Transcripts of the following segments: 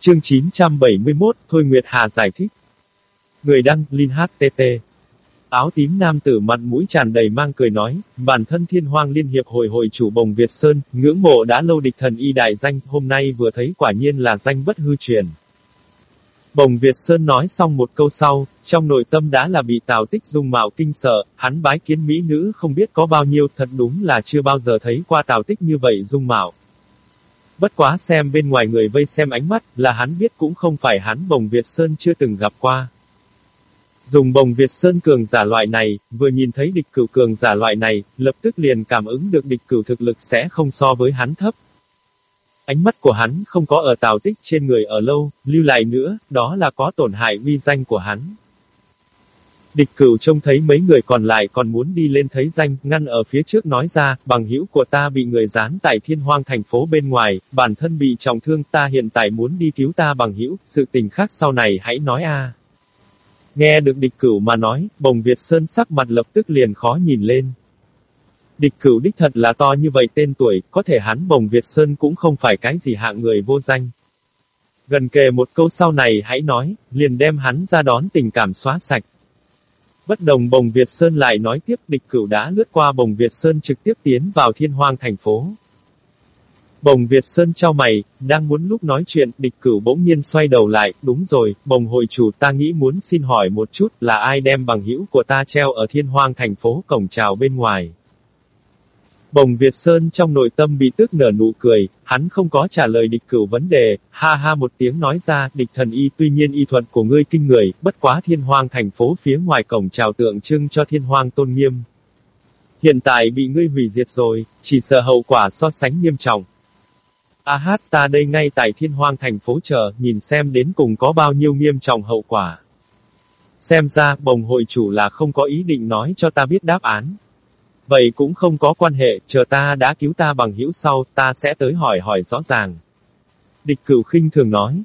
Chương 971, Thôi Nguyệt Hà giải thích. Người đăng, Linh HTT. Áo tím nam tử mặt mũi tràn đầy mang cười nói, bản thân thiên hoang liên hiệp hội hội chủ bồng Việt Sơn, ngưỡng mộ đã lâu địch thần y đại danh, hôm nay vừa thấy quả nhiên là danh bất hư truyền. Bồng Việt Sơn nói xong một câu sau, trong nội tâm đã là bị Tào Tích dung mạo kinh sợ, hắn bái kiến mỹ nữ không biết có bao nhiêu, thật đúng là chưa bao giờ thấy qua Tào Tích như vậy dung mạo. Bất quá xem bên ngoài người vây xem ánh mắt, là hắn biết cũng không phải hắn Bồng Việt Sơn chưa từng gặp qua. Dùng bồng Việt Sơn cường giả loại này, vừa nhìn thấy địch cửu cường giả loại này, lập tức liền cảm ứng được địch cửu thực lực sẽ không so với hắn thấp. Ánh mắt của hắn không có ở tào tích trên người ở lâu, lưu lại nữa, đó là có tổn hại uy danh của hắn. Địch cửu trông thấy mấy người còn lại còn muốn đi lên thấy danh, ngăn ở phía trước nói ra, bằng hữu của ta bị người dán tại thiên hoang thành phố bên ngoài, bản thân bị trọng thương ta hiện tại muốn đi cứu ta bằng hữu, sự tình khác sau này hãy nói a. Nghe được địch cửu mà nói, bồng Việt Sơn sắc mặt lập tức liền khó nhìn lên. Địch cửu đích thật là to như vậy tên tuổi, có thể hắn bồng Việt Sơn cũng không phải cái gì hạng người vô danh. Gần kề một câu sau này hãy nói, liền đem hắn ra đón tình cảm xóa sạch. Bất đồng bồng Việt Sơn lại nói tiếp địch cửu đã lướt qua bồng Việt Sơn trực tiếp tiến vào thiên hoang thành phố. Bồng Việt Sơn trao mày, đang muốn lúc nói chuyện, địch cửu bỗng nhiên xoay đầu lại, đúng rồi, bồng hội chủ ta nghĩ muốn xin hỏi một chút, là ai đem bằng hữu của ta treo ở thiên hoang thành phố cổng trào bên ngoài. Bồng Việt Sơn trong nội tâm bị tức nở nụ cười, hắn không có trả lời địch cửu vấn đề, ha ha một tiếng nói ra, địch thần y tuy nhiên y thuật của ngươi kinh người, bất quá thiên hoang thành phố phía ngoài cổng trào tượng trưng cho thiên hoang tôn nghiêm. Hiện tại bị ngươi hủy diệt rồi, chỉ sợ hậu quả so sánh nghiêm trọng. A hát ta đây ngay tại thiên hoang thành phố chờ, nhìn xem đến cùng có bao nhiêu nghiêm trọng hậu quả. Xem ra, bồng hội chủ là không có ý định nói cho ta biết đáp án. Vậy cũng không có quan hệ, chờ ta đã cứu ta bằng hữu sau, ta sẽ tới hỏi hỏi rõ ràng. Địch cửu khinh thường nói.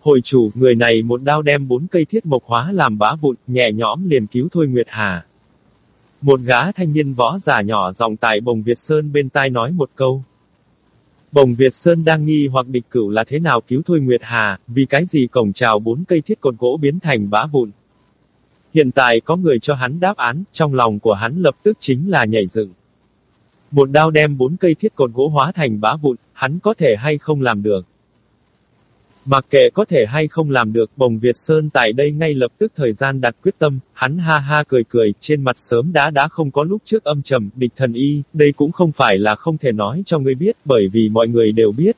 hồi chủ, người này một đao đem bốn cây thiết mộc hóa làm bã vụn, nhẹ nhõm liền cứu Thôi Nguyệt Hà. Một gã thanh niên võ giả nhỏ dòng tại bồng Việt Sơn bên tai nói một câu. Bồng Việt Sơn đang nghi hoặc địch cửu là thế nào cứu Thôi Nguyệt Hà, vì cái gì cổng trào bốn cây thiết cột gỗ biến thành bã vụn. Hiện tại có người cho hắn đáp án, trong lòng của hắn lập tức chính là nhảy dựng. Một đao đem bốn cây thiết cột gỗ hóa thành bá vụn, hắn có thể hay không làm được. Mặc kệ có thể hay không làm được, bồng Việt Sơn tại đây ngay lập tức thời gian đặt quyết tâm, hắn ha ha cười cười, trên mặt sớm đã đã không có lúc trước âm trầm, địch thần y, đây cũng không phải là không thể nói cho ngươi biết, bởi vì mọi người đều biết.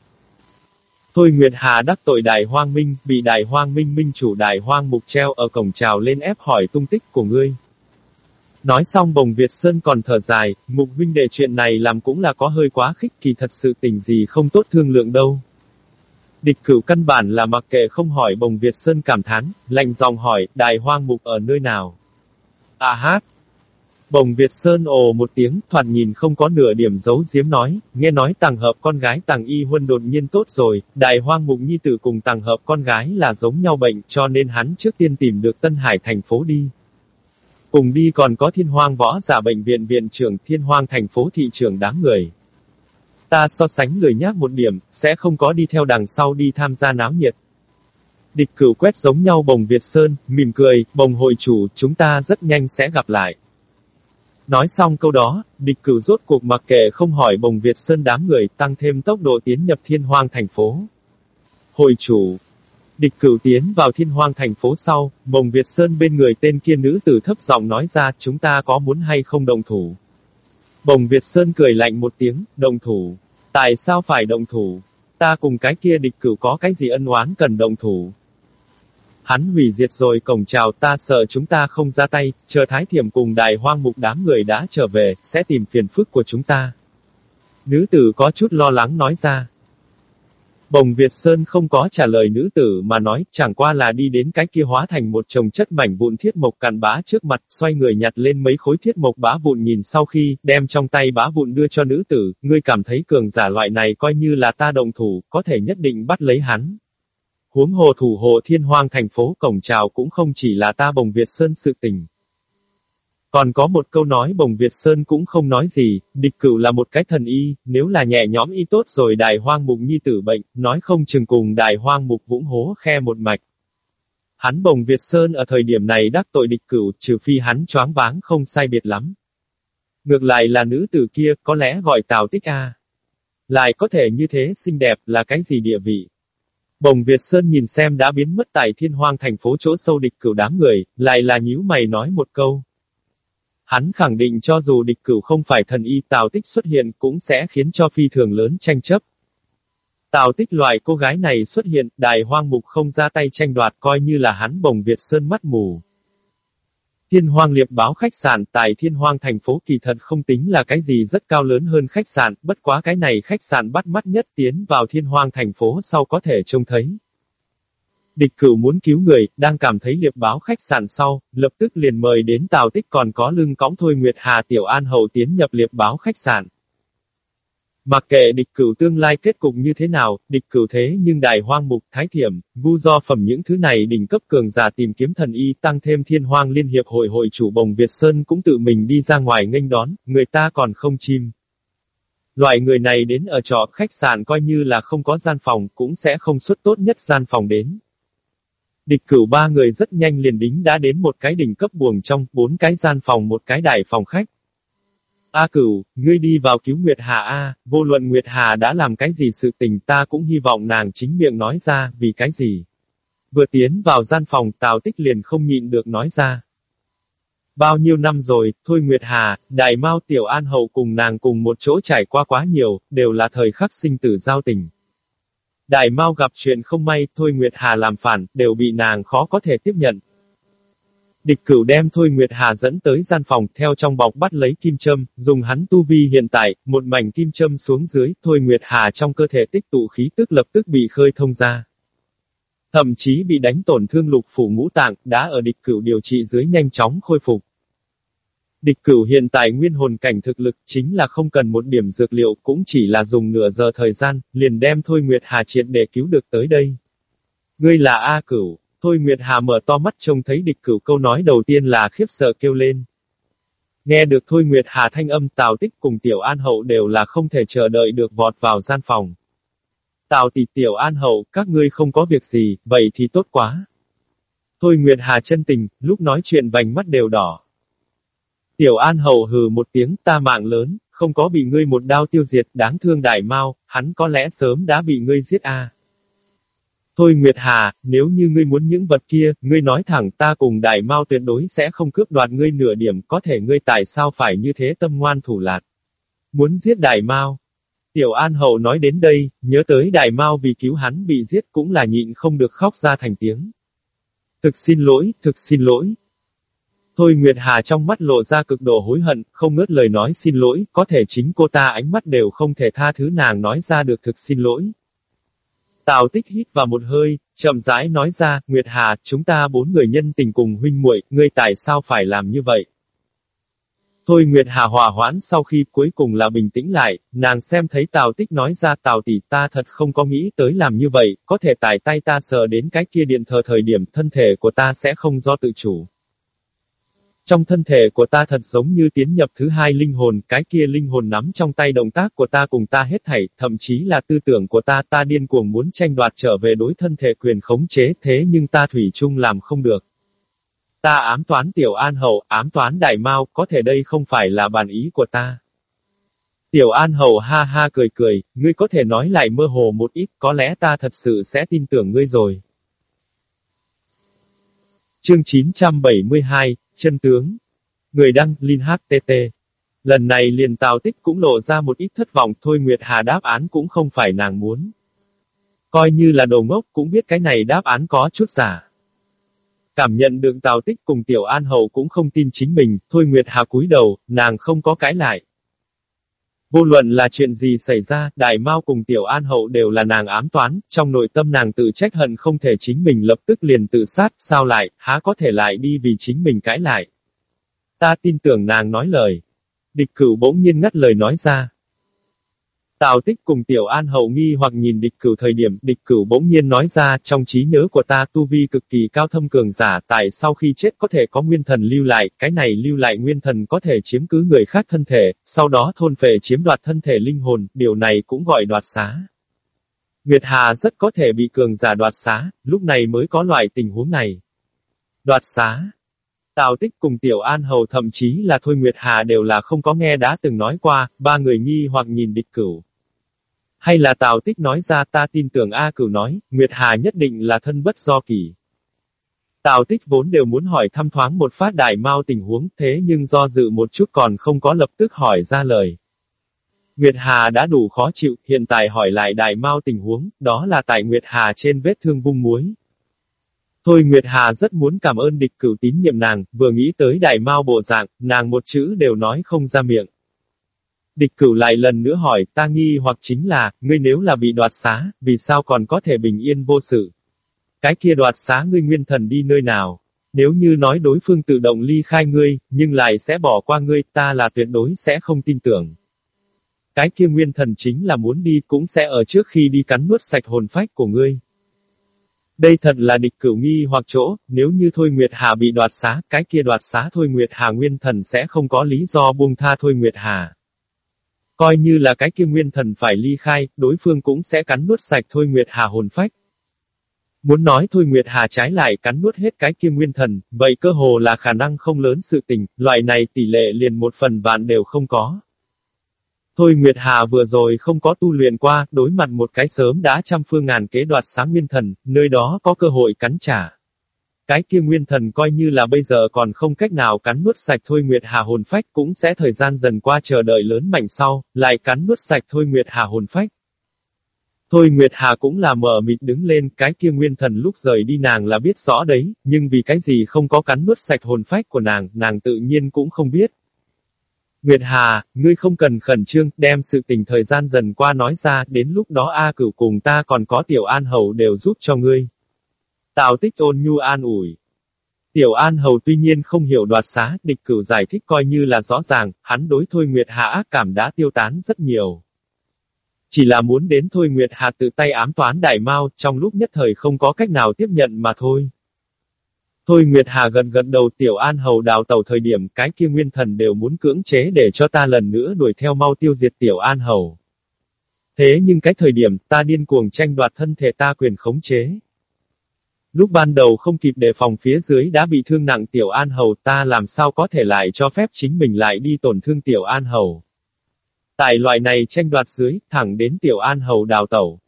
Thôi Nguyệt Hà đắc tội Đại Hoang Minh, bị Đại Hoang Minh Minh chủ Đại Hoang Mục treo ở cổng trào lên ép hỏi tung tích của ngươi. Nói xong bồng Việt Sơn còn thở dài, Mục huynh đệ chuyện này làm cũng là có hơi quá khích kỳ thật sự tình gì không tốt thương lượng đâu. Địch cửu căn bản là mặc kệ không hỏi bồng Việt Sơn cảm thán, lạnh dòng hỏi, đài hoang mục ở nơi nào? À hát! Bồng Việt Sơn ồ một tiếng, thoạt nhìn không có nửa điểm giấu giếm nói, nghe nói tàng hợp con gái tàng y huân đột nhiên tốt rồi, Đại hoang mục nhi tử cùng tàng hợp con gái là giống nhau bệnh, cho nên hắn trước tiên tìm được Tân Hải thành phố đi. Cùng đi còn có thiên hoang võ giả bệnh viện viện trưởng thiên hoang thành phố thị trưởng đáng người. Ta so sánh người nhác một điểm, sẽ không có đi theo đằng sau đi tham gia náo nhiệt. Địch cửu quét giống nhau bồng Việt Sơn, mỉm cười, bồng hội chủ, chúng ta rất nhanh sẽ gặp lại. Nói xong câu đó, địch cửu rốt cuộc mặc kệ không hỏi bồng Việt Sơn đám người, tăng thêm tốc độ tiến nhập thiên hoang thành phố. Hội chủ, Địch cửu tiến vào thiên hoang thành phố sau, bồng Việt Sơn bên người tên kia nữ tử thấp giọng nói ra chúng ta có muốn hay không đồng thủ. Bồng Việt Sơn cười lạnh một tiếng, đồng thủ. Tại sao phải đồng thủ? Ta cùng cái kia địch cửu có cái gì ân oán cần đồng thủ? Hắn hủy diệt rồi cổng chào ta sợ chúng ta không ra tay, chờ thái thiểm cùng đài hoang mục đám người đã trở về, sẽ tìm phiền phức của chúng ta. Nữ tử có chút lo lắng nói ra. Bồng Việt Sơn không có trả lời nữ tử mà nói, chẳng qua là đi đến cái kia hóa thành một chồng chất mảnh vụn thiết mộc cạn bá trước mặt, xoay người nhặt lên mấy khối thiết mộc bá vụn nhìn sau khi, đem trong tay bá vụn đưa cho nữ tử, ngươi cảm thấy cường giả loại này coi như là ta đồng thủ, có thể nhất định bắt lấy hắn. Huống hồ thủ hộ thiên hoang thành phố cổng trào cũng không chỉ là ta bồng Việt Sơn sự tình. Còn có một câu nói bồng Việt Sơn cũng không nói gì, địch cửu là một cái thần y, nếu là nhẹ nhõm y tốt rồi đài hoang mục nhi tử bệnh, nói không chừng cùng đài hoang mục vũng hố khe một mạch. Hắn bồng Việt Sơn ở thời điểm này đắc tội địch cửu, trừ phi hắn choáng váng không sai biệt lắm. Ngược lại là nữ tử kia, có lẽ gọi Tào Tích A. Lại có thể như thế xinh đẹp là cái gì địa vị? Bồng Việt Sơn nhìn xem đã biến mất tại thiên hoang thành phố chỗ sâu địch cửu đám người, lại là nhíu mày nói một câu. Hắn khẳng định cho dù địch cửu không phải thần y Tào Tích xuất hiện cũng sẽ khiến cho phi thường lớn tranh chấp. Tào Tích loại cô gái này xuất hiện, đài hoang mục không ra tay tranh đoạt coi như là hắn bồng Việt Sơn mắt mù. Thiên hoang liệp báo khách sạn tại thiên hoang thành phố kỳ thật không tính là cái gì rất cao lớn hơn khách sạn, bất quá cái này khách sạn bắt mắt nhất tiến vào thiên hoang thành phố sau có thể trông thấy. Địch cửu muốn cứu người, đang cảm thấy liệp báo khách sạn sau, lập tức liền mời đến Tào Tích còn có lưng cõng Thôi Nguyệt Hà Tiểu An Hậu tiến nhập liệp báo khách sạn. Mặc kệ địch cửu tương lai kết cục như thế nào, địch cửu thế nhưng đại hoang mục, thái thiểm, vu do phẩm những thứ này đỉnh cấp cường giả tìm kiếm thần y tăng thêm thiên hoang liên hiệp hội hội chủ bồng Việt Sơn cũng tự mình đi ra ngoài nghênh đón, người ta còn không chim. Loại người này đến ở trọ khách sạn coi như là không có gian phòng cũng sẽ không xuất tốt nhất gian phòng đến. Địch cửu ba người rất nhanh liền đính đã đến một cái đỉnh cấp buồng trong, bốn cái gian phòng một cái đại phòng khách. A cửu, ngươi đi vào cứu Nguyệt Hà A, vô luận Nguyệt Hà đã làm cái gì sự tình ta cũng hy vọng nàng chính miệng nói ra, vì cái gì. Vừa tiến vào gian phòng Tào Tích liền không nhịn được nói ra. Bao nhiêu năm rồi, thôi Nguyệt Hà, Đại Mao Tiểu An Hậu cùng nàng cùng một chỗ trải qua quá nhiều, đều là thời khắc sinh tử giao tình. Đại Mao gặp chuyện không may, thôi Nguyệt Hà làm phản, đều bị nàng khó có thể tiếp nhận, Địch cửu đem Thôi Nguyệt Hà dẫn tới gian phòng, theo trong bọc bắt lấy kim châm, dùng hắn tu vi hiện tại, một mảnh kim châm xuống dưới, Thôi Nguyệt Hà trong cơ thể tích tụ khí tức lập tức bị khơi thông ra. Thậm chí bị đánh tổn thương lục phủ ngũ tạng, đã ở địch cửu điều trị dưới nhanh chóng khôi phục. Địch cửu hiện tại nguyên hồn cảnh thực lực chính là không cần một điểm dược liệu cũng chỉ là dùng nửa giờ thời gian, liền đem Thôi Nguyệt Hà triệt để cứu được tới đây. Ngươi là A cửu, Thôi Nguyệt Hà mở to mắt trông thấy địch cửu câu nói đầu tiên là khiếp sợ kêu lên. Nghe được Thôi Nguyệt Hà thanh âm Tào Tích cùng Tiểu An Hậu đều là không thể chờ đợi được vọt vào gian phòng. Tào tỷ Tiểu An Hậu, các ngươi không có việc gì, vậy thì tốt quá. Thôi Nguyệt Hà chân tình, lúc nói chuyện vành mắt đều đỏ. Tiểu An Hậu hừ một tiếng ta mạng lớn, không có bị ngươi một đao tiêu diệt, đáng thương đại mau, hắn có lẽ sớm đã bị ngươi giết a. Thôi Nguyệt Hà, nếu như ngươi muốn những vật kia, ngươi nói thẳng ta cùng đại mao tuyệt đối sẽ không cướp đoạt ngươi nửa điểm, có thể ngươi tại sao phải như thế tâm ngoan thủ lạt. Muốn giết đại mao. Tiểu An Hậu nói đến đây, nhớ tới đại mao vì cứu hắn bị giết cũng là nhịn không được khóc ra thành tiếng. Thực xin lỗi, thực xin lỗi. Thôi Nguyệt Hà trong mắt lộ ra cực độ hối hận, không ngớt lời nói xin lỗi, có thể chính cô ta ánh mắt đều không thể tha thứ nàng nói ra được thực xin lỗi. Tào tích hít vào một hơi, chậm rãi nói ra, Nguyệt Hà, chúng ta bốn người nhân tình cùng huynh muội, ngươi tại sao phải làm như vậy? Thôi Nguyệt Hà hòa hoãn sau khi cuối cùng là bình tĩnh lại, nàng xem thấy Tào Tích nói ra Tào tỷ ta thật không có nghĩ tới làm như vậy, có thể tải tay ta sờ đến cái kia điện thờ thời điểm thân thể của ta sẽ không do tự chủ. Trong thân thể của ta thật giống như tiến nhập thứ hai linh hồn, cái kia linh hồn nắm trong tay động tác của ta cùng ta hết thảy, thậm chí là tư tưởng của ta, ta điên cuồng muốn tranh đoạt trở về đối thân thể quyền khống chế thế nhưng ta thủy chung làm không được. Ta ám toán tiểu an hậu, ám toán đại mau có thể đây không phải là bản ý của ta. Tiểu an hậu ha ha cười cười, ngươi có thể nói lại mơ hồ một ít, có lẽ ta thật sự sẽ tin tưởng ngươi rồi. Chương 972, Chân tướng. Người đăng, Linh HTT. Lần này liền Tào Tích cũng lộ ra một ít thất vọng thôi Nguyệt Hà đáp án cũng không phải nàng muốn. Coi như là đồ ngốc cũng biết cái này đáp án có chút giả. Cảm nhận được Tào Tích cùng Tiểu An Hậu cũng không tin chính mình, thôi Nguyệt Hà cúi đầu, nàng không có cái lại. Vô luận là chuyện gì xảy ra, Đại Mao cùng Tiểu An Hậu đều là nàng ám toán, trong nội tâm nàng tự trách hận không thể chính mình lập tức liền tự sát, sao lại, há có thể lại đi vì chính mình cãi lại. Ta tin tưởng nàng nói lời. Địch cửu bỗng nhiên ngắt lời nói ra. Tào tích cùng Tiểu An hậu nghi hoặc nhìn địch cửu thời điểm, địch cửu bỗng nhiên nói ra, trong trí nhớ của ta tu vi cực kỳ cao thâm cường giả, tại sau khi chết có thể có nguyên thần lưu lại, cái này lưu lại nguyên thần có thể chiếm cứ người khác thân thể, sau đó thôn phệ chiếm đoạt thân thể linh hồn, điều này cũng gọi đoạt xá. Nguyệt Hà rất có thể bị cường giả đoạt xá, lúc này mới có loại tình huống này. Đoạt xá. Tào Tích cùng Tiểu An Hầu thậm chí là Thôi Nguyệt Hà đều là không có nghe đã từng nói qua, ba người nghi hoặc nhìn địch cửu. Hay là Tào Tích nói ra ta tin tưởng A cửu nói, Nguyệt Hà nhất định là thân bất do kỳ. Tào Tích vốn đều muốn hỏi thăm thoáng một phát đại mau tình huống, thế nhưng do dự một chút còn không có lập tức hỏi ra lời. Nguyệt Hà đã đủ khó chịu, hiện tại hỏi lại đại mau tình huống, đó là tại Nguyệt Hà trên vết thương vung muối. Thôi Nguyệt Hà rất muốn cảm ơn địch cửu tín nhiệm nàng, vừa nghĩ tới đại mau bộ dạng, nàng một chữ đều nói không ra miệng. Địch cửu lại lần nữa hỏi, ta nghi hoặc chính là, ngươi nếu là bị đoạt xá, vì sao còn có thể bình yên vô sự? Cái kia đoạt xá ngươi nguyên thần đi nơi nào? Nếu như nói đối phương tự động ly khai ngươi, nhưng lại sẽ bỏ qua ngươi, ta là tuyệt đối sẽ không tin tưởng. Cái kia nguyên thần chính là muốn đi cũng sẽ ở trước khi đi cắn nuốt sạch hồn phách của ngươi. Đây thật là địch cửu nghi hoặc chỗ, nếu như Thôi Nguyệt Hà bị đoạt xá, cái kia đoạt xá Thôi Nguyệt Hà nguyên thần sẽ không có lý do buông tha Thôi Nguyệt Hà. Coi như là cái kia nguyên thần phải ly khai, đối phương cũng sẽ cắn nuốt sạch Thôi Nguyệt Hà hồn phách. Muốn nói Thôi Nguyệt Hà trái lại cắn nuốt hết cái kia nguyên thần, vậy cơ hồ là khả năng không lớn sự tình, loại này tỷ lệ liền một phần vạn đều không có. Thôi Nguyệt Hà vừa rồi không có tu luyện qua, đối mặt một cái sớm đã trăm phương ngàn kế đoạt sáng nguyên thần, nơi đó có cơ hội cắn trả. Cái kia nguyên thần coi như là bây giờ còn không cách nào cắn nuốt sạch Thôi Nguyệt Hà hồn phách cũng sẽ thời gian dần qua chờ đợi lớn mạnh sau, lại cắn nuốt sạch Thôi Nguyệt Hà hồn phách. Thôi Nguyệt Hà cũng là mở mịt đứng lên, cái kia nguyên thần lúc rời đi nàng là biết rõ đấy, nhưng vì cái gì không có cắn nuốt sạch hồn phách của nàng, nàng tự nhiên cũng không biết. Nguyệt Hà, ngươi không cần khẩn trương, đem sự tình thời gian dần qua nói ra, đến lúc đó A cửu cùng ta còn có Tiểu An Hầu đều giúp cho ngươi. Tào tích ôn nhu an ủi. Tiểu An Hầu tuy nhiên không hiểu đoạt xá, địch cửu giải thích coi như là rõ ràng, hắn đối Thôi Nguyệt Hà ác cảm đã tiêu tán rất nhiều. Chỉ là muốn đến Thôi Nguyệt Hà tự tay ám toán đại mau, trong lúc nhất thời không có cách nào tiếp nhận mà thôi. Thôi Nguyệt Hà gần gần đầu Tiểu An Hầu đào tàu thời điểm cái kia nguyên thần đều muốn cưỡng chế để cho ta lần nữa đuổi theo mau tiêu diệt Tiểu An Hầu. Thế nhưng cái thời điểm ta điên cuồng tranh đoạt thân thể ta quyền khống chế. Lúc ban đầu không kịp đề phòng phía dưới đã bị thương nặng Tiểu An Hầu ta làm sao có thể lại cho phép chính mình lại đi tổn thương Tiểu An Hầu. Tại loại này tranh đoạt dưới, thẳng đến Tiểu An Hầu đào tẩu.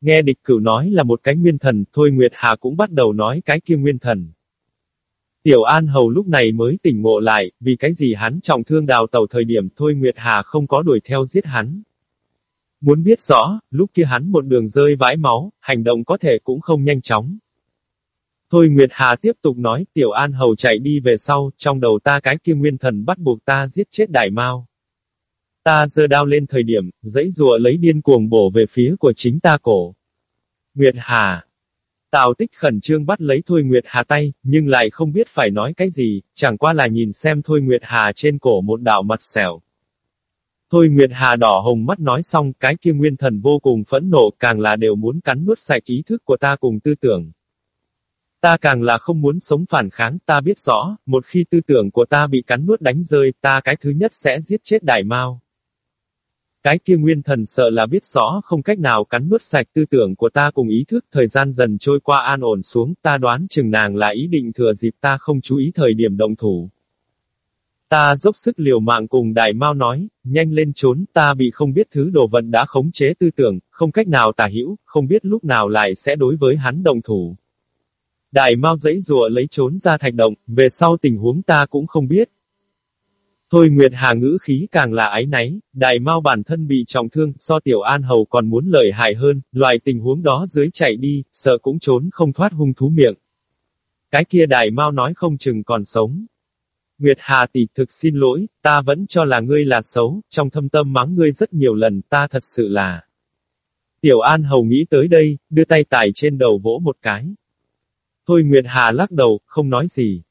Nghe địch cửu nói là một cái nguyên thần, thôi Nguyệt Hà cũng bắt đầu nói cái kia nguyên thần. Tiểu An Hầu lúc này mới tỉnh ngộ lại, vì cái gì hắn trọng thương đào tẩu thời điểm thôi Nguyệt Hà không có đuổi theo giết hắn. Muốn biết rõ, lúc kia hắn một đường rơi vãi máu, hành động có thể cũng không nhanh chóng. Thôi Nguyệt Hà tiếp tục nói, Tiểu An Hầu chạy đi về sau, trong đầu ta cái kia nguyên thần bắt buộc ta giết chết đại mao. Ta giơ đao lên thời điểm, dãy rùa lấy điên cuồng bổ về phía của chính ta cổ. Nguyệt Hà. Tào tích khẩn trương bắt lấy Thôi Nguyệt Hà tay, nhưng lại không biết phải nói cái gì, chẳng qua là nhìn xem Thôi Nguyệt Hà trên cổ một đạo mặt xẻo. Thôi Nguyệt Hà đỏ hồng mắt nói xong, cái kia nguyên thần vô cùng phẫn nộ, càng là đều muốn cắn nuốt sạch ý thức của ta cùng tư tưởng. Ta càng là không muốn sống phản kháng, ta biết rõ, một khi tư tưởng của ta bị cắn nuốt đánh rơi, ta cái thứ nhất sẽ giết chết đại mao. Cái kia nguyên thần sợ là biết rõ không cách nào cắn nuốt sạch tư tưởng của ta cùng ý thức thời gian dần trôi qua an ổn xuống, ta đoán chừng nàng là ý định thừa dịp ta không chú ý thời điểm động thủ. Ta dốc sức liều mạng cùng đại mau nói, nhanh lên trốn, ta bị không biết thứ đồ vật đã khống chế tư tưởng, không cách nào tả hữu, không biết lúc nào lại sẽ đối với hắn đồng thủ. Đại mau dãy rùa lấy trốn ra thạch động, về sau tình huống ta cũng không biết, Thôi Nguyệt Hà ngữ khí càng là ái náy, đại mau bản thân bị trọng thương, so tiểu an hầu còn muốn lợi hại hơn, loại tình huống đó dưới chạy đi, sợ cũng trốn không thoát hung thú miệng. Cái kia đại mau nói không chừng còn sống. Nguyệt Hà tỷ thực xin lỗi, ta vẫn cho là ngươi là xấu, trong thâm tâm mắng ngươi rất nhiều lần, ta thật sự là. Tiểu An Hầu nghĩ tới đây, đưa tay tải trên đầu vỗ một cái. Thôi Nguyệt Hà lắc đầu, không nói gì.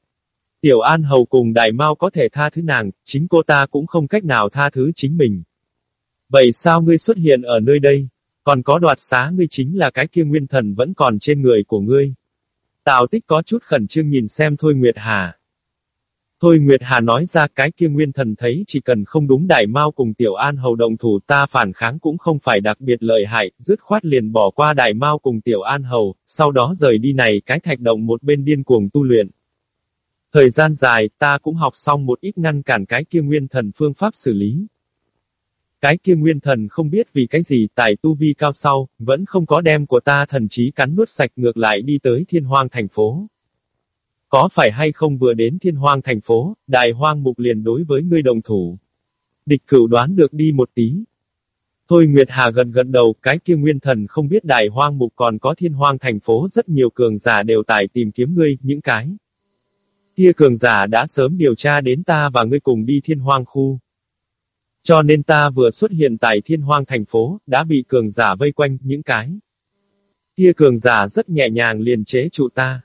Tiểu An Hầu cùng Đại Mao có thể tha thứ nàng, chính cô ta cũng không cách nào tha thứ chính mình. Vậy sao ngươi xuất hiện ở nơi đây? Còn có đoạt xá ngươi chính là cái kia nguyên thần vẫn còn trên người của ngươi. Tào tích có chút khẩn trương nhìn xem Thôi Nguyệt Hà. Thôi Nguyệt Hà nói ra cái kia nguyên thần thấy chỉ cần không đúng đại mao cùng tiểu an hầu động thủ ta phản kháng cũng không phải đặc biệt lợi hại, dứt khoát liền bỏ qua đại mao cùng tiểu an hầu, sau đó rời đi này cái thạch động một bên điên cuồng tu luyện. Thời gian dài, ta cũng học xong một ít ngăn cản cái kia nguyên thần phương pháp xử lý. Cái kia nguyên thần không biết vì cái gì tại tu vi cao sau, vẫn không có đem của ta thần trí cắn nuốt sạch ngược lại đi tới thiên hoang thành phố. Có phải hay không vừa đến thiên hoang thành phố, đại hoang mục liền đối với ngươi đồng thủ. Địch cửu đoán được đi một tí. Thôi Nguyệt Hà gần gần đầu, cái kia nguyên thần không biết đại hoang mục còn có thiên hoang thành phố rất nhiều cường giả đều tại tìm kiếm ngươi, những cái. Kia cường giả đã sớm điều tra đến ta và ngươi cùng đi thiên hoang khu. Cho nên ta vừa xuất hiện tại thiên hoang thành phố, đã bị cường giả vây quanh, những cái. Kia cường giả rất nhẹ nhàng liền chế trụ ta.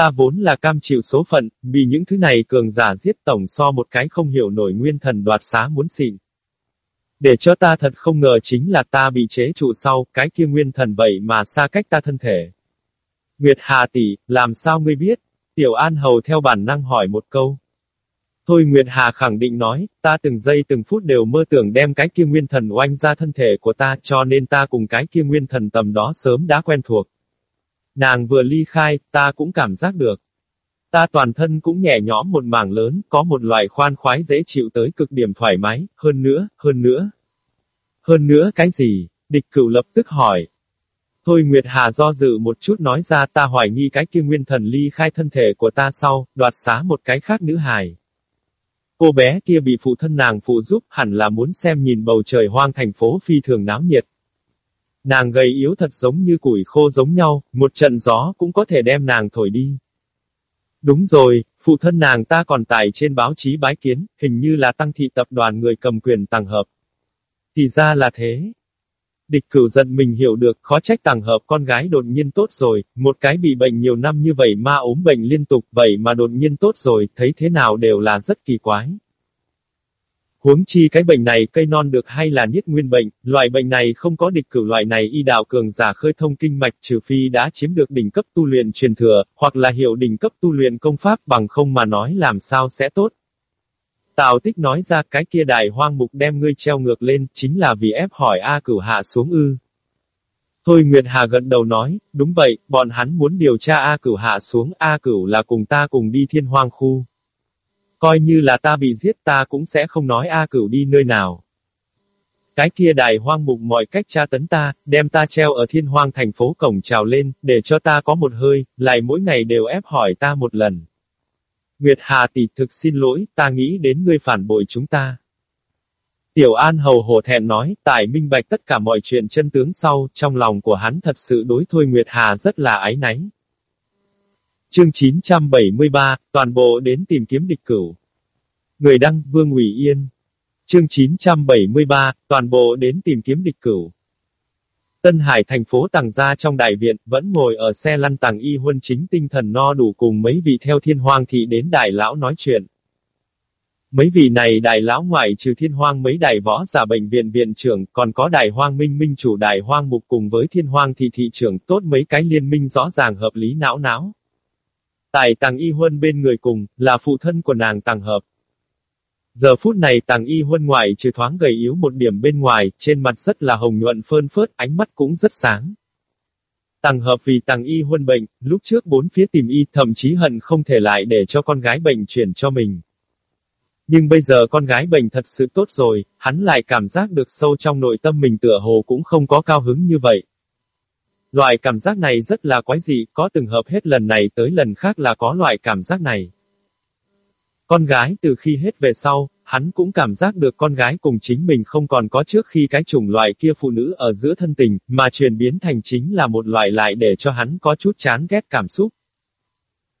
Ta vốn là cam chịu số phận, vì những thứ này cường giả giết tổng so một cái không hiểu nổi nguyên thần đoạt xá muốn xịn. Để cho ta thật không ngờ chính là ta bị chế trụ sau, cái kia nguyên thần vậy mà xa cách ta thân thể. Nguyệt Hà tỷ, làm sao ngươi biết? Tiểu An Hầu theo bản năng hỏi một câu. Thôi Nguyệt Hà khẳng định nói, ta từng giây từng phút đều mơ tưởng đem cái kia nguyên thần oanh ra thân thể của ta cho nên ta cùng cái kia nguyên thần tầm đó sớm đã quen thuộc. Nàng vừa ly khai, ta cũng cảm giác được. Ta toàn thân cũng nhẹ nhõm một mảng lớn, có một loại khoan khoái dễ chịu tới cực điểm thoải mái, hơn nữa, hơn nữa. Hơn nữa cái gì? Địch cửu lập tức hỏi. Thôi Nguyệt Hà do dự một chút nói ra ta hoài nghi cái kia nguyên thần ly khai thân thể của ta sau, đoạt xá một cái khác nữ hài. Cô bé kia bị phụ thân nàng phụ giúp hẳn là muốn xem nhìn bầu trời hoang thành phố phi thường náo nhiệt. Nàng gầy yếu thật giống như củi khô giống nhau, một trận gió cũng có thể đem nàng thổi đi. Đúng rồi, phụ thân nàng ta còn tải trên báo chí bái kiến, hình như là tăng thị tập đoàn người cầm quyền tàng hợp. Thì ra là thế. Địch cửu giận mình hiểu được, khó trách tàng hợp con gái đột nhiên tốt rồi, một cái bị bệnh nhiều năm như vậy ma ốm bệnh liên tục, vậy mà đột nhiên tốt rồi, thấy thế nào đều là rất kỳ quái. Huống chi cái bệnh này cây non được hay là niết nguyên bệnh, loại bệnh này không có địch cử loại này y đạo cường giả khơi thông kinh mạch trừ phi đã chiếm được đỉnh cấp tu luyện truyền thừa, hoặc là hiểu đỉnh cấp tu luyện công pháp bằng không mà nói làm sao sẽ tốt. Tào tích nói ra cái kia đại hoang mục đem ngươi treo ngược lên, chính là vì ép hỏi A cửu hạ xuống ư. Thôi Nguyệt Hà gật đầu nói, đúng vậy, bọn hắn muốn điều tra A cửu hạ xuống, A cửu là cùng ta cùng đi thiên hoang khu. Coi như là ta bị giết ta cũng sẽ không nói A cửu đi nơi nào. Cái kia đại hoang mục mọi cách tra tấn ta, đem ta treo ở thiên hoang thành phố cổng trào lên, để cho ta có một hơi, lại mỗi ngày đều ép hỏi ta một lần. Nguyệt Hà tỷ thực xin lỗi, ta nghĩ đến ngươi phản bội chúng ta. Tiểu An hầu hổ thẹn nói, tại minh bạch tất cả mọi chuyện chân tướng sau, trong lòng của hắn thật sự đối thôi Nguyệt Hà rất là ái náy. Chương 973, toàn bộ đến tìm kiếm địch cửu. Người đăng, Vương ủy Yên. Chương 973, toàn bộ đến tìm kiếm địch cửu. Tân Hải thành phố tàng gia trong đại viện, vẫn ngồi ở xe lăn tàng y huân chính tinh thần no đủ cùng mấy vị theo thiên hoang thị đến đại lão nói chuyện. Mấy vị này đại lão ngoại trừ thiên hoang mấy đại võ giả bệnh viện viện trưởng, còn có đại hoang minh minh chủ đại hoang mục cùng với thiên hoang thị thị trưởng tốt mấy cái liên minh rõ ràng hợp lý não não. Tại tàng y huân bên người cùng, là phụ thân của nàng tàng hợp. Giờ phút này tàng y huân ngoại trừ thoáng gầy yếu một điểm bên ngoài, trên mặt rất là hồng nhuận phơn phớt, ánh mắt cũng rất sáng. Tàng hợp vì tàng y huân bệnh, lúc trước bốn phía tìm y thậm chí hận không thể lại để cho con gái bệnh chuyển cho mình. Nhưng bây giờ con gái bệnh thật sự tốt rồi, hắn lại cảm giác được sâu trong nội tâm mình tựa hồ cũng không có cao hứng như vậy. Loại cảm giác này rất là quái dị, có từng hợp hết lần này tới lần khác là có loại cảm giác này. Con gái từ khi hết về sau, hắn cũng cảm giác được con gái cùng chính mình không còn có trước khi cái chủng loại kia phụ nữ ở giữa thân tình, mà chuyển biến thành chính là một loại lại để cho hắn có chút chán ghét cảm xúc.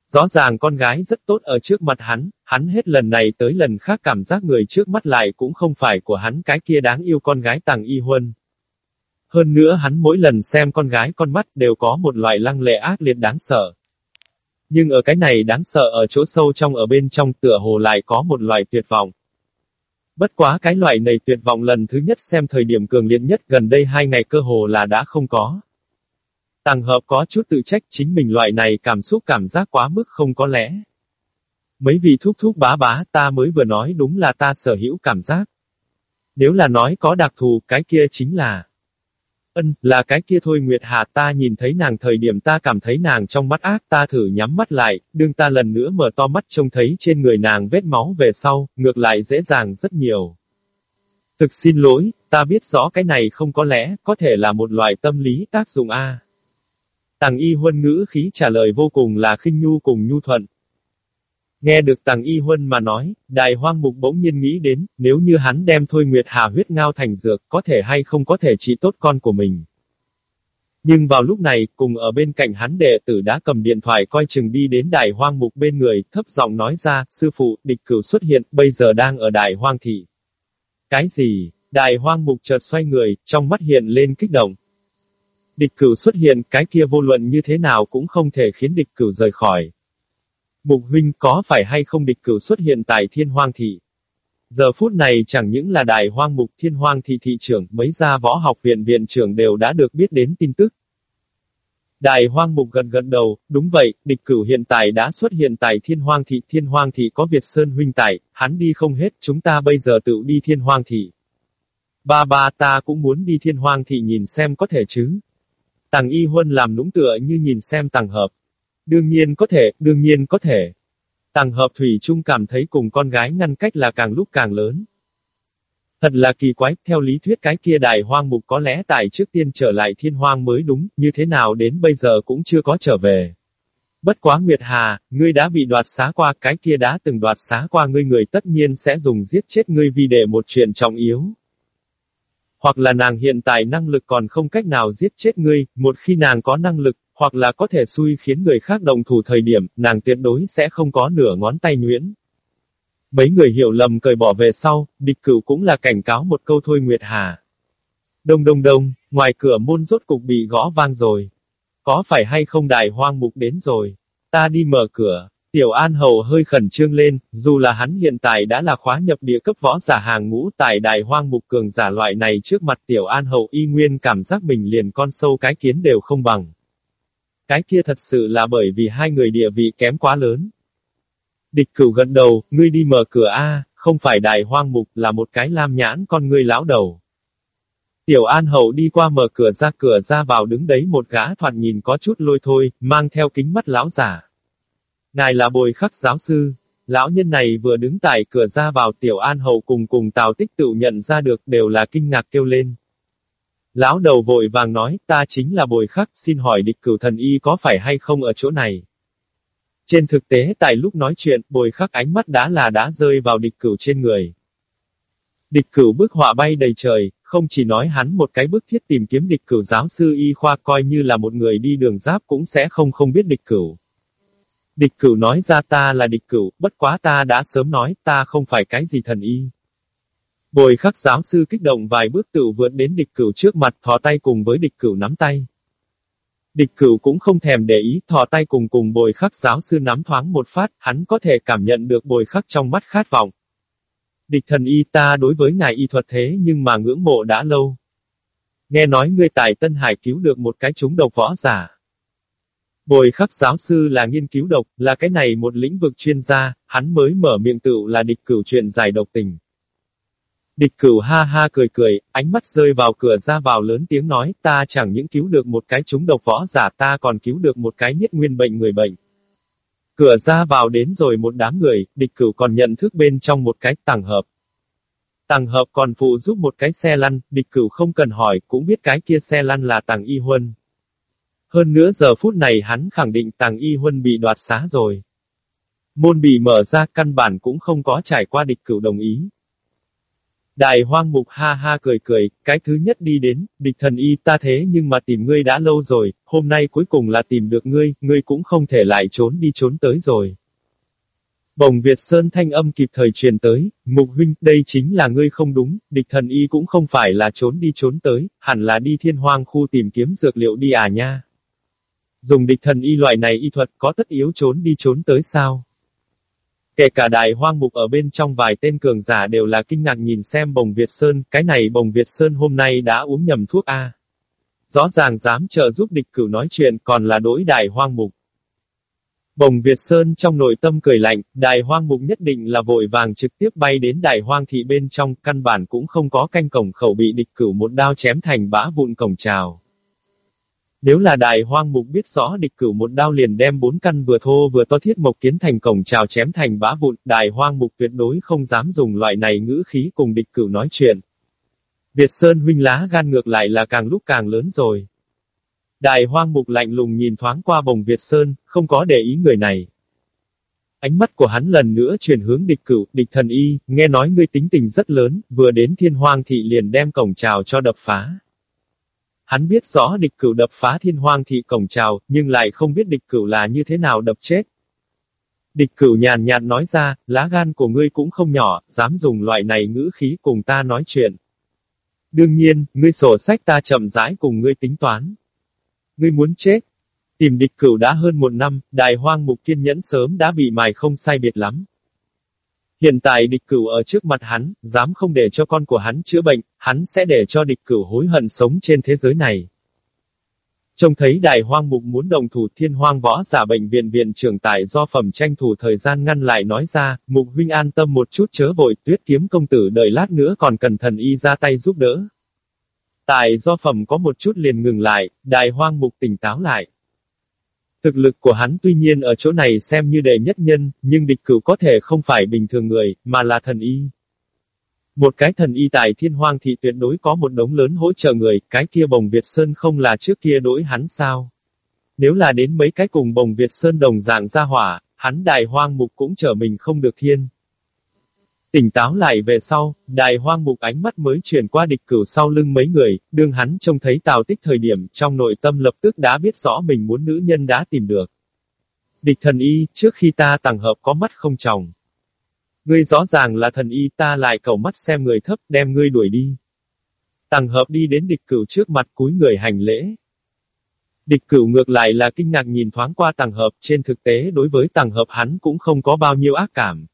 Rõ ràng con gái rất tốt ở trước mặt hắn, hắn hết lần này tới lần khác cảm giác người trước mắt lại cũng không phải của hắn cái kia đáng yêu con gái tàng y huân. Hơn nữa hắn mỗi lần xem con gái con mắt đều có một loại lăng lệ ác liệt đáng sợ. Nhưng ở cái này đáng sợ ở chỗ sâu trong ở bên trong tựa hồ lại có một loại tuyệt vọng. Bất quá cái loại này tuyệt vọng lần thứ nhất xem thời điểm cường liệt nhất gần đây hai ngày cơ hồ là đã không có. Tàng hợp có chút tự trách chính mình loại này cảm xúc cảm giác quá mức không có lẽ. Mấy vị thúc thúc bá bá ta mới vừa nói đúng là ta sở hữu cảm giác. Nếu là nói có đặc thù, cái kia chính là... Ân, là cái kia thôi Nguyệt Hà ta nhìn thấy nàng thời điểm ta cảm thấy nàng trong mắt ác ta thử nhắm mắt lại, đương ta lần nữa mở to mắt trông thấy trên người nàng vết máu về sau, ngược lại dễ dàng rất nhiều. Thực xin lỗi, ta biết rõ cái này không có lẽ, có thể là một loại tâm lý tác dụng A. Tàng y huân ngữ khí trả lời vô cùng là khinh nhu cùng nhu thuận, Nghe được Tàng Y Huân mà nói, Đại Hoang Mục bỗng nhiên nghĩ đến, nếu như hắn đem Thôi Nguyệt Hà huyết ngao thành dược, có thể hay không có thể trị tốt con của mình. Nhưng vào lúc này, cùng ở bên cạnh hắn đệ tử đã cầm điện thoại coi chừng đi đến Đại Hoang Mục bên người, thấp giọng nói ra, sư phụ, địch cửu xuất hiện, bây giờ đang ở Đại Hoang Thị. Cái gì? Đại Hoang Mục chợt xoay người, trong mắt hiện lên kích động. Địch cửu xuất hiện, cái kia vô luận như thế nào cũng không thể khiến địch cửu rời khỏi. Mục huynh có phải hay không địch cửu xuất hiện tại thiên hoang thị? Giờ phút này chẳng những là đại hoang mục thiên hoang thị thị trưởng, mấy gia võ học viện viện trưởng đều đã được biết đến tin tức. Đại hoang mục gần gần đầu, đúng vậy, địch cửu hiện tại đã xuất hiện tại thiên hoang thị, thiên hoang thị có Việt Sơn huynh tại, hắn đi không hết, chúng ta bây giờ tự đi thiên hoang thị. Ba ba ta cũng muốn đi thiên hoang thị nhìn xem có thể chứ. Tàng y huân làm nũng tựa như nhìn xem tàng hợp. Đương nhiên có thể, đương nhiên có thể. Tàng hợp thủy chung cảm thấy cùng con gái ngăn cách là càng lúc càng lớn. Thật là kỳ quái, theo lý thuyết cái kia đại hoang mục có lẽ tại trước tiên trở lại thiên hoang mới đúng, như thế nào đến bây giờ cũng chưa có trở về. Bất quá Nguyệt Hà, ngươi đã bị đoạt xá qua, cái kia đã từng đoạt xá qua ngươi người tất nhiên sẽ dùng giết chết ngươi vì để một chuyện trọng yếu. Hoặc là nàng hiện tại năng lực còn không cách nào giết chết ngươi, một khi nàng có năng lực, hoặc là có thể xui khiến người khác đồng thủ thời điểm, nàng tuyệt đối sẽ không có nửa ngón tay nhuyễn. Mấy người hiểu lầm cởi bỏ về sau, địch cửu cũng là cảnh cáo một câu thôi Nguyệt Hà. Đông đông đông, ngoài cửa môn rốt cục bị gõ vang rồi. Có phải hay không đài hoang mục đến rồi? Ta đi mở cửa. Tiểu An Hầu hơi khẩn trương lên, dù là hắn hiện tại đã là khóa nhập địa cấp võ giả hàng ngũ tại đài hoang mục cường giả loại này trước mặt Tiểu An Hầu y nguyên cảm giác mình liền con sâu cái kiến đều không bằng. Cái kia thật sự là bởi vì hai người địa vị kém quá lớn. Địch cửu gần đầu, ngươi đi mở cửa A, không phải đại hoang mục, là một cái lam nhãn con ngươi lão đầu. Tiểu An Hậu đi qua mở cửa ra cửa ra vào đứng đấy một gã thoạt nhìn có chút lôi thôi, mang theo kính mắt lão giả. Ngài là bồi khắc giáo sư. Lão nhân này vừa đứng tại cửa ra vào Tiểu An Hậu cùng cùng Tào Tích tự nhận ra được đều là kinh ngạc kêu lên. Lão đầu vội vàng nói, ta chính là bồi khắc, xin hỏi địch cửu thần y có phải hay không ở chỗ này? Trên thực tế tại lúc nói chuyện, bồi khắc ánh mắt đã là đã rơi vào địch cửu trên người. Địch cửu bức họa bay đầy trời, không chỉ nói hắn một cái bức thiết tìm kiếm địch cửu giáo sư y khoa coi như là một người đi đường giáp cũng sẽ không không biết địch cửu. Địch cửu nói ra ta là địch cửu, bất quá ta đã sớm nói ta không phải cái gì thần y. Bồi khắc giáo sư kích động vài bước tự vượt đến địch cửu trước mặt thò tay cùng với địch cửu nắm tay. Địch cửu cũng không thèm để ý thò tay cùng cùng bồi khắc giáo sư nắm thoáng một phát, hắn có thể cảm nhận được bồi khắc trong mắt khát vọng. Địch thần y ta đối với ngài y thuật thế nhưng mà ngưỡng mộ đã lâu. Nghe nói ngươi tại Tân Hải cứu được một cái chúng độc võ giả. Bồi khắc giáo sư là nghiên cứu độc, là cái này một lĩnh vực chuyên gia, hắn mới mở miệng tựu là địch cửu chuyện giải độc tình. Địch cửu ha ha cười cười, ánh mắt rơi vào cửa ra vào lớn tiếng nói, ta chẳng những cứu được một cái chúng độc võ giả ta còn cứu được một cái nhất nguyên bệnh người bệnh. Cửa ra vào đến rồi một đám người, địch cửu còn nhận thức bên trong một cái tàng hợp. Tàng hợp còn phụ giúp một cái xe lăn, địch cửu không cần hỏi, cũng biết cái kia xe lăn là tàng y huân. Hơn nữa giờ phút này hắn khẳng định tàng y huân bị đoạt xá rồi. Môn bị mở ra căn bản cũng không có trải qua địch cửu đồng ý. Đại hoang mục ha ha cười cười, cái thứ nhất đi đến, địch thần y ta thế nhưng mà tìm ngươi đã lâu rồi, hôm nay cuối cùng là tìm được ngươi, ngươi cũng không thể lại trốn đi trốn tới rồi. Bồng Việt Sơn thanh âm kịp thời truyền tới, mục huynh, đây chính là ngươi không đúng, địch thần y cũng không phải là trốn đi trốn tới, hẳn là đi thiên hoang khu tìm kiếm dược liệu đi à nha. Dùng địch thần y loại này y thuật có tất yếu trốn đi trốn tới sao? Kể cả đại hoang mục ở bên trong vài tên cường giả đều là kinh ngạc nhìn xem bồng Việt Sơn, cái này bồng Việt Sơn hôm nay đã uống nhầm thuốc A. Rõ ràng dám trợ giúp địch cửu nói chuyện còn là đối đại hoang mục. Bồng Việt Sơn trong nội tâm cười lạnh, đài hoang mục nhất định là vội vàng trực tiếp bay đến đài hoang thị bên trong, căn bản cũng không có canh cổng khẩu bị địch cửu một đao chém thành bã vụn cổng trào. Nếu là đài hoang mục biết rõ địch cửu một đao liền đem bốn căn vừa thô vừa to thiết mộc kiến thành cổng trào chém thành bã vụn, đài hoang mục tuyệt đối không dám dùng loại này ngữ khí cùng địch cửu nói chuyện. Việt Sơn huynh lá gan ngược lại là càng lúc càng lớn rồi. Đài hoang mục lạnh lùng nhìn thoáng qua bồng Việt Sơn, không có để ý người này. Ánh mắt của hắn lần nữa chuyển hướng địch cửu, địch thần y, nghe nói ngươi tính tình rất lớn, vừa đến thiên hoang thị liền đem cổng trào cho đập phá. Hắn biết rõ địch cửu đập phá thiên hoang thị cổng trào, nhưng lại không biết địch cửu là như thế nào đập chết. Địch cửu nhàn nhạt nói ra, lá gan của ngươi cũng không nhỏ, dám dùng loại này ngữ khí cùng ta nói chuyện. Đương nhiên, ngươi sổ sách ta chậm rãi cùng ngươi tính toán. Ngươi muốn chết. Tìm địch cửu đã hơn một năm, đài hoang mục kiên nhẫn sớm đã bị mài không sai biệt lắm. Hiện tại địch cửu ở trước mặt hắn, dám không để cho con của hắn chữa bệnh, hắn sẽ để cho địch cửu hối hận sống trên thế giới này. Trông thấy đài hoang mục muốn đồng thủ thiên hoang võ giả bệnh viện viện trưởng tại do phẩm tranh thủ thời gian ngăn lại nói ra, mục huynh an tâm một chút chớ vội tuyết kiếm công tử đợi lát nữa còn cần thần y ra tay giúp đỡ. Tại do phẩm có một chút liền ngừng lại, đài hoang mục tỉnh táo lại. Thực lực của hắn tuy nhiên ở chỗ này xem như đệ nhất nhân, nhưng địch cửu có thể không phải bình thường người, mà là thần y. Một cái thần y tại thiên hoang thị tuyệt đối có một đống lớn hỗ trợ người, cái kia bồng Việt Sơn không là trước kia đối hắn sao? Nếu là đến mấy cái cùng bồng Việt Sơn đồng dạng ra hỏa, hắn đại hoang mục cũng trở mình không được thiên. Tỉnh táo lại về sau, đài hoang mục ánh mắt mới chuyển qua địch cửu sau lưng mấy người, đương hắn trông thấy tào tích thời điểm trong nội tâm lập tức đã biết rõ mình muốn nữ nhân đã tìm được. Địch thần y, trước khi ta tàng hợp có mắt không tròng. Ngươi rõ ràng là thần y ta lại cầu mắt xem người thấp đem ngươi đuổi đi. Tàng hợp đi đến địch cửu trước mặt cúi người hành lễ. Địch cửu ngược lại là kinh ngạc nhìn thoáng qua tàng hợp trên thực tế đối với tàng hợp hắn cũng không có bao nhiêu ác cảm.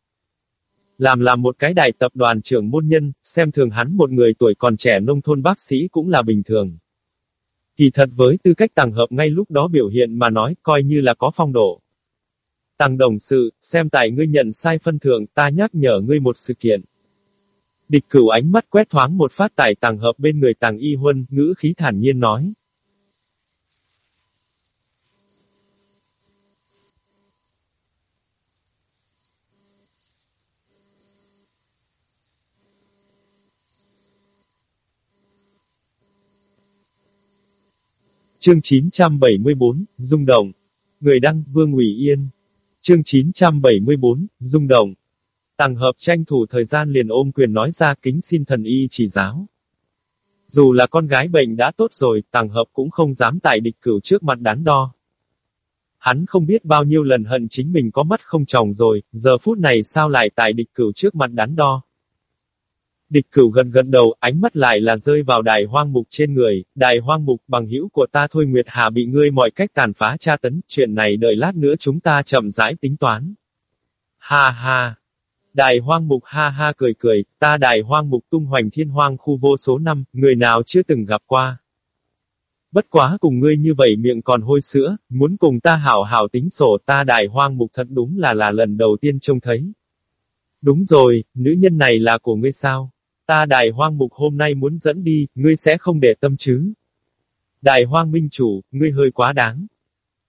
Làm là một cái đại tập đoàn trưởng môn nhân, xem thường hắn một người tuổi còn trẻ nông thôn bác sĩ cũng là bình thường. Kỳ thật với tư cách tàng hợp ngay lúc đó biểu hiện mà nói coi như là có phong độ. Tàng đồng sự, xem tại ngươi nhận sai phân thượng ta nhắc nhở ngươi một sự kiện. Địch cửu ánh mắt quét thoáng một phát tại tàng hợp bên người tàng y huân, ngữ khí thản nhiên nói. Chương 974, Dung Động. Người đăng, Vương ủy Yên. Chương 974, Dung Động. Tàng hợp tranh thủ thời gian liền ôm quyền nói ra kính xin thần y chỉ giáo. Dù là con gái bệnh đã tốt rồi, tàng hợp cũng không dám tại địch cửu trước mặt đắn đo. Hắn không biết bao nhiêu lần hận chính mình có mắt không tròng rồi, giờ phút này sao lại tại địch cửu trước mặt đắn đo. Địch cửu gần gần đầu, ánh mắt lại là rơi vào đài hoang mục trên người, đài hoang mục bằng hữu của ta thôi Nguyệt Hà bị ngươi mọi cách tàn phá tra tấn, chuyện này đợi lát nữa chúng ta chậm rãi tính toán. Ha ha! Đài hoang mục ha ha cười cười, ta đài hoang mục tung hoành thiên hoang khu vô số năm, người nào chưa từng gặp qua. Bất quá cùng ngươi như vậy miệng còn hôi sữa, muốn cùng ta hảo hảo tính sổ ta đài hoang mục thật đúng là là lần đầu tiên trông thấy. Đúng rồi, nữ nhân này là của ngươi sao? Ta Đại hoang mục hôm nay muốn dẫn đi, ngươi sẽ không để tâm chứ. Đại hoang minh chủ, ngươi hơi quá đáng.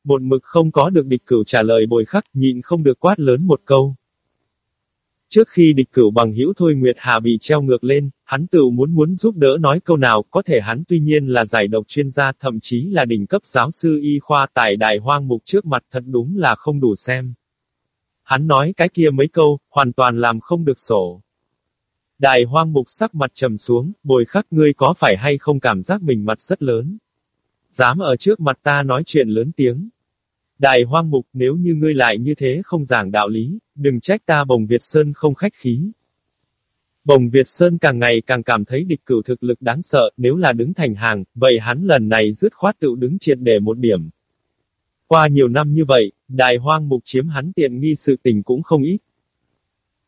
Một mực không có được địch cửu trả lời bồi khắc, nhịn không được quát lớn một câu. Trước khi địch cửu bằng hữu thôi Nguyệt Hà bị treo ngược lên, hắn tự muốn muốn giúp đỡ nói câu nào, có thể hắn tuy nhiên là giải độc chuyên gia thậm chí là đỉnh cấp giáo sư y khoa tại Đại hoang mục trước mặt thật đúng là không đủ xem. Hắn nói cái kia mấy câu, hoàn toàn làm không được sổ. Đại hoang mục sắc mặt trầm xuống, bồi khắc ngươi có phải hay không cảm giác mình mặt rất lớn. Dám ở trước mặt ta nói chuyện lớn tiếng. Đại hoang mục nếu như ngươi lại như thế không giảng đạo lý, đừng trách ta bồng Việt Sơn không khách khí. Bồng Việt Sơn càng ngày càng cảm thấy địch cửu thực lực đáng sợ, nếu là đứng thành hàng, vậy hắn lần này dứt khoát tự đứng triệt để một điểm. Qua nhiều năm như vậy, Đại hoang mục chiếm hắn tiện nghi sự tình cũng không ít.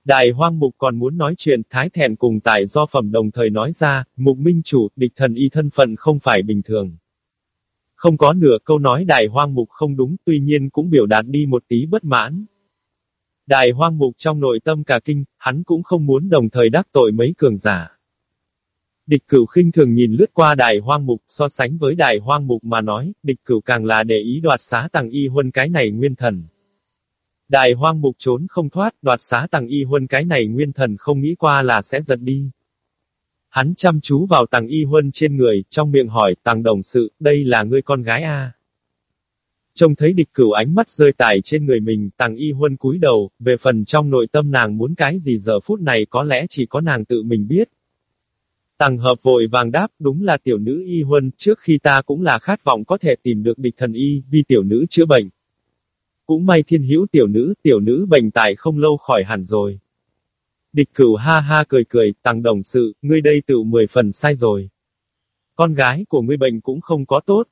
Đại hoang mục còn muốn nói chuyện, thái thẹn cùng tại do phẩm đồng thời nói ra, mục minh chủ, địch thần y thân phận không phải bình thường. Không có nửa câu nói đại hoang mục không đúng, tuy nhiên cũng biểu đạt đi một tí bất mãn. Đại hoang mục trong nội tâm cả kinh, hắn cũng không muốn đồng thời đắc tội mấy cường giả. Địch cửu khinh thường nhìn lướt qua đại hoang mục, so sánh với đại hoang mục mà nói, địch cửu càng là để ý đoạt xá tàng y huân cái này nguyên thần. Đại hoang mục trốn không thoát, đoạt xá tàng y huân cái này nguyên thần không nghĩ qua là sẽ giật đi. Hắn chăm chú vào tàng y huân trên người, trong miệng hỏi, tàng đồng sự, đây là ngươi con gái a Trông thấy địch cửu ánh mắt rơi tải trên người mình, tàng y huân cúi đầu, về phần trong nội tâm nàng muốn cái gì giờ phút này có lẽ chỉ có nàng tự mình biết. Tàng hợp vội vàng đáp, đúng là tiểu nữ y huân, trước khi ta cũng là khát vọng có thể tìm được địch thần y, vì tiểu nữ chữa bệnh. Cũng may thiên hữu tiểu nữ, tiểu nữ bệnh tại không lâu khỏi hẳn rồi. Địch cửu ha ha cười cười, tăng đồng sự, ngươi đây tự mười phần sai rồi. Con gái của ngươi bệnh cũng không có tốt.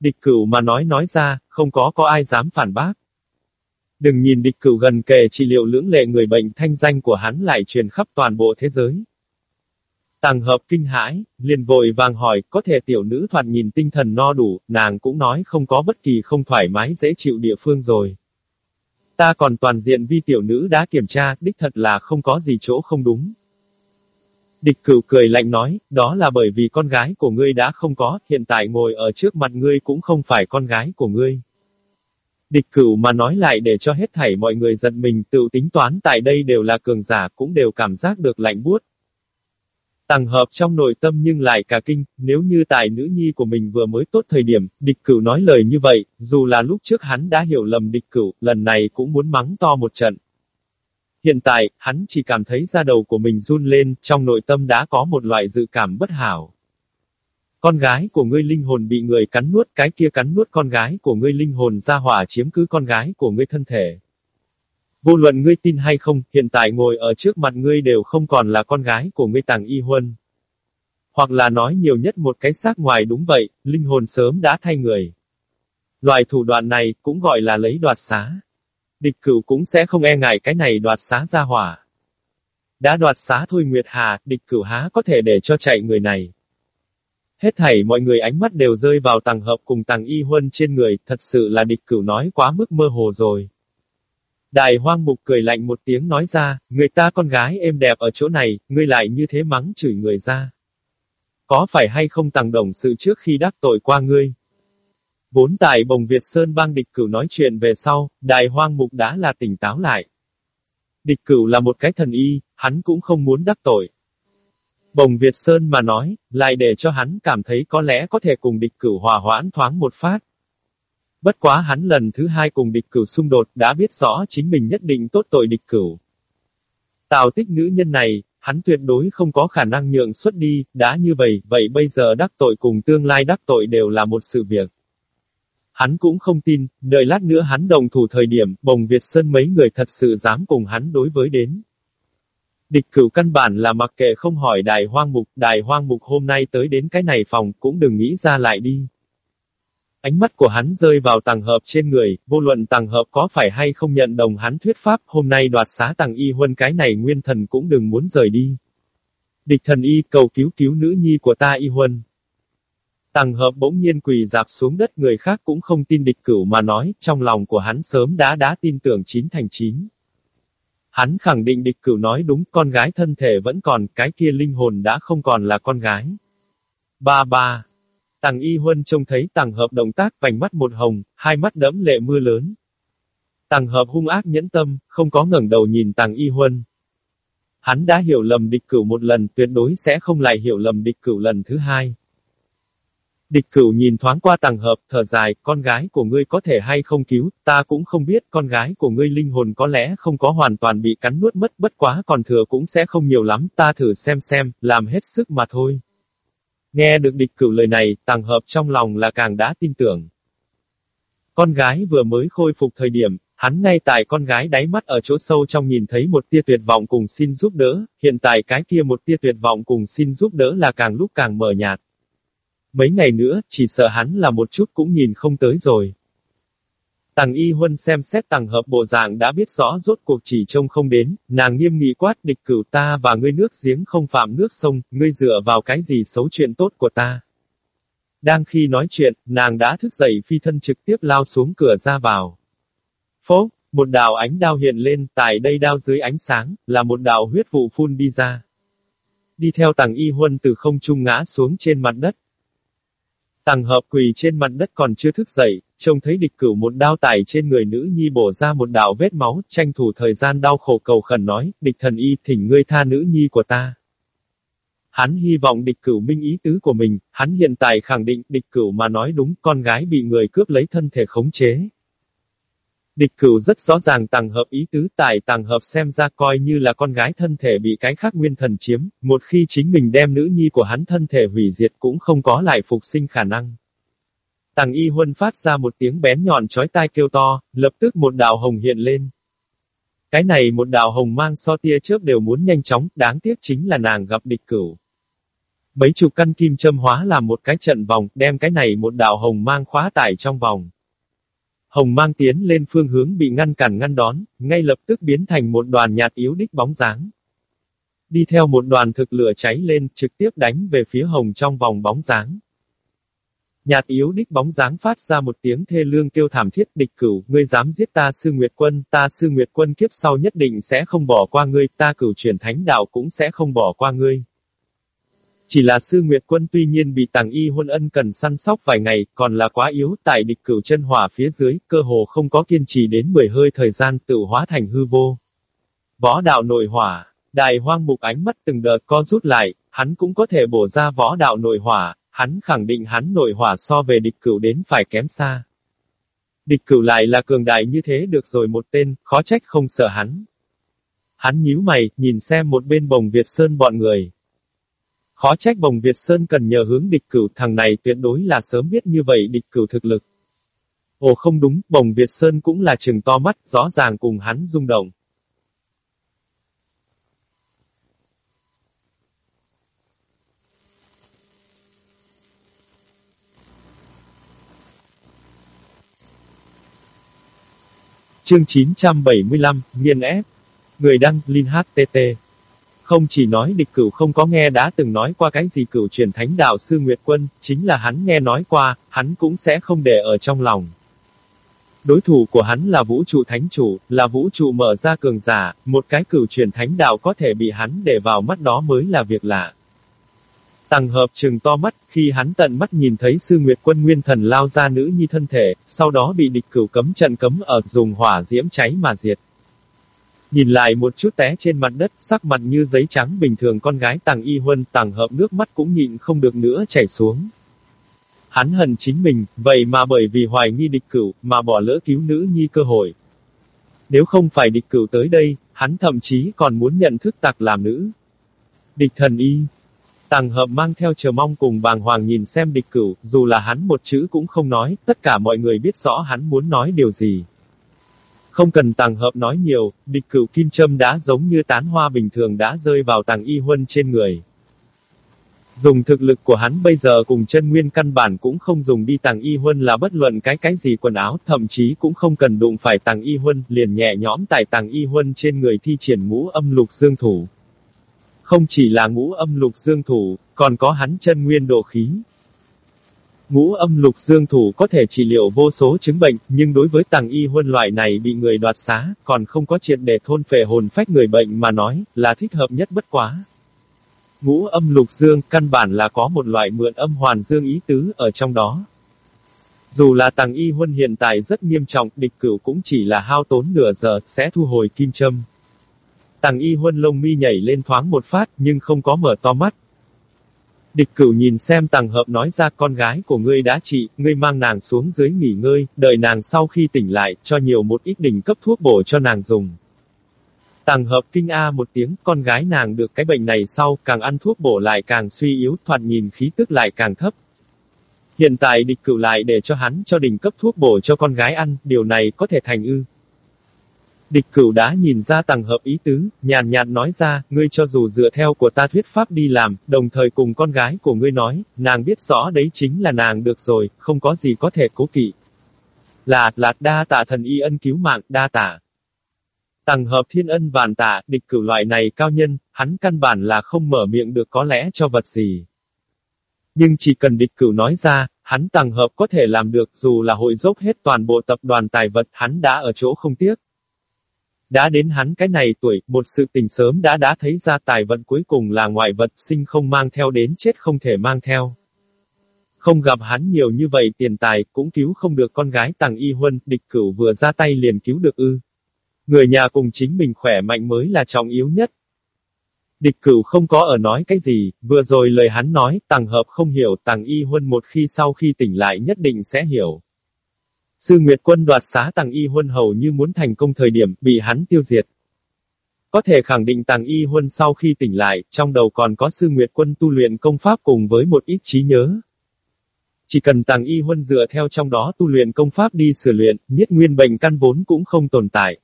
Địch cửu mà nói nói ra, không có có ai dám phản bác. Đừng nhìn địch cửu gần kề trị liệu lưỡng lệ người bệnh thanh danh của hắn lại truyền khắp toàn bộ thế giới. Tàng hợp kinh hãi, liền vội vàng hỏi, có thể tiểu nữ thoạt nhìn tinh thần no đủ, nàng cũng nói không có bất kỳ không thoải mái dễ chịu địa phương rồi. Ta còn toàn diện vi tiểu nữ đã kiểm tra, đích thật là không có gì chỗ không đúng. Địch cửu cười lạnh nói, đó là bởi vì con gái của ngươi đã không có, hiện tại ngồi ở trước mặt ngươi cũng không phải con gái của ngươi. Địch cửu mà nói lại để cho hết thảy mọi người giận mình tự tính toán tại đây đều là cường giả cũng đều cảm giác được lạnh buốt. Tàng hợp trong nội tâm nhưng lại cả kinh, nếu như tài nữ nhi của mình vừa mới tốt thời điểm, địch cửu nói lời như vậy, dù là lúc trước hắn đã hiểu lầm địch cửu, lần này cũng muốn mắng to một trận. Hiện tại, hắn chỉ cảm thấy da đầu của mình run lên, trong nội tâm đã có một loại dự cảm bất hảo. Con gái của ngươi linh hồn bị người cắn nuốt, cái kia cắn nuốt con gái của ngươi linh hồn ra hỏa chiếm cứ con gái của ngươi thân thể. Vô luận ngươi tin hay không, hiện tại ngồi ở trước mặt ngươi đều không còn là con gái của ngươi tàng y huân. Hoặc là nói nhiều nhất một cái xác ngoài đúng vậy, linh hồn sớm đã thay người. Loại thủ đoạn này, cũng gọi là lấy đoạt xá. Địch cửu cũng sẽ không e ngại cái này đoạt xá ra hỏa. Đã đoạt xá thôi Nguyệt Hà, địch cửu há có thể để cho chạy người này. Hết thảy mọi người ánh mắt đều rơi vào tàng hợp cùng tàng y huân trên người, thật sự là địch cửu nói quá mức mơ hồ rồi. Đại hoang mục cười lạnh một tiếng nói ra, người ta con gái êm đẹp ở chỗ này, ngươi lại như thế mắng chửi người ra. Có phải hay không tàng đồng sự trước khi đắc tội qua ngươi? Vốn tại bồng Việt Sơn bang địch cửu nói chuyện về sau, đại hoang mục đã là tỉnh táo lại. Địch cửu là một cái thần y, hắn cũng không muốn đắc tội. Bồng Việt Sơn mà nói, lại để cho hắn cảm thấy có lẽ có thể cùng địch cửu hòa hoãn thoáng một phát. Bất quá hắn lần thứ hai cùng địch cửu xung đột đã biết rõ chính mình nhất định tốt tội địch cửu. Tào tích nữ nhân này, hắn tuyệt đối không có khả năng nhượng xuất đi, đã như vậy, vậy bây giờ đắc tội cùng tương lai đắc tội đều là một sự việc. Hắn cũng không tin, đợi lát nữa hắn đồng thủ thời điểm, bồng Việt Sơn mấy người thật sự dám cùng hắn đối với đến. Địch cửu căn bản là mặc kệ không hỏi đài hoang mục, đài hoang mục hôm nay tới đến cái này phòng cũng đừng nghĩ ra lại đi. Ánh mắt của hắn rơi vào tàng hợp trên người, vô luận tàng hợp có phải hay không nhận đồng hắn thuyết pháp, hôm nay đoạt xá tàng y huân cái này nguyên thần cũng đừng muốn rời đi. Địch thần y cầu cứu cứu nữ nhi của ta y huân. Tàng hợp bỗng nhiên quỳ dạp xuống đất người khác cũng không tin địch cửu mà nói, trong lòng của hắn sớm đã đã tin tưởng chín thành chín. Hắn khẳng định địch cửu nói đúng, con gái thân thể vẫn còn, cái kia linh hồn đã không còn là con gái. Ba ba. Tàng y huân trông thấy tàng hợp động tác vành mắt một hồng, hai mắt đẫm lệ mưa lớn. Tàng hợp hung ác nhẫn tâm, không có ngẩng đầu nhìn tàng y huân. Hắn đã hiểu lầm địch cửu một lần, tuyệt đối sẽ không lại hiểu lầm địch cửu lần thứ hai. Địch cửu nhìn thoáng qua tàng hợp, thở dài, con gái của ngươi có thể hay không cứu, ta cũng không biết, con gái của ngươi linh hồn có lẽ không có hoàn toàn bị cắn nuốt mất, bất quá còn thừa cũng sẽ không nhiều lắm, ta thử xem xem, làm hết sức mà thôi. Nghe được địch cửu lời này, tàng hợp trong lòng là càng đã tin tưởng. Con gái vừa mới khôi phục thời điểm, hắn ngay tại con gái đáy mắt ở chỗ sâu trong nhìn thấy một tia tuyệt vọng cùng xin giúp đỡ, hiện tại cái kia một tia tuyệt vọng cùng xin giúp đỡ là càng lúc càng mờ nhạt. Mấy ngày nữa, chỉ sợ hắn là một chút cũng nhìn không tới rồi. Tàng y huân xem xét tàng hợp bộ dạng đã biết rõ rốt cuộc chỉ trông không đến, nàng nghiêm nghị quát địch cửu ta và ngươi nước giếng không phạm nước sông, ngươi dựa vào cái gì xấu chuyện tốt của ta. Đang khi nói chuyện, nàng đã thức dậy phi thân trực tiếp lao xuống cửa ra vào. Phố, một đạo ánh đao hiện lên, tại đây đao dưới ánh sáng, là một đạo huyết vụ phun đi ra. Đi theo tàng y huân từ không trung ngã xuống trên mặt đất. Tàng hợp quỳ trên mặt đất còn chưa thức dậy, trông thấy địch cửu một đao tải trên người nữ nhi bổ ra một đạo vết máu, tranh thủ thời gian đau khổ cầu khẩn nói, địch thần y thỉnh ngươi tha nữ nhi của ta. Hắn hy vọng địch cửu minh ý tứ của mình, hắn hiện tại khẳng định địch cửu mà nói đúng con gái bị người cướp lấy thân thể khống chế. Địch cửu rất rõ ràng tàng hợp ý tứ tại tàng hợp xem ra coi như là con gái thân thể bị cái khác nguyên thần chiếm, một khi chính mình đem nữ nhi của hắn thân thể hủy diệt cũng không có lại phục sinh khả năng. Tàng y huân phát ra một tiếng bén nhọn chói tai kêu to, lập tức một đạo hồng hiện lên. Cái này một đạo hồng mang so tia trước đều muốn nhanh chóng, đáng tiếc chính là nàng gặp địch cửu. Mấy chục căn kim châm hóa làm một cái trận vòng, đem cái này một đạo hồng mang khóa tải trong vòng. Hồng mang tiến lên phương hướng bị ngăn cản ngăn đón, ngay lập tức biến thành một đoàn nhạt yếu đích bóng dáng. Đi theo một đoàn thực lửa cháy lên, trực tiếp đánh về phía hồng trong vòng bóng dáng. Nhạt yếu đích bóng dáng phát ra một tiếng thê lương kêu thảm thiết địch cửu, ngươi dám giết ta sư Nguyệt Quân, ta sư Nguyệt Quân kiếp sau nhất định sẽ không bỏ qua ngươi, ta cửu truyền thánh đạo cũng sẽ không bỏ qua ngươi. Chỉ là sư Nguyệt Quân tuy nhiên bị tàng y hôn ân cần săn sóc vài ngày, còn là quá yếu tại địch cửu chân hỏa phía dưới, cơ hồ không có kiên trì đến 10 hơi thời gian tự hóa thành hư vô. Võ đạo nội hỏa, đài hoang mục ánh mắt từng đợt co rút lại, hắn cũng có thể bổ ra võ đạo nội hỏa, hắn khẳng định hắn nội hỏa so về địch cửu đến phải kém xa. Địch cửu lại là cường đại như thế được rồi một tên, khó trách không sợ hắn. Hắn nhíu mày, nhìn xem một bên bồng Việt Sơn bọn người. Khó trách bồng Việt Sơn cần nhờ hướng địch cửu thằng này tuyệt đối là sớm biết như vậy địch cửu thực lực. Ồ không đúng, bồng Việt Sơn cũng là chừng to mắt, rõ ràng cùng hắn rung động. Chương 975, Nghiên ép. Người đăng, Linh HTT. Không chỉ nói địch cửu không có nghe đã từng nói qua cái gì cửu truyền thánh đạo sư Nguyệt Quân, chính là hắn nghe nói qua, hắn cũng sẽ không để ở trong lòng. Đối thủ của hắn là vũ trụ thánh chủ, là vũ trụ mở ra cường giả, một cái cửu truyền thánh đạo có thể bị hắn để vào mắt đó mới là việc lạ. Tằng hợp trừng to mắt, khi hắn tận mắt nhìn thấy sư Nguyệt quân nguyên thần lao ra nữ nhi thân thể, sau đó bị địch cửu cấm trận cấm ở dùng hỏa diễm cháy mà diệt. Nhìn lại một chút té trên mặt đất, sắc mặt như giấy trắng bình thường con gái tàng y huân, tàng hợp nước mắt cũng nhịn không được nữa chảy xuống. Hắn hận chính mình, vậy mà bởi vì hoài nghi địch cửu, mà bỏ lỡ cứu nữ nhi cơ hội. Nếu không phải địch cửu tới đây, hắn thậm chí còn muốn nhận thức tặc làm nữ. Địch thần y, Tàng hợp mang theo chờ mong cùng bàng hoàng nhìn xem địch cửu, dù là hắn một chữ cũng không nói, tất cả mọi người biết rõ hắn muốn nói điều gì. Không cần tàng hợp nói nhiều, địch cửu kim châm đã giống như tán hoa bình thường đã rơi vào tàng y huân trên người. Dùng thực lực của hắn bây giờ cùng chân nguyên căn bản cũng không dùng đi tàng y huân là bất luận cái cái gì quần áo, thậm chí cũng không cần đụng phải tàng y huân, liền nhẹ nhõm tại tàng y huân trên người thi triển ngũ âm lục dương thủ. Không chỉ là ngũ âm lục dương thủ, còn có hắn chân nguyên độ khí. Ngũ âm lục dương thủ có thể trị liệu vô số chứng bệnh, nhưng đối với tàng y huân loại này bị người đoạt xá, còn không có triệt để thôn phệ hồn phách người bệnh mà nói, là thích hợp nhất bất quá. Ngũ âm lục dương, căn bản là có một loại mượn âm hoàn dương ý tứ ở trong đó. Dù là tàng y huân hiện tại rất nghiêm trọng, địch cửu cũng chỉ là hao tốn nửa giờ, sẽ thu hồi kim châm. Tàng y huân lông mi nhảy lên thoáng một phát, nhưng không có mở to mắt. Địch cửu nhìn xem tàng hợp nói ra con gái của ngươi đã trị, ngươi mang nàng xuống dưới nghỉ ngơi, đợi nàng sau khi tỉnh lại, cho nhiều một ít đỉnh cấp thuốc bổ cho nàng dùng. Tàng hợp kinh A một tiếng, con gái nàng được cái bệnh này sau, càng ăn thuốc bổ lại càng suy yếu, thoạt nhìn khí tức lại càng thấp. Hiện tại địch cửu lại để cho hắn cho đỉnh cấp thuốc bổ cho con gái ăn, điều này có thể thành ư. Địch cửu đã nhìn ra tầng hợp ý tứ, nhàn nhạt nói ra, ngươi cho dù dựa theo của ta thuyết pháp đi làm, đồng thời cùng con gái của ngươi nói, nàng biết rõ đấy chính là nàng được rồi, không có gì có thể cố kỵ. Là, là, đa tạ thần y ân cứu mạng, đa tạ. Tầng hợp thiên ân vạn tạ, địch cửu loại này cao nhân, hắn căn bản là không mở miệng được có lẽ cho vật gì. Nhưng chỉ cần địch cửu nói ra, hắn tầng hợp có thể làm được dù là hội dốc hết toàn bộ tập đoàn tài vật hắn đã ở chỗ không tiếc. Đã đến hắn cái này tuổi, một sự tình sớm đã đã thấy ra tài vận cuối cùng là ngoại vật sinh không mang theo đến chết không thể mang theo. Không gặp hắn nhiều như vậy tiền tài, cũng cứu không được con gái tàng y huân, địch cửu vừa ra tay liền cứu được ư. Người nhà cùng chính mình khỏe mạnh mới là trọng yếu nhất. Địch cửu không có ở nói cái gì, vừa rồi lời hắn nói, tàng hợp không hiểu, tàng y huân một khi sau khi tỉnh lại nhất định sẽ hiểu. Sư Nguyệt quân đoạt xá tàng y huân hầu như muốn thành công thời điểm, bị hắn tiêu diệt. Có thể khẳng định tàng y huân sau khi tỉnh lại, trong đầu còn có sư Nguyệt quân tu luyện công pháp cùng với một ít trí nhớ. Chỉ cần tàng y huân dựa theo trong đó tu luyện công pháp đi sửa luyện, niết nguyên bệnh căn vốn cũng không tồn tại.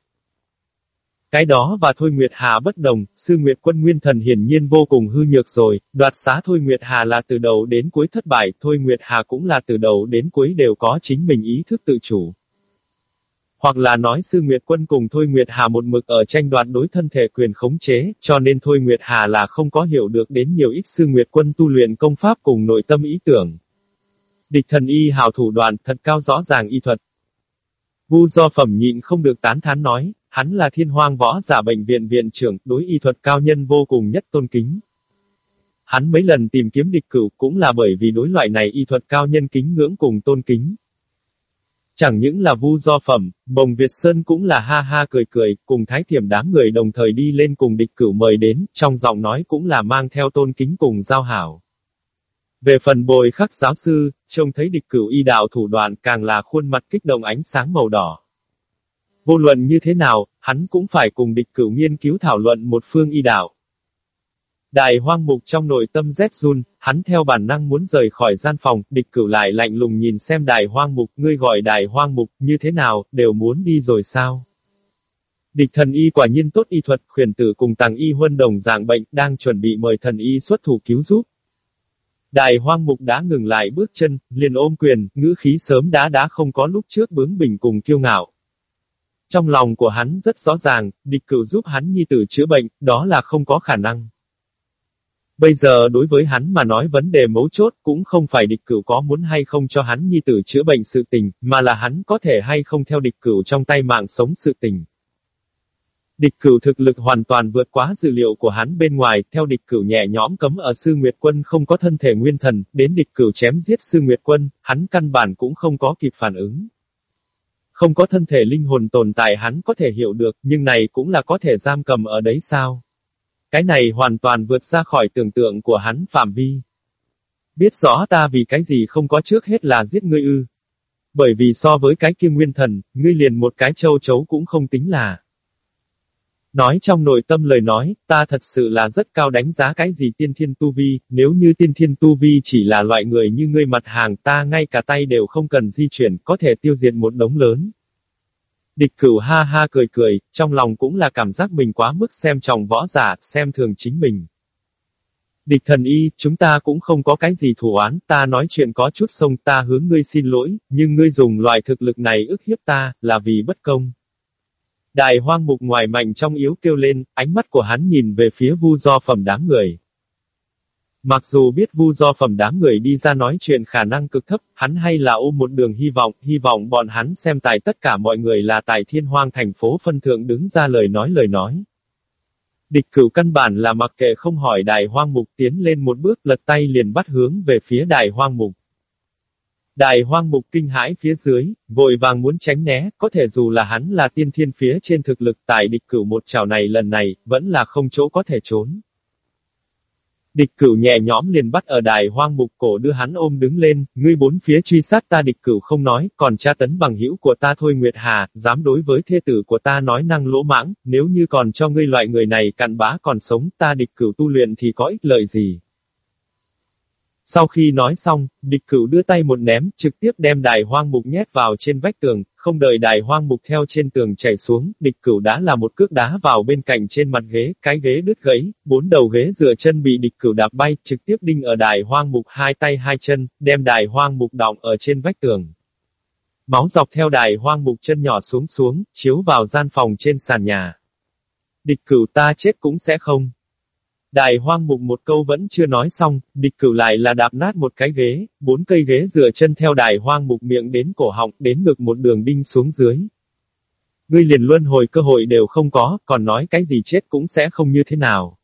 Cái đó và Thôi Nguyệt Hà bất đồng, sư Nguyệt quân nguyên thần hiển nhiên vô cùng hư nhược rồi, đoạt xá Thôi Nguyệt Hà là từ đầu đến cuối thất bại, Thôi Nguyệt Hà cũng là từ đầu đến cuối đều có chính mình ý thức tự chủ. Hoặc là nói sư Nguyệt quân cùng Thôi Nguyệt Hà một mực ở tranh đoạt đối thân thể quyền khống chế, cho nên Thôi Nguyệt Hà là không có hiểu được đến nhiều ít sư Nguyệt quân tu luyện công pháp cùng nội tâm ý tưởng. Địch thần y hào thủ đoạn thật cao rõ ràng y thuật. Vu do phẩm nhịn không được tán thán nói, Hắn là thiên hoang võ giả bệnh viện viện trưởng, đối y thuật cao nhân vô cùng nhất tôn kính. Hắn mấy lần tìm kiếm địch cửu cũng là bởi vì đối loại này y thuật cao nhân kính ngưỡng cùng tôn kính. Chẳng những là vu do phẩm, bồng Việt Sơn cũng là ha ha cười cười, cùng thái thiểm đám người đồng thời đi lên cùng địch cửu mời đến, trong giọng nói cũng là mang theo tôn kính cùng giao hảo. Về phần bồi khắc giáo sư, trông thấy địch cửu y đạo thủ đoạn càng là khuôn mặt kích động ánh sáng màu đỏ. Vô luận như thế nào, hắn cũng phải cùng địch cửu nghiên cứu thảo luận một phương y đạo. Đại hoang mục trong nội tâm rét run, hắn theo bản năng muốn rời khỏi gian phòng, địch cửu lại lạnh lùng nhìn xem đại hoang mục, ngươi gọi đại hoang mục, như thế nào, đều muốn đi rồi sao? Địch thần y quả nhiên tốt y thuật, khuyển tử cùng tàng y huân đồng dạng bệnh, đang chuẩn bị mời thần y xuất thủ cứu giúp. Đại hoang mục đã ngừng lại bước chân, liền ôm quyền, ngữ khí sớm đã đã không có lúc trước bướng bỉnh cùng kiêu ngạo. Trong lòng của hắn rất rõ ràng, địch cửu giúp hắn nhi tử chữa bệnh, đó là không có khả năng. Bây giờ đối với hắn mà nói vấn đề mấu chốt cũng không phải địch cửu có muốn hay không cho hắn nhi tử chữa bệnh sự tình, mà là hắn có thể hay không theo địch cửu trong tay mạng sống sự tình. Địch cửu thực lực hoàn toàn vượt quá dự liệu của hắn bên ngoài, theo địch cửu nhẹ nhõm cấm ở sư Nguyệt Quân không có thân thể nguyên thần, đến địch cửu chém giết sư Nguyệt Quân, hắn căn bản cũng không có kịp phản ứng. Không có thân thể linh hồn tồn tại hắn có thể hiểu được, nhưng này cũng là có thể giam cầm ở đấy sao? Cái này hoàn toàn vượt ra khỏi tưởng tượng của hắn phạm vi. Biết rõ ta vì cái gì không có trước hết là giết ngươi ư. Bởi vì so với cái kia nguyên thần, ngươi liền một cái châu chấu cũng không tính là. Nói trong nội tâm lời nói, ta thật sự là rất cao đánh giá cái gì tiên thiên tu vi, nếu như tiên thiên tu vi chỉ là loại người như ngươi mặt hàng ta ngay cả tay đều không cần di chuyển, có thể tiêu diệt một đống lớn. Địch cửu ha ha cười cười, trong lòng cũng là cảm giác mình quá mức xem trọng võ giả, xem thường chính mình. Địch thần y, chúng ta cũng không có cái gì thủ án, ta nói chuyện có chút sông ta hướng ngươi xin lỗi, nhưng ngươi dùng loại thực lực này ức hiếp ta, là vì bất công. Đại hoang mục ngoài mạnh trong yếu kêu lên, ánh mắt của hắn nhìn về phía vu do phẩm đám người. Mặc dù biết vu do phẩm đám người đi ra nói chuyện khả năng cực thấp, hắn hay là ôm một đường hy vọng, hy vọng bọn hắn xem tại tất cả mọi người là tại thiên hoang thành phố phân thượng đứng ra lời nói lời nói. Địch cửu căn bản là mặc kệ không hỏi đại hoang mục tiến lên một bước lật tay liền bắt hướng về phía đại hoang mục. Đại hoang mục kinh hãi phía dưới, vội vàng muốn tránh né, có thể dù là hắn là tiên thiên phía trên thực lực tại địch cửu một trào này lần này, vẫn là không chỗ có thể trốn. Địch cửu nhẹ nhõm liền bắt ở đài hoang mục cổ đưa hắn ôm đứng lên, ngươi bốn phía truy sát ta địch cửu không nói, còn tra tấn bằng hữu của ta thôi Nguyệt Hà, dám đối với thê tử của ta nói năng lỗ mãng, nếu như còn cho ngươi loại người này cặn bã còn sống, ta địch cửu tu luyện thì có ích lợi gì. Sau khi nói xong, địch cửu đưa tay một ném, trực tiếp đem đài hoang mục nhét vào trên vách tường, không đợi đài hoang mục theo trên tường chảy xuống, địch cửu đã là một cước đá vào bên cạnh trên mặt ghế, cái ghế đứt gãy, bốn đầu ghế dựa chân bị địch cửu đạp bay, trực tiếp đinh ở đài hoang mục hai tay hai chân, đem đài hoang mục đọng ở trên vách tường. Máu dọc theo đài hoang mục chân nhỏ xuống xuống, chiếu vào gian phòng trên sàn nhà. Địch cửu ta chết cũng sẽ không. Đài hoang mục một câu vẫn chưa nói xong, địch cửu lại là đạp nát một cái ghế, bốn cây ghế dựa chân theo đài hoang mục miệng đến cổ họng, đến ngực một đường đinh xuống dưới. Ngươi liền luân hồi cơ hội đều không có, còn nói cái gì chết cũng sẽ không như thế nào.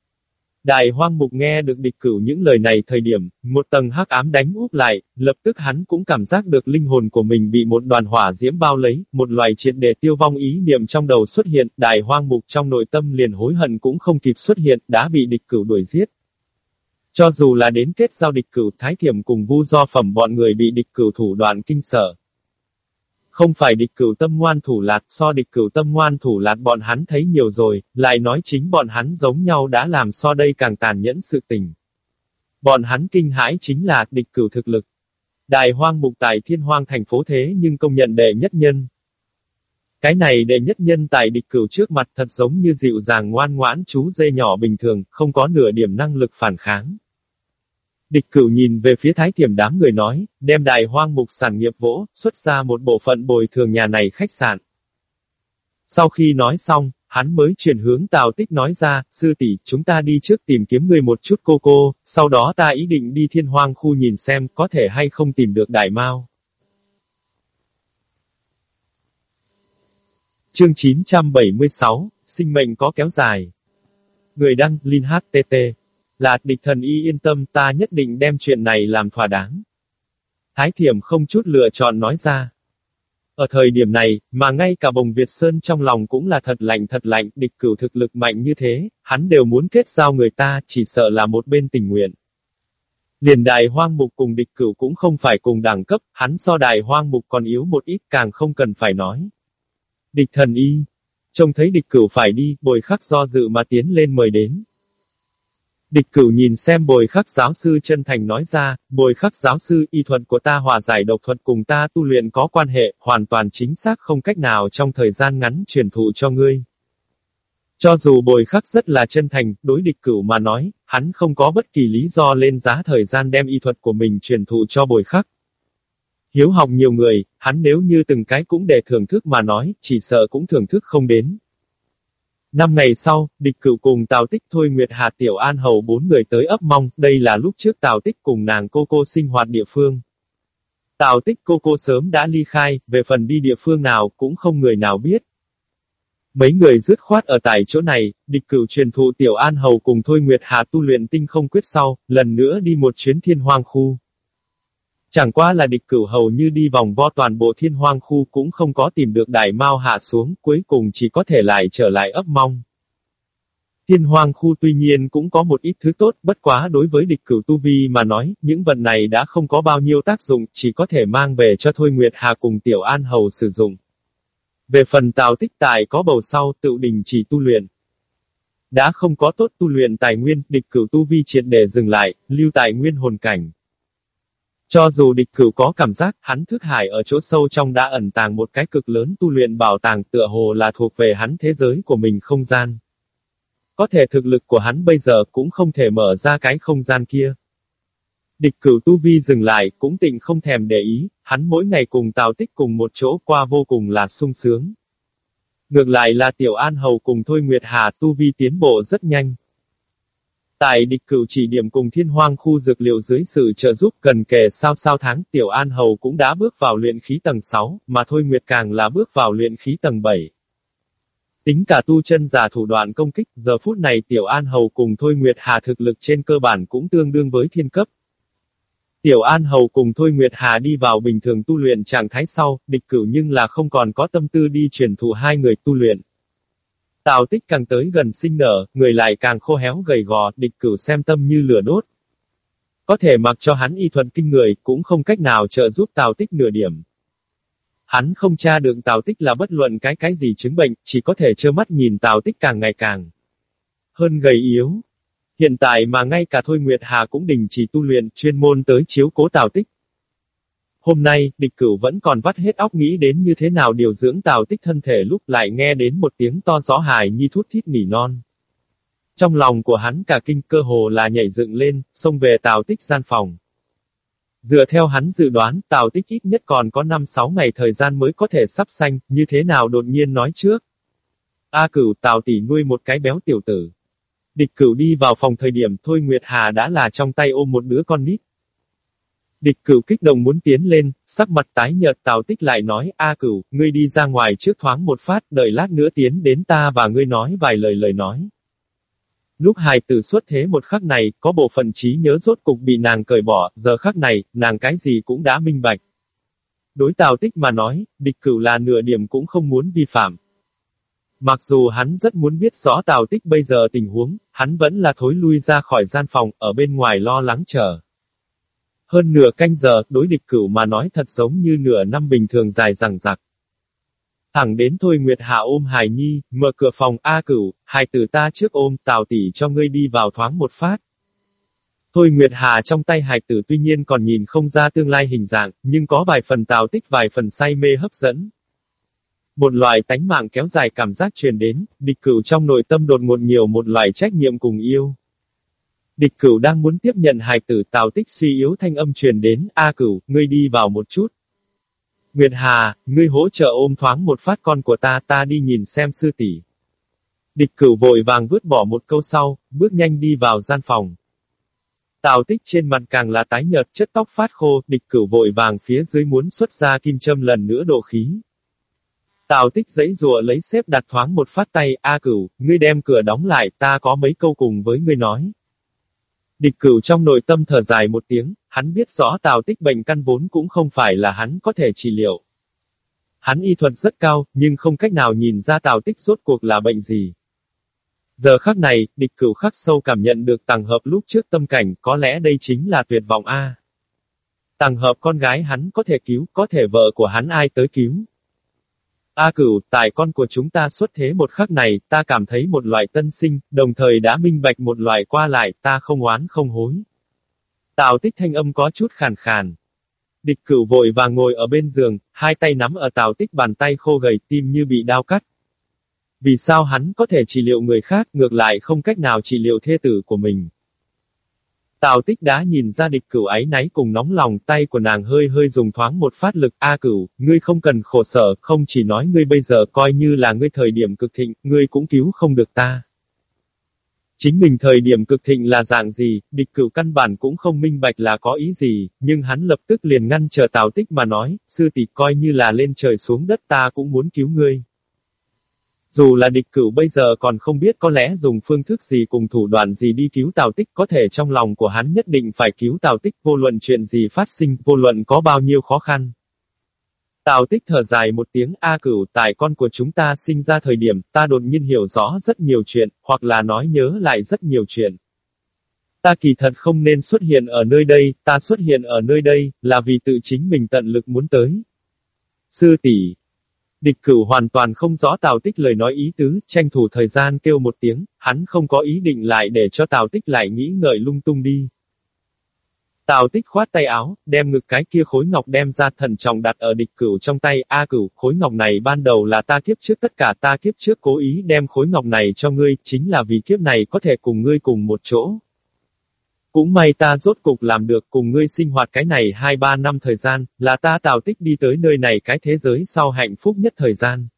Đại hoang mục nghe được địch cửu những lời này thời điểm, một tầng hắc ám đánh úp lại, lập tức hắn cũng cảm giác được linh hồn của mình bị một đoàn hỏa diễm bao lấy, một loài triệt để tiêu vong ý niệm trong đầu xuất hiện, đại hoang mục trong nội tâm liền hối hận cũng không kịp xuất hiện, đã bị địch cửu đuổi giết. Cho dù là đến kết giao địch cửu thái thiểm cùng vu do phẩm bọn người bị địch cửu thủ đoạn kinh sở không phải địch cửu tâm ngoan thủ lạt, so địch cửu tâm ngoan thủ lạt bọn hắn thấy nhiều rồi, lại nói chính bọn hắn giống nhau đã làm so đây càng tàn nhẫn sự tình. Bọn hắn kinh hãi chính là địch cửu thực lực. Đài hoang mục tại thiên hoang thành phố thế nhưng công nhận đệ nhất nhân. Cái này đệ nhất nhân tại địch cửu trước mặt thật giống như dịu dàng ngoan ngoãn chú dê nhỏ bình thường, không có nửa điểm năng lực phản kháng. Địch cửu nhìn về phía thái thiểm đám người nói, đem đài hoang mục sản nghiệp vỗ, xuất ra một bộ phận bồi thường nhà này khách sạn. Sau khi nói xong, hắn mới chuyển hướng Tào Tích nói ra, sư tỷ, chúng ta đi trước tìm kiếm người một chút cô cô, sau đó ta ý định đi thiên hoang khu nhìn xem có thể hay không tìm được đại mao. Chương 976, sinh mệnh có kéo dài. Người đăng, Linh HTT. Là, địch thần y yên tâm ta nhất định đem chuyện này làm thỏa đáng. Thái thiểm không chút lựa chọn nói ra. Ở thời điểm này, mà ngay cả bồng Việt Sơn trong lòng cũng là thật lạnh thật lạnh, địch cửu thực lực mạnh như thế, hắn đều muốn kết giao người ta, chỉ sợ là một bên tình nguyện. Liền đại hoang mục cùng địch cửu cũng không phải cùng đẳng cấp, hắn so đại hoang mục còn yếu một ít càng không cần phải nói. Địch thần y. Trông thấy địch cửu phải đi, bồi khắc do dự mà tiến lên mời đến. Địch cửu nhìn xem bồi khắc giáo sư chân thành nói ra, bồi khắc giáo sư y thuật của ta hòa giải độc thuật cùng ta tu luyện có quan hệ, hoàn toàn chính xác không cách nào trong thời gian ngắn truyền thụ cho ngươi. Cho dù bồi khắc rất là chân thành, đối địch cửu mà nói, hắn không có bất kỳ lý do lên giá thời gian đem y thuật của mình truyền thụ cho bồi khắc. Hiếu học nhiều người, hắn nếu như từng cái cũng để thưởng thức mà nói, chỉ sợ cũng thưởng thức không đến. Năm ngày sau, địch cựu cùng Tào Tích Thôi Nguyệt Hà Tiểu An Hầu bốn người tới ấp mong, đây là lúc trước Tào Tích cùng nàng cô cô sinh hoạt địa phương. Tào Tích cô cô sớm đã ly khai, về phần đi địa phương nào cũng không người nào biết. Mấy người dứt khoát ở tại chỗ này, địch cửu truyền thụ Tiểu An Hầu cùng Thôi Nguyệt Hà tu luyện tinh không quyết sau, lần nữa đi một chuyến thiên hoang khu. Chẳng qua là địch cửu hầu như đi vòng vo toàn bộ thiên hoang khu cũng không có tìm được đại mao hạ xuống, cuối cùng chỉ có thể lại trở lại ấp mong. Thiên hoang khu tuy nhiên cũng có một ít thứ tốt, bất quá đối với địch cửu tu vi mà nói, những vật này đã không có bao nhiêu tác dụng, chỉ có thể mang về cho Thôi Nguyệt Hà cùng Tiểu An Hầu sử dụng. Về phần tào tích tài có bầu sau tự đình chỉ tu luyện. Đã không có tốt tu luyện tài nguyên, địch cửu tu vi triệt để dừng lại, lưu tài nguyên hồn cảnh. Cho dù địch cửu có cảm giác, hắn thức hải ở chỗ sâu trong đã ẩn tàng một cái cực lớn tu luyện bảo tàng tựa hồ là thuộc về hắn thế giới của mình không gian. Có thể thực lực của hắn bây giờ cũng không thể mở ra cái không gian kia. Địch cửu tu vi dừng lại, cũng tịnh không thèm để ý, hắn mỗi ngày cùng Tào Tích cùng một chỗ qua vô cùng là sung sướng. Ngược lại là Tiểu An Hầu cùng Thôi Nguyệt Hà tu vi tiến bộ rất nhanh. Tại địch cựu chỉ điểm cùng thiên hoang khu dược liệu dưới sự trợ giúp cần kề sao sao tháng Tiểu An Hầu cũng đã bước vào luyện khí tầng 6, mà Thôi Nguyệt càng là bước vào luyện khí tầng 7. Tính cả tu chân giả thủ đoạn công kích, giờ phút này Tiểu An Hầu cùng Thôi Nguyệt Hà thực lực trên cơ bản cũng tương đương với thiên cấp. Tiểu An Hầu cùng Thôi Nguyệt Hà đi vào bình thường tu luyện trạng thái sau, địch cửu nhưng là không còn có tâm tư đi truyền thụ hai người tu luyện. Tào tích càng tới gần sinh nở, người lại càng khô héo gầy gò, địch cửu xem tâm như lửa đốt. Có thể mặc cho hắn y thuận kinh người, cũng không cách nào trợ giúp Tào tích nửa điểm. Hắn không tra được Tào tích là bất luận cái cái gì chứng bệnh, chỉ có thể trơ mắt nhìn Tào tích càng ngày càng hơn gầy yếu. Hiện tại mà ngay cả Thôi Nguyệt Hà cũng đình chỉ tu luyện, chuyên môn tới chiếu cố Tào tích. Hôm nay, địch cửu vẫn còn vắt hết óc nghĩ đến như thế nào điều dưỡng tào tích thân thể lúc lại nghe đến một tiếng to gió hài nhi thút thít nỉ non. Trong lòng của hắn cả kinh cơ hồ là nhảy dựng lên, xông về tào tích gian phòng. Dựa theo hắn dự đoán, Tào Tích ít nhất còn có 5-6 ngày thời gian mới có thể sắp sanh, như thế nào đột nhiên nói trước. A cửu Tào tỷ nuôi một cái béo tiểu tử. Địch cửu đi vào phòng thời điểm Thôi Nguyệt Hà đã là trong tay ôm một đứa con nít. Địch cửu kích động muốn tiến lên, sắc mặt tái nhợt Tào Tích lại nói, A cửu, ngươi đi ra ngoài trước thoáng một phát, đợi lát nữa tiến đến ta và ngươi nói vài lời lời nói. Lúc hài tử xuất thế một khắc này, có bộ phận trí nhớ rốt cục bị nàng cởi bỏ, giờ khắc này, nàng cái gì cũng đã minh bạch. Đối Tào Tích mà nói, địch cửu là nửa điểm cũng không muốn vi phạm. Mặc dù hắn rất muốn biết rõ Tào Tích bây giờ tình huống, hắn vẫn là thối lui ra khỏi gian phòng, ở bên ngoài lo lắng chờ. Hơn nửa canh giờ, đối địch cửu mà nói thật giống như nửa năm bình thường dài rằng rặc. Thẳng đến thôi Nguyệt Hạ ôm Hải Nhi, mở cửa phòng A cửu, Hải tử ta trước ôm, tào tỷ cho ngươi đi vào thoáng một phát. Thôi Nguyệt Hà trong tay hài tử tuy nhiên còn nhìn không ra tương lai hình dạng, nhưng có vài phần tào tích vài phần say mê hấp dẫn. Một loại tánh mạng kéo dài cảm giác truyền đến, địch cửu trong nội tâm đột ngột nhiều một loại trách nhiệm cùng yêu. Địch cửu đang muốn tiếp nhận hài tử tào tích suy yếu thanh âm truyền đến, A cửu, ngươi đi vào một chút. Nguyệt Hà, ngươi hỗ trợ ôm thoáng một phát con của ta, ta đi nhìn xem sư tỷ. Địch cửu vội vàng vứt bỏ một câu sau, bước nhanh đi vào gian phòng. Tào tích trên mặt càng là tái nhợt chất tóc phát khô, địch cửu vội vàng phía dưới muốn xuất ra kim châm lần nữa độ khí. Tào tích giấy rùa lấy xếp đặt thoáng một phát tay, A cửu, ngươi đem cửa đóng lại, ta có mấy câu cùng với ngươi nói. Địch cửu trong nội tâm thở dài một tiếng, hắn biết rõ tào tích bệnh căn vốn cũng không phải là hắn có thể trị liệu. Hắn y thuật rất cao, nhưng không cách nào nhìn ra tào tích rốt cuộc là bệnh gì. Giờ khắc này, địch cửu khắc sâu cảm nhận được tàng hợp lúc trước tâm cảnh, có lẽ đây chính là tuyệt vọng A. Tàng hợp con gái hắn có thể cứu, có thể vợ của hắn ai tới cứu. A cửu, tại con của chúng ta xuất thế một khắc này, ta cảm thấy một loại tân sinh, đồng thời đã minh bạch một loại qua lại, ta không oán không hối. Tào tích thanh âm có chút khàn khàn. Địch cửu vội và ngồi ở bên giường, hai tay nắm ở tào tích bàn tay khô gầy tim như bị đau cắt. Vì sao hắn có thể trị liệu người khác, ngược lại không cách nào trị liệu thê tử của mình. Tào tích đã nhìn ra địch cửu ấy náy cùng nóng lòng tay của nàng hơi hơi dùng thoáng một phát lực A cửu, ngươi không cần khổ sở, không chỉ nói ngươi bây giờ coi như là ngươi thời điểm cực thịnh, ngươi cũng cứu không được ta. Chính mình thời điểm cực thịnh là dạng gì, địch cửu căn bản cũng không minh bạch là có ý gì, nhưng hắn lập tức liền ngăn chờ Tào tích mà nói, sư tỷ coi như là lên trời xuống đất ta cũng muốn cứu ngươi. Dù là địch cửu bây giờ còn không biết có lẽ dùng phương thức gì cùng thủ đoạn gì đi cứu Tào Tích có thể trong lòng của hắn nhất định phải cứu Tào Tích vô luận chuyện gì phát sinh, vô luận có bao nhiêu khó khăn. Tào Tích thở dài một tiếng A cửu tại con của chúng ta sinh ra thời điểm, ta đột nhiên hiểu rõ rất nhiều chuyện, hoặc là nói nhớ lại rất nhiều chuyện. Ta kỳ thật không nên xuất hiện ở nơi đây, ta xuất hiện ở nơi đây, là vì tự chính mình tận lực muốn tới. Sư tỷ, Địch cửu hoàn toàn không rõ Tào Tích lời nói ý tứ, tranh thủ thời gian kêu một tiếng, hắn không có ý định lại để cho Tào Tích lại nghĩ ngợi lung tung đi. Tào Tích khoát tay áo, đem ngực cái kia khối ngọc đem ra thần trọng đặt ở địch cửu trong tay, A cửu, khối ngọc này ban đầu là ta kiếp trước tất cả ta kiếp trước cố ý đem khối ngọc này cho ngươi, chính là vì kiếp này có thể cùng ngươi cùng một chỗ. Cũng may ta rốt cục làm được cùng ngươi sinh hoạt cái này 2-3 năm thời gian, là ta Tào Tích đi tới nơi này cái thế giới sau hạnh phúc nhất thời gian.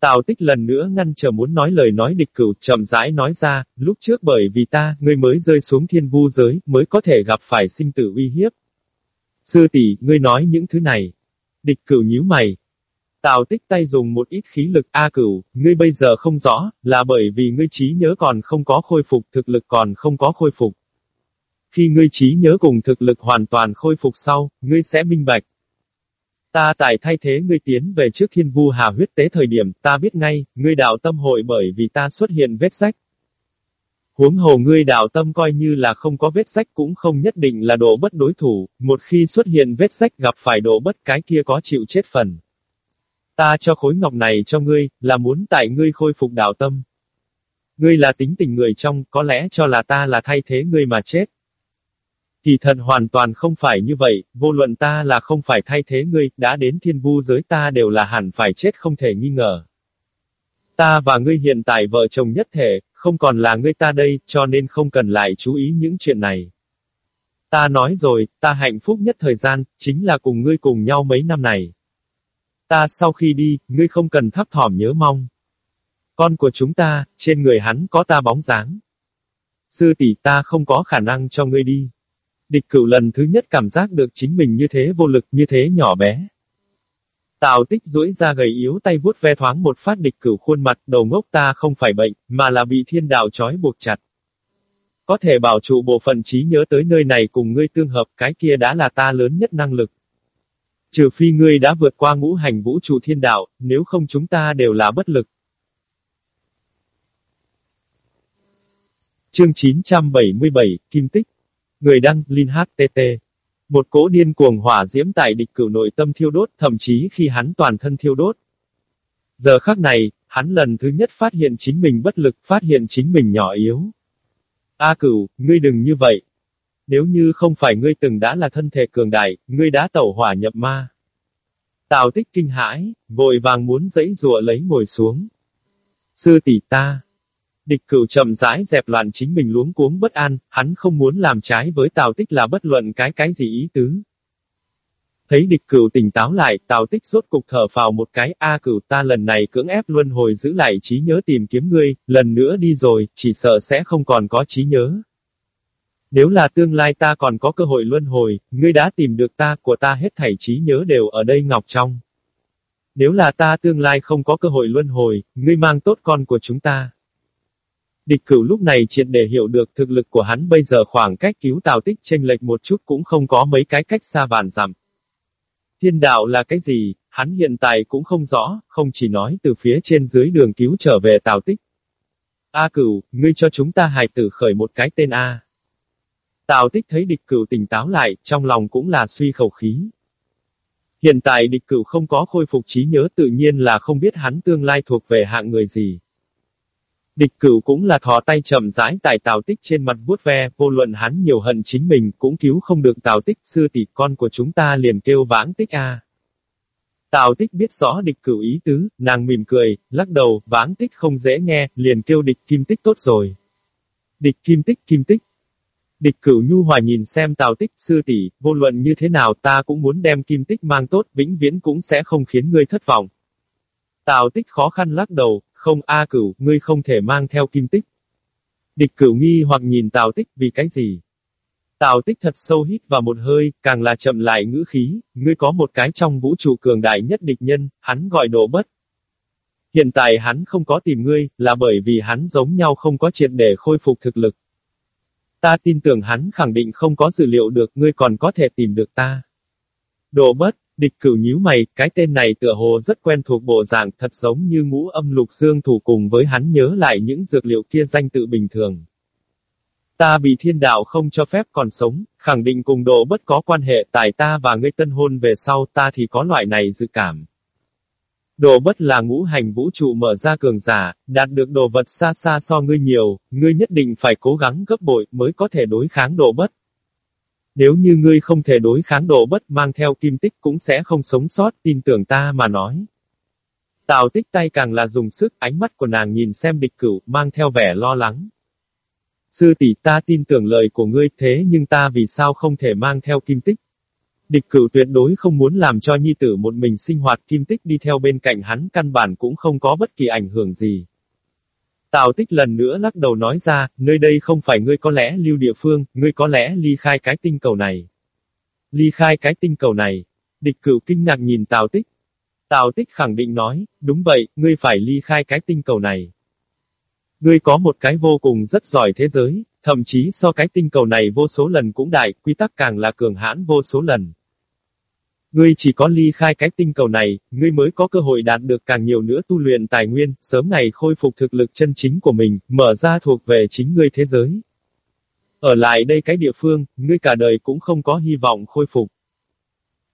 Tào Tích lần nữa ngăn chờ muốn nói lời nói địch cửu chậm rãi nói ra, lúc trước bởi vì ta, ngươi mới rơi xuống thiên vu giới, mới có thể gặp phải sinh tử uy hiếp. Sư tỷ, ngươi nói những thứ này. Địch cửu nhíu mày. Tào Tích tay dùng một ít khí lực A cửu, ngươi bây giờ không rõ, là bởi vì ngươi trí nhớ còn không có khôi phục, thực lực còn không có khôi phục. Khi ngươi trí nhớ cùng thực lực hoàn toàn khôi phục sau, ngươi sẽ minh bạch. Ta tại thay thế ngươi tiến về trước thiên vu hà huyết tế thời điểm, ta biết ngay, ngươi đạo tâm hội bởi vì ta xuất hiện vết sách. Huống hồ ngươi đạo tâm coi như là không có vết sách cũng không nhất định là độ bất đối thủ, một khi xuất hiện vết sách gặp phải độ bất cái kia có chịu chết phần. Ta cho khối ngọc này cho ngươi, là muốn tại ngươi khôi phục đạo tâm. Ngươi là tính tình người trong, có lẽ cho là ta là thay thế ngươi mà chết. Thì thật hoàn toàn không phải như vậy, vô luận ta là không phải thay thế ngươi, đã đến thiên vu giới ta đều là hẳn phải chết không thể nghi ngờ. Ta và ngươi hiện tại vợ chồng nhất thể, không còn là ngươi ta đây, cho nên không cần lại chú ý những chuyện này. Ta nói rồi, ta hạnh phúc nhất thời gian, chính là cùng ngươi cùng nhau mấy năm này. Ta sau khi đi, ngươi không cần thấp thỏm nhớ mong. Con của chúng ta, trên người hắn có ta bóng dáng. Sư tỷ ta không có khả năng cho ngươi đi. Địch cửu lần thứ nhất cảm giác được chính mình như thế vô lực như thế nhỏ bé. Tào tích duỗi ra gầy yếu tay vuốt ve thoáng một phát địch cửu khuôn mặt đầu ngốc ta không phải bệnh, mà là bị thiên đạo trói buộc chặt. Có thể bảo trụ bộ phận trí nhớ tới nơi này cùng ngươi tương hợp cái kia đã là ta lớn nhất năng lực. Trừ phi ngươi đã vượt qua ngũ hành vũ trụ thiên đạo, nếu không chúng ta đều là bất lực. Chương 977, Kim Tích Người đăng, Linh HTT Một cỗ điên cuồng hỏa diễm tại địch cửu nội tâm thiêu đốt, thậm chí khi hắn toàn thân thiêu đốt. Giờ khắc này, hắn lần thứ nhất phát hiện chính mình bất lực, phát hiện chính mình nhỏ yếu. A cửu, ngươi đừng như vậy. Nếu như không phải ngươi từng đã là thân thể cường đại, ngươi đã tẩu hỏa nhập ma. Tào tích kinh hãi, vội vàng muốn dãy rùa lấy ngồi xuống. Sư tỷ ta. Địch cửu chậm rãi dẹp loạn chính mình luống cuống bất an, hắn không muốn làm trái với Tào tích là bất luận cái cái gì ý tứ. Thấy địch cửu tỉnh táo lại, Tào tích rốt cục thở vào một cái, A cửu ta lần này cưỡng ép luân hồi giữ lại trí nhớ tìm kiếm ngươi, lần nữa đi rồi, chỉ sợ sẽ không còn có trí nhớ. Nếu là tương lai ta còn có cơ hội luân hồi, ngươi đã tìm được ta, của ta hết thảy trí nhớ đều ở đây ngọc trong. Nếu là ta tương lai không có cơ hội luân hồi, ngươi mang tốt con của chúng ta. Địch cửu lúc này triệt để hiểu được thực lực của hắn bây giờ khoảng cách cứu tào tích chênh lệch một chút cũng không có mấy cái cách xa vạn dặm. Thiên đạo là cái gì, hắn hiện tại cũng không rõ, không chỉ nói từ phía trên dưới đường cứu trở về tào tích. A cửu, ngươi cho chúng ta hài tử khởi một cái tên A. Tào tích thấy địch cửu tỉnh táo lại, trong lòng cũng là suy khẩu khí. Hiện tại địch cửu không có khôi phục trí nhớ tự nhiên là không biết hắn tương lai thuộc về hạng người gì. Địch cửu cũng là thò tay chậm rãi tại tào tích trên mặt vuốt ve, vô luận hắn nhiều hận chính mình, cũng cứu không được tào tích, sư tỷ con của chúng ta liền kêu vãng tích a. Tào tích biết rõ địch cửu ý tứ, nàng mỉm cười, lắc đầu, vãng tích không dễ nghe, liền kêu địch kim tích tốt rồi. Địch kim tích kim tích. Địch cửu nhu hòa nhìn xem tào tích sư tỷ, vô luận như thế nào ta cũng muốn đem kim tích mang tốt, vĩnh viễn cũng sẽ không khiến ngươi thất vọng. Tào tích khó khăn lắc đầu, không A cửu, ngươi không thể mang theo kim tích. Địch cửu nghi hoặc nhìn Tào tích vì cái gì? Tào tích thật sâu hít vào một hơi, càng là chậm lại ngữ khí, ngươi có một cái trong vũ trụ cường đại nhất địch nhân, hắn gọi nổ bất. Hiện tại hắn không có tìm ngươi, là bởi vì hắn giống nhau không có triệt để khôi phục thực lực. Ta tin tưởng hắn khẳng định không có dữ liệu được ngươi còn có thể tìm được ta. đồ bất, Địch cửu nhíu mày, cái tên này tựa hồ rất quen thuộc bộ dạng thật giống như ngũ âm lục dương thủ cùng với hắn nhớ lại những dược liệu kia danh tự bình thường. Ta bị thiên đạo không cho phép còn sống, khẳng định cùng độ bất có quan hệ tại ta và ngươi tân hôn về sau ta thì có loại này dự cảm. Đồ bất là ngũ hành vũ trụ mở ra cường giả, đạt được đồ vật xa xa so ngươi nhiều, ngươi nhất định phải cố gắng gấp bội mới có thể đối kháng đồ bất. Nếu như ngươi không thể đối kháng độ bất mang theo kim tích cũng sẽ không sống sót, tin tưởng ta mà nói. Tào tích tay càng là dùng sức, ánh mắt của nàng nhìn xem địch cửu, mang theo vẻ lo lắng. Sư tỷ ta tin tưởng lời của ngươi thế nhưng ta vì sao không thể mang theo kim tích? Địch cửu tuyệt đối không muốn làm cho nhi tử một mình sinh hoạt kim tích đi theo bên cạnh hắn căn bản cũng không có bất kỳ ảnh hưởng gì. Tào tích lần nữa lắc đầu nói ra, nơi đây không phải ngươi có lẽ lưu địa phương, ngươi có lẽ ly khai cái tinh cầu này. Ly khai cái tinh cầu này. Địch cửu kinh ngạc nhìn Tào tích. Tào tích khẳng định nói, đúng vậy, ngươi phải ly khai cái tinh cầu này. Ngươi có một cái vô cùng rất giỏi thế giới, thậm chí so cái tinh cầu này vô số lần cũng đại, quy tắc càng là cường hãn vô số lần. Ngươi chỉ có ly khai cái tinh cầu này, ngươi mới có cơ hội đạt được càng nhiều nữa tu luyện tài nguyên, sớm ngày khôi phục thực lực chân chính của mình, mở ra thuộc về chính ngươi thế giới. Ở lại đây cái địa phương, ngươi cả đời cũng không có hy vọng khôi phục.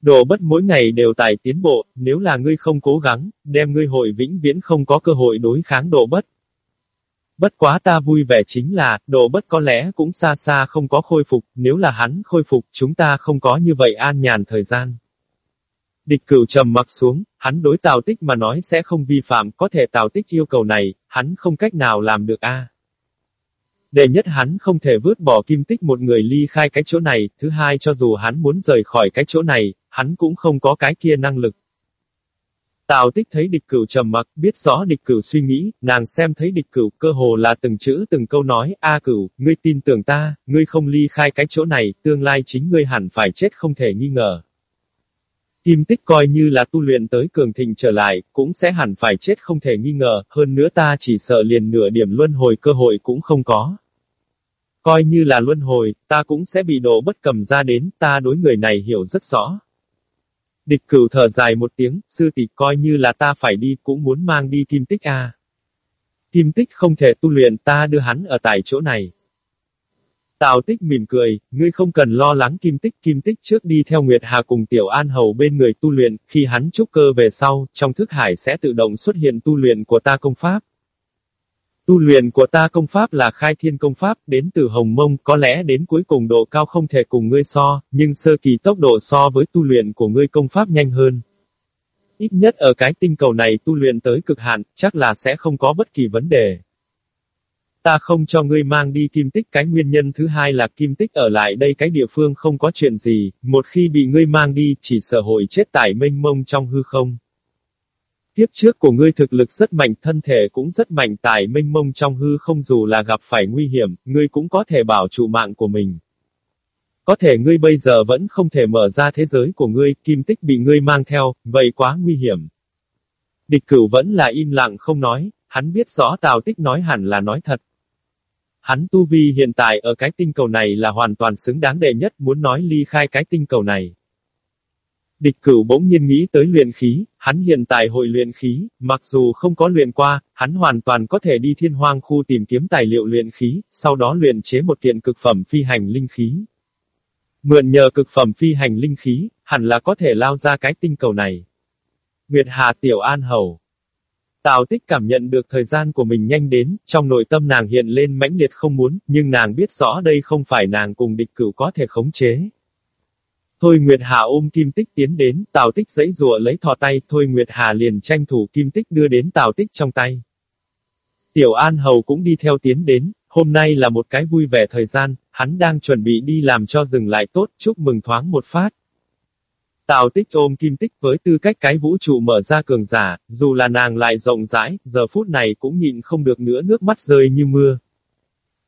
Đồ bất mỗi ngày đều tài tiến bộ, nếu là ngươi không cố gắng, đem ngươi hội vĩnh viễn không có cơ hội đối kháng đồ bất. Bất quá ta vui vẻ chính là, đồ bất có lẽ cũng xa xa không có khôi phục, nếu là hắn khôi phục, chúng ta không có như vậy an nhàn thời gian. Địch cửu trầm mặc xuống, hắn đối Tào Tích mà nói sẽ không vi phạm, có thể Tào Tích yêu cầu này, hắn không cách nào làm được a. Đệ nhất hắn không thể vứt bỏ kim tích một người ly khai cái chỗ này, thứ hai cho dù hắn muốn rời khỏi cái chỗ này, hắn cũng không có cái kia năng lực. Tào tích thấy địch cửu trầm mặc, biết rõ địch cửu suy nghĩ, nàng xem thấy địch cửu cơ hồ là từng chữ từng câu nói, a cửu, ngươi tin tưởng ta, ngươi không ly khai cái chỗ này, tương lai chính ngươi hẳn phải chết không thể nghi ngờ. Kim tích coi như là tu luyện tới cường thịnh trở lại, cũng sẽ hẳn phải chết không thể nghi ngờ, hơn nữa ta chỉ sợ liền nửa điểm luân hồi cơ hội cũng không có. Coi như là luân hồi, ta cũng sẽ bị đổ bất cầm ra đến, ta đối người này hiểu rất rõ. Địch cửu thở dài một tiếng, sư tỷ coi như là ta phải đi cũng muốn mang đi kim tích a. Kim tích không thể tu luyện ta đưa hắn ở tại chỗ này. Tào tích mỉm cười, ngươi không cần lo lắng kim tích, kim tích trước đi theo Nguyệt Hà cùng Tiểu An Hầu bên người tu luyện, khi hắn trúc cơ về sau, trong thức hải sẽ tự động xuất hiện tu luyện của ta công pháp. Tu luyện của ta công pháp là khai thiên công pháp, đến từ Hồng Mông, có lẽ đến cuối cùng độ cao không thể cùng ngươi so, nhưng sơ kỳ tốc độ so với tu luyện của ngươi công pháp nhanh hơn. Ít nhất ở cái tinh cầu này tu luyện tới cực hạn, chắc là sẽ không có bất kỳ vấn đề. Ta không cho ngươi mang đi kim tích cái nguyên nhân thứ hai là kim tích ở lại đây cái địa phương không có chuyện gì, một khi bị ngươi mang đi chỉ sợ hội chết tải mênh mông trong hư không. Tiếp trước của ngươi thực lực rất mạnh thân thể cũng rất mạnh tài mênh mông trong hư không dù là gặp phải nguy hiểm, ngươi cũng có thể bảo trụ mạng của mình. Có thể ngươi bây giờ vẫn không thể mở ra thế giới của ngươi, kim tích bị ngươi mang theo, vậy quá nguy hiểm. Địch cửu vẫn là im lặng không nói, hắn biết rõ Tào Tích nói hẳn là nói thật. Hắn tu vi hiện tại ở cái tinh cầu này là hoàn toàn xứng đáng đệ nhất muốn nói ly khai cái tinh cầu này. Địch cửu bỗng nhiên nghĩ tới luyện khí, hắn hiện tại hội luyện khí, mặc dù không có luyện qua, hắn hoàn toàn có thể đi thiên hoang khu tìm kiếm tài liệu luyện khí, sau đó luyện chế một kiện cực phẩm phi hành linh khí. Mượn nhờ cực phẩm phi hành linh khí, hẳn là có thể lao ra cái tinh cầu này. Nguyệt Hà Tiểu An Hầu Tào tích cảm nhận được thời gian của mình nhanh đến, trong nội tâm nàng hiện lên mãnh liệt không muốn, nhưng nàng biết rõ đây không phải nàng cùng địch cửu có thể khống chế. Thôi Nguyệt Hà ôm kim tích tiến đến, Tào tích dãy rùa lấy thò tay, Thôi Nguyệt Hà liền tranh thủ kim tích đưa đến Tào tích trong tay. Tiểu An Hầu cũng đi theo tiến đến, hôm nay là một cái vui vẻ thời gian, hắn đang chuẩn bị đi làm cho dừng lại tốt, chúc mừng thoáng một phát. Tào tích ôm kim tích với tư cách cái vũ trụ mở ra cường giả, dù là nàng lại rộng rãi, giờ phút này cũng nhịn không được nữa nước mắt rơi như mưa.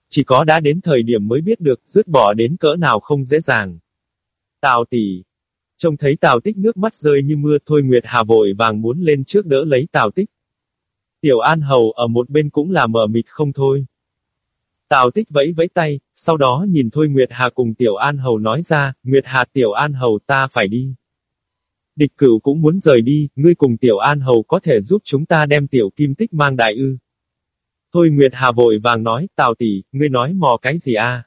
Chỉ có đã đến thời điểm mới biết được, dứt bỏ đến cỡ nào không dễ dàng. Tào tỷ. Trông thấy Tào tích nước mắt rơi như mưa thôi Nguyệt Hà vội vàng muốn lên trước đỡ lấy Tào tích. Tiểu An Hầu ở một bên cũng là mờ mịt không thôi. Tào tích vẫy vẫy tay, sau đó nhìn Thôi Nguyệt Hà cùng Tiểu An Hầu nói ra, Nguyệt Hà Tiểu An Hầu ta phải đi. Địch cửu cũng muốn rời đi, ngươi cùng Tiểu An Hầu có thể giúp chúng ta đem Tiểu Kim Tích mang đại ư. Thôi Nguyệt Hà vội vàng nói, Tào tỷ, ngươi nói mò cái gì a?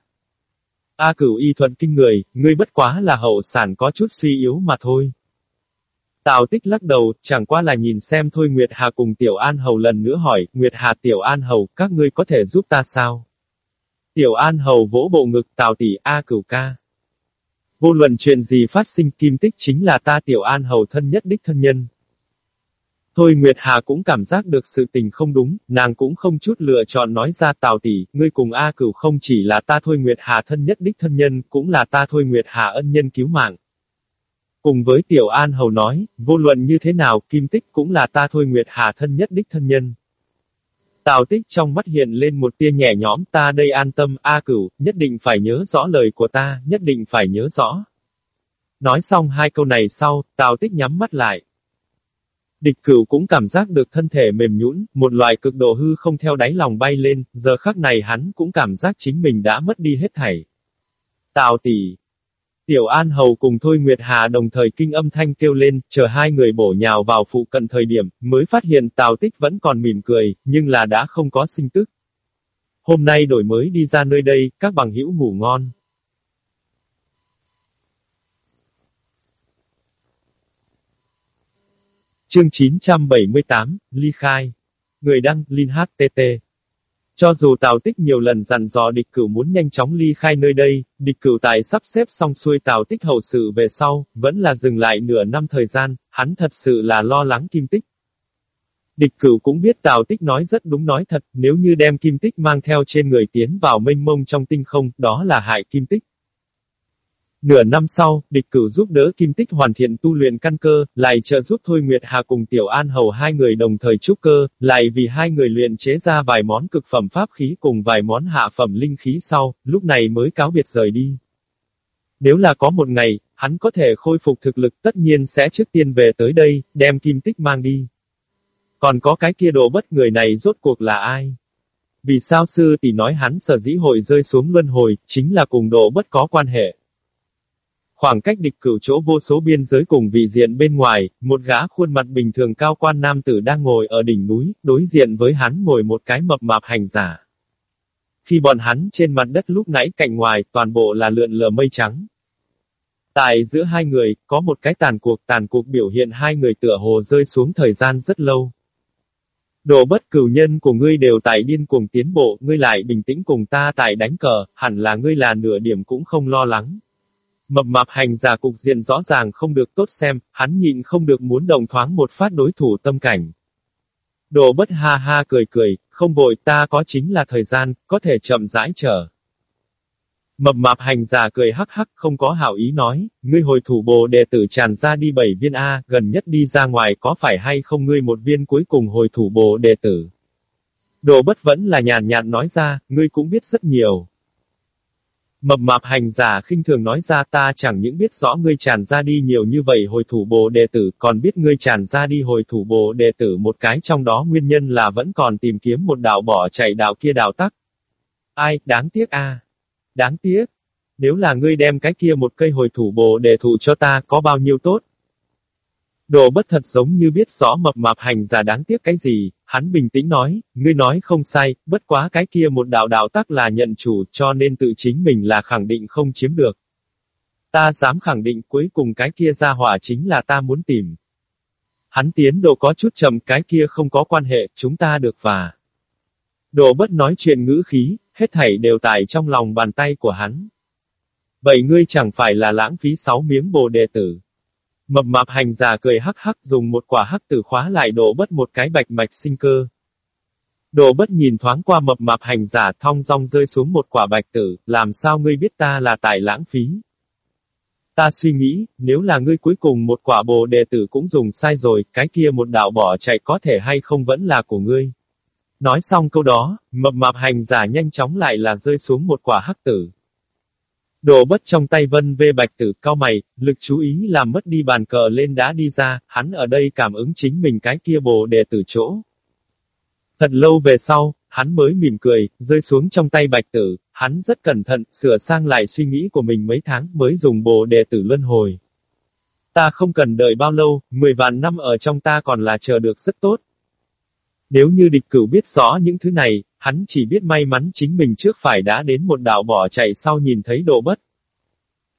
A cửu y thuận kinh người, ngươi bất quá là hậu sản có chút suy yếu mà thôi. Tào tích lắc đầu, chẳng qua là nhìn xem thôi Nguyệt Hà cùng Tiểu An Hầu lần nữa hỏi, Nguyệt Hà Tiểu An Hầu, các ngươi có thể giúp ta sao? Tiểu An Hầu vỗ bộ ngực Tào tỷ A cửu ca. Vô luận chuyện gì phát sinh kim tích chính là ta Tiểu An Hầu thân nhất đích thân nhân. Thôi Nguyệt Hà cũng cảm giác được sự tình không đúng, nàng cũng không chút lựa chọn nói ra Tào tỷ, ngươi cùng A cửu không chỉ là ta Thôi Nguyệt Hà thân nhất đích thân nhân, cũng là ta Thôi Nguyệt Hà ân nhân cứu mạng. Cùng với Tiểu An Hầu nói, vô luận như thế nào, Kim Tích cũng là ta Thôi Nguyệt Hà thân nhất đích thân nhân. Tào Tích trong mắt hiện lên một tia nhẹ nhõm, ta đây an tâm, A cửu, nhất định phải nhớ rõ lời của ta, nhất định phải nhớ rõ. Nói xong hai câu này sau, Tào Tích nhắm mắt lại. Địch cửu cũng cảm giác được thân thể mềm nhũn, một loại cực độ hư không theo đáy lòng bay lên, giờ khắc này hắn cũng cảm giác chính mình đã mất đi hết thảy. Tào tỷ. Tiểu An Hầu cùng Thôi Nguyệt Hà đồng thời kinh âm thanh kêu lên, chờ hai người bổ nhào vào phụ cận thời điểm, mới phát hiện Tào Tích vẫn còn mỉm cười, nhưng là đã không có sinh tức. Hôm nay đổi mới đi ra nơi đây, các bằng hữu ngủ ngon. Chương 978, Ly Khai. Người đăng, Linh HTT. Cho dù Tào Tích nhiều lần dặn dò địch cửu muốn nhanh chóng ly khai nơi đây, địch cửu tại sắp xếp xong xuôi Tào Tích hậu sự về sau, vẫn là dừng lại nửa năm thời gian, hắn thật sự là lo lắng kim tích. Địch cửu cũng biết Tào Tích nói rất đúng nói thật, nếu như đem kim tích mang theo trên người tiến vào mênh mông trong tinh không, đó là hại kim tích. Nửa năm sau, địch cửu giúp đỡ Kim Tích hoàn thiện tu luyện căn cơ, lại trợ giúp Thôi Nguyệt Hà cùng Tiểu An Hầu hai người đồng thời trúc cơ, lại vì hai người luyện chế ra vài món cực phẩm pháp khí cùng vài món hạ phẩm linh khí sau, lúc này mới cáo biệt rời đi. Nếu là có một ngày, hắn có thể khôi phục thực lực tất nhiên sẽ trước tiên về tới đây, đem Kim Tích mang đi. Còn có cái kia đồ bất người này rốt cuộc là ai? Vì sao sư tỷ nói hắn sở dĩ hội rơi xuống luân hồi, chính là cùng độ bất có quan hệ. Khoảng cách địch cửu chỗ vô số biên giới cùng vị diện bên ngoài, một gã khuôn mặt bình thường cao quan nam tử đang ngồi ở đỉnh núi, đối diện với hắn ngồi một cái mập mạp hành giả. Khi bọn hắn trên mặt đất lúc nãy cạnh ngoài, toàn bộ là lượn lờ mây trắng. Tại giữa hai người, có một cái tàn cuộc, tàn cuộc biểu hiện hai người tựa hồ rơi xuống thời gian rất lâu. Đồ bất cửu nhân của ngươi đều tại điên cuồng tiến bộ, ngươi lại bình tĩnh cùng ta tại đánh cờ, hẳn là ngươi là nửa điểm cũng không lo lắng. Mập mạp hành giả cục diện rõ ràng không được tốt xem, hắn nhịn không được muốn đồng thoáng một phát đối thủ tâm cảnh. Đồ bất ha ha cười cười, không vội ta có chính là thời gian, có thể chậm rãi chờ. Mập mạp hành giả cười hắc hắc không có hảo ý nói, ngươi hồi thủ bồ đệ tử tràn ra đi bảy viên A, gần nhất đi ra ngoài có phải hay không ngươi một viên cuối cùng hồi thủ bồ đệ tử. Đồ bất vẫn là nhàn nhạt nói ra, ngươi cũng biết rất nhiều. Mập mạp hành giả khinh thường nói ra ta chẳng những biết rõ ngươi tràn ra đi nhiều như vậy hồi thủ bồ đệ tử, còn biết ngươi tràn ra đi hồi thủ bồ đệ tử một cái trong đó nguyên nhân là vẫn còn tìm kiếm một đạo bỏ chạy đạo kia đạo tắc. Ai, đáng tiếc a Đáng tiếc. Nếu là ngươi đem cái kia một cây hồi thủ bồ đệ thụ cho ta có bao nhiêu tốt. Đồ bất thật giống như biết rõ mập mạp hành giả đáng tiếc cái gì, hắn bình tĩnh nói, ngươi nói không sai, bất quá cái kia một đạo đạo tắc là nhận chủ cho nên tự chính mình là khẳng định không chiếm được. Ta dám khẳng định cuối cùng cái kia ra hỏa chính là ta muốn tìm. Hắn tiến độ có chút chậm cái kia không có quan hệ, chúng ta được và. Đồ bất nói chuyện ngữ khí, hết thảy đều tại trong lòng bàn tay của hắn. Vậy ngươi chẳng phải là lãng phí sáu miếng bồ đề tử. Mập mạp hành giả cười hắc hắc dùng một quả hắc tử khóa lại đổ bất một cái bạch mạch sinh cơ. Đồ bất nhìn thoáng qua mập mạp hành giả thong dong rơi xuống một quả bạch tử, làm sao ngươi biết ta là tài lãng phí? Ta suy nghĩ, nếu là ngươi cuối cùng một quả bồ đề tử cũng dùng sai rồi, cái kia một đạo bỏ chạy có thể hay không vẫn là của ngươi. Nói xong câu đó, mập mạp hành giả nhanh chóng lại là rơi xuống một quả hắc tử. Đồ bất trong tay vân vê bạch tử cao mày, lực chú ý làm mất đi bàn cờ lên đá đi ra, hắn ở đây cảm ứng chính mình cái kia bồ đề tử chỗ. Thật lâu về sau, hắn mới mỉm cười, rơi xuống trong tay bạch tử, hắn rất cẩn thận, sửa sang lại suy nghĩ của mình mấy tháng mới dùng bồ đề tử luân hồi. Ta không cần đợi bao lâu, 10 vạn năm ở trong ta còn là chờ được rất tốt, nếu như địch cửu biết rõ những thứ này, hắn chỉ biết may mắn chính mình trước phải đã đến một đạo bỏ chạy sau nhìn thấy độ bất.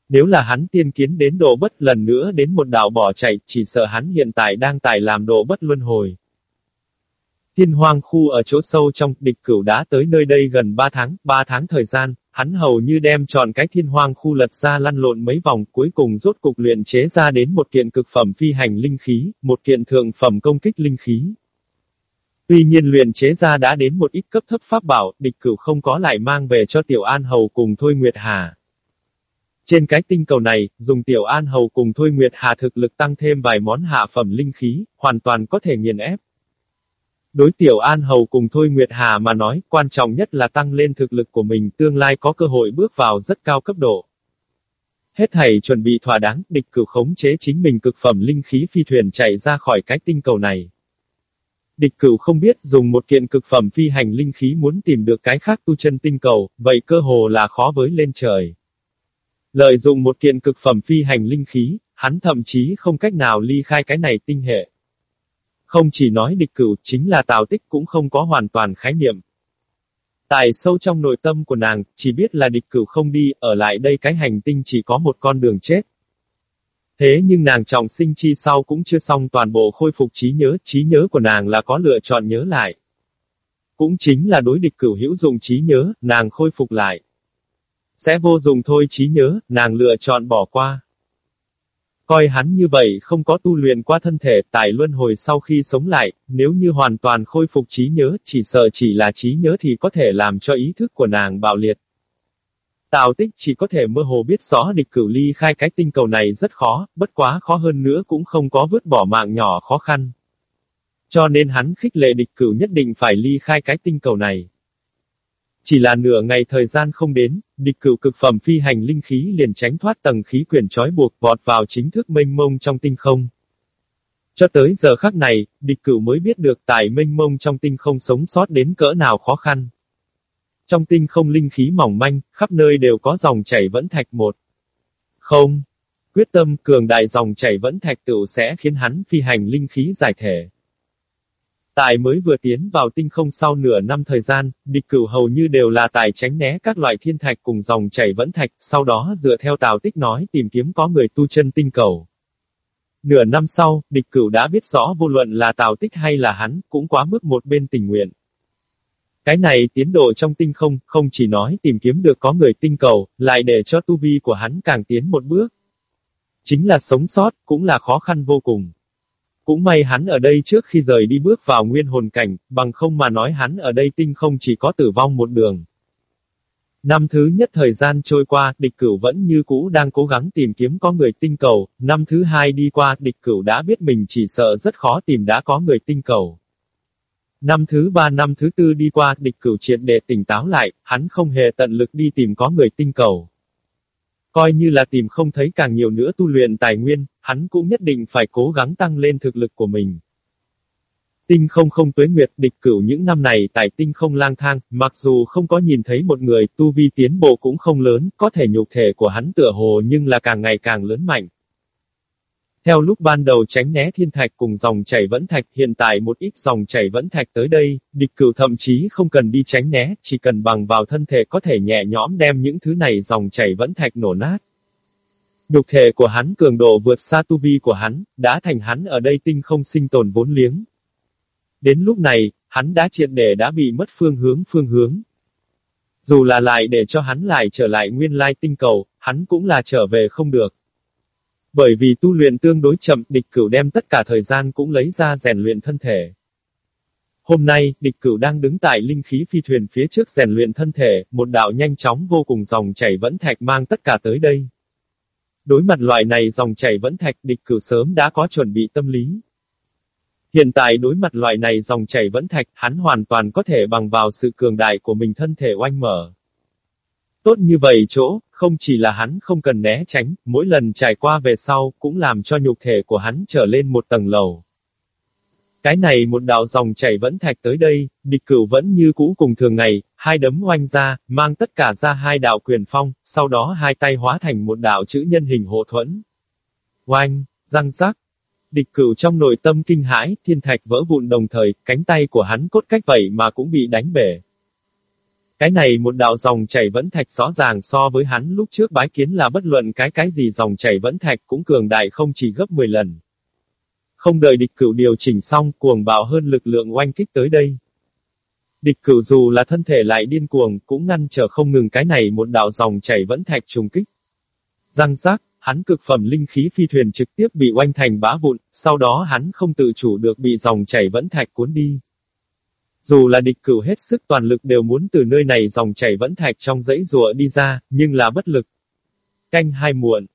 Nếu là hắn tiên kiến đến độ bất lần nữa đến một đạo bỏ chạy, chỉ sợ hắn hiện tại đang tại làm độ bất luân hồi. Thiên hoang khu ở chỗ sâu trong, địch cửu đã tới nơi đây gần 3 tháng, 3 tháng thời gian, hắn hầu như đem tròn cái thiên hoang khu lật ra lăn lộn mấy vòng, cuối cùng rốt cục luyện chế ra đến một kiện cực phẩm phi hành linh khí, một kiện thượng phẩm công kích linh khí. Tuy nhiên luyện chế ra đã đến một ít cấp thấp pháp bảo, địch cửu không có lại mang về cho Tiểu An Hầu cùng Thôi Nguyệt Hà. Trên cái tinh cầu này, dùng Tiểu An Hầu cùng Thôi Nguyệt Hà thực lực tăng thêm vài món hạ phẩm linh khí, hoàn toàn có thể nghiền ép. Đối Tiểu An Hầu cùng Thôi Nguyệt Hà mà nói, quan trọng nhất là tăng lên thực lực của mình tương lai có cơ hội bước vào rất cao cấp độ. Hết thảy chuẩn bị thỏa đáng, địch cửu khống chế chính mình cực phẩm linh khí phi thuyền chạy ra khỏi cái tinh cầu này. Địch cửu không biết dùng một kiện cực phẩm phi hành linh khí muốn tìm được cái khác tu chân tinh cầu, vậy cơ hồ là khó với lên trời. Lợi dụng một kiện cực phẩm phi hành linh khí, hắn thậm chí không cách nào ly khai cái này tinh hệ. Không chỉ nói địch cửu, chính là tào tích cũng không có hoàn toàn khái niệm. Tại sâu trong nội tâm của nàng, chỉ biết là địch cửu không đi, ở lại đây cái hành tinh chỉ có một con đường chết. Thế nhưng nàng trọng sinh chi sau cũng chưa xong toàn bộ khôi phục trí nhớ, trí nhớ của nàng là có lựa chọn nhớ lại. Cũng chính là đối địch cửu hữu dùng trí nhớ, nàng khôi phục lại. Sẽ vô dụng thôi trí nhớ, nàng lựa chọn bỏ qua. Coi hắn như vậy không có tu luyện qua thân thể tại luân hồi sau khi sống lại, nếu như hoàn toàn khôi phục trí nhớ, chỉ sợ chỉ là trí nhớ thì có thể làm cho ý thức của nàng bạo liệt. Tào tích chỉ có thể mơ hồ biết rõ địch cửu ly khai cái tinh cầu này rất khó, bất quá khó hơn nữa cũng không có vứt bỏ mạng nhỏ khó khăn. Cho nên hắn khích lệ địch cửu nhất định phải ly khai cái tinh cầu này. Chỉ là nửa ngày thời gian không đến, địch cửu cực phẩm phi hành linh khí liền tránh thoát tầng khí quyển trói buộc vọt vào chính thức mênh mông trong tinh không. Cho tới giờ khắc này, địch cửu mới biết được tài mênh mông trong tinh không sống sót đến cỡ nào khó khăn. Trong tinh không linh khí mỏng manh, khắp nơi đều có dòng chảy vẫn thạch một. Không. Quyết tâm cường đại dòng chảy vẫn thạch tự sẽ khiến hắn phi hành linh khí giải thể. Tài mới vừa tiến vào tinh không sau nửa năm thời gian, địch cửu hầu như đều là tài tránh né các loại thiên thạch cùng dòng chảy vẫn thạch, sau đó dựa theo tào tích nói tìm kiếm có người tu chân tinh cầu. Nửa năm sau, địch cửu đã biết rõ vô luận là tào tích hay là hắn, cũng quá mức một bên tình nguyện. Cái này tiến độ trong tinh không, không chỉ nói tìm kiếm được có người tinh cầu, lại để cho tu vi của hắn càng tiến một bước. Chính là sống sót, cũng là khó khăn vô cùng. Cũng may hắn ở đây trước khi rời đi bước vào nguyên hồn cảnh, bằng không mà nói hắn ở đây tinh không chỉ có tử vong một đường. Năm thứ nhất thời gian trôi qua, địch cửu vẫn như cũ đang cố gắng tìm kiếm có người tinh cầu, năm thứ hai đi qua, địch cửu đã biết mình chỉ sợ rất khó tìm đã có người tinh cầu. Năm thứ ba năm thứ tư đi qua, địch cửu triệt để tỉnh táo lại, hắn không hề tận lực đi tìm có người tinh cầu. Coi như là tìm không thấy càng nhiều nữa tu luyện tài nguyên, hắn cũng nhất định phải cố gắng tăng lên thực lực của mình. Tinh không không tuế nguyệt địch cửu những năm này tại tinh không lang thang, mặc dù không có nhìn thấy một người tu vi tiến bộ cũng không lớn, có thể nhục thể của hắn tựa hồ nhưng là càng ngày càng lớn mạnh. Theo lúc ban đầu tránh né thiên thạch cùng dòng chảy vẫn thạch hiện tại một ít dòng chảy vẫn thạch tới đây, địch cửu thậm chí không cần đi tránh né, chỉ cần bằng vào thân thể có thể nhẹ nhõm đem những thứ này dòng chảy vẫn thạch nổ nát. Nhục thể của hắn cường độ vượt xa tu vi của hắn, đã thành hắn ở đây tinh không sinh tồn vốn liếng. Đến lúc này, hắn đã triệt để đã bị mất phương hướng phương hướng. Dù là lại để cho hắn lại trở lại nguyên lai tinh cầu, hắn cũng là trở về không được. Bởi vì tu luyện tương đối chậm, địch cửu đem tất cả thời gian cũng lấy ra rèn luyện thân thể. Hôm nay, địch cửu đang đứng tại linh khí phi thuyền phía trước rèn luyện thân thể, một đạo nhanh chóng vô cùng dòng chảy vẫn thạch mang tất cả tới đây. Đối mặt loại này dòng chảy vẫn thạch, địch cửu sớm đã có chuẩn bị tâm lý. Hiện tại đối mặt loại này dòng chảy vẫn thạch, hắn hoàn toàn có thể bằng vào sự cường đại của mình thân thể oanh mở. Tốt như vậy chỗ, không chỉ là hắn không cần né tránh, mỗi lần trải qua về sau, cũng làm cho nhục thể của hắn trở lên một tầng lầu. Cái này một đạo dòng chảy vẫn thạch tới đây, địch cửu vẫn như cũ cùng thường ngày, hai đấm oanh ra, mang tất cả ra hai đạo quyền phong, sau đó hai tay hóa thành một đạo chữ nhân hình hộ thuẫn. Oanh, răng rắc. Địch cửu trong nội tâm kinh hãi, thiên thạch vỡ vụn đồng thời, cánh tay của hắn cốt cách vậy mà cũng bị đánh bể. Cái này một đạo dòng chảy vẫn thạch rõ ràng so với hắn lúc trước bái kiến là bất luận cái cái gì dòng chảy vẫn thạch cũng cường đại không chỉ gấp 10 lần. Không đợi địch cửu điều chỉnh xong, cuồng bạo hơn lực lượng oanh kích tới đây. Địch cửu dù là thân thể lại điên cuồng, cũng ngăn trở không ngừng cái này một đạo dòng chảy vẫn thạch trùng kích. Răng rác, hắn cực phẩm linh khí phi thuyền trực tiếp bị oanh thành bá vụn, sau đó hắn không tự chủ được bị dòng chảy vẫn thạch cuốn đi. Dù là địch cửu hết sức toàn lực đều muốn từ nơi này dòng chảy vẫn thạch trong dãy rùa đi ra, nhưng là bất lực. Canh hai muộn.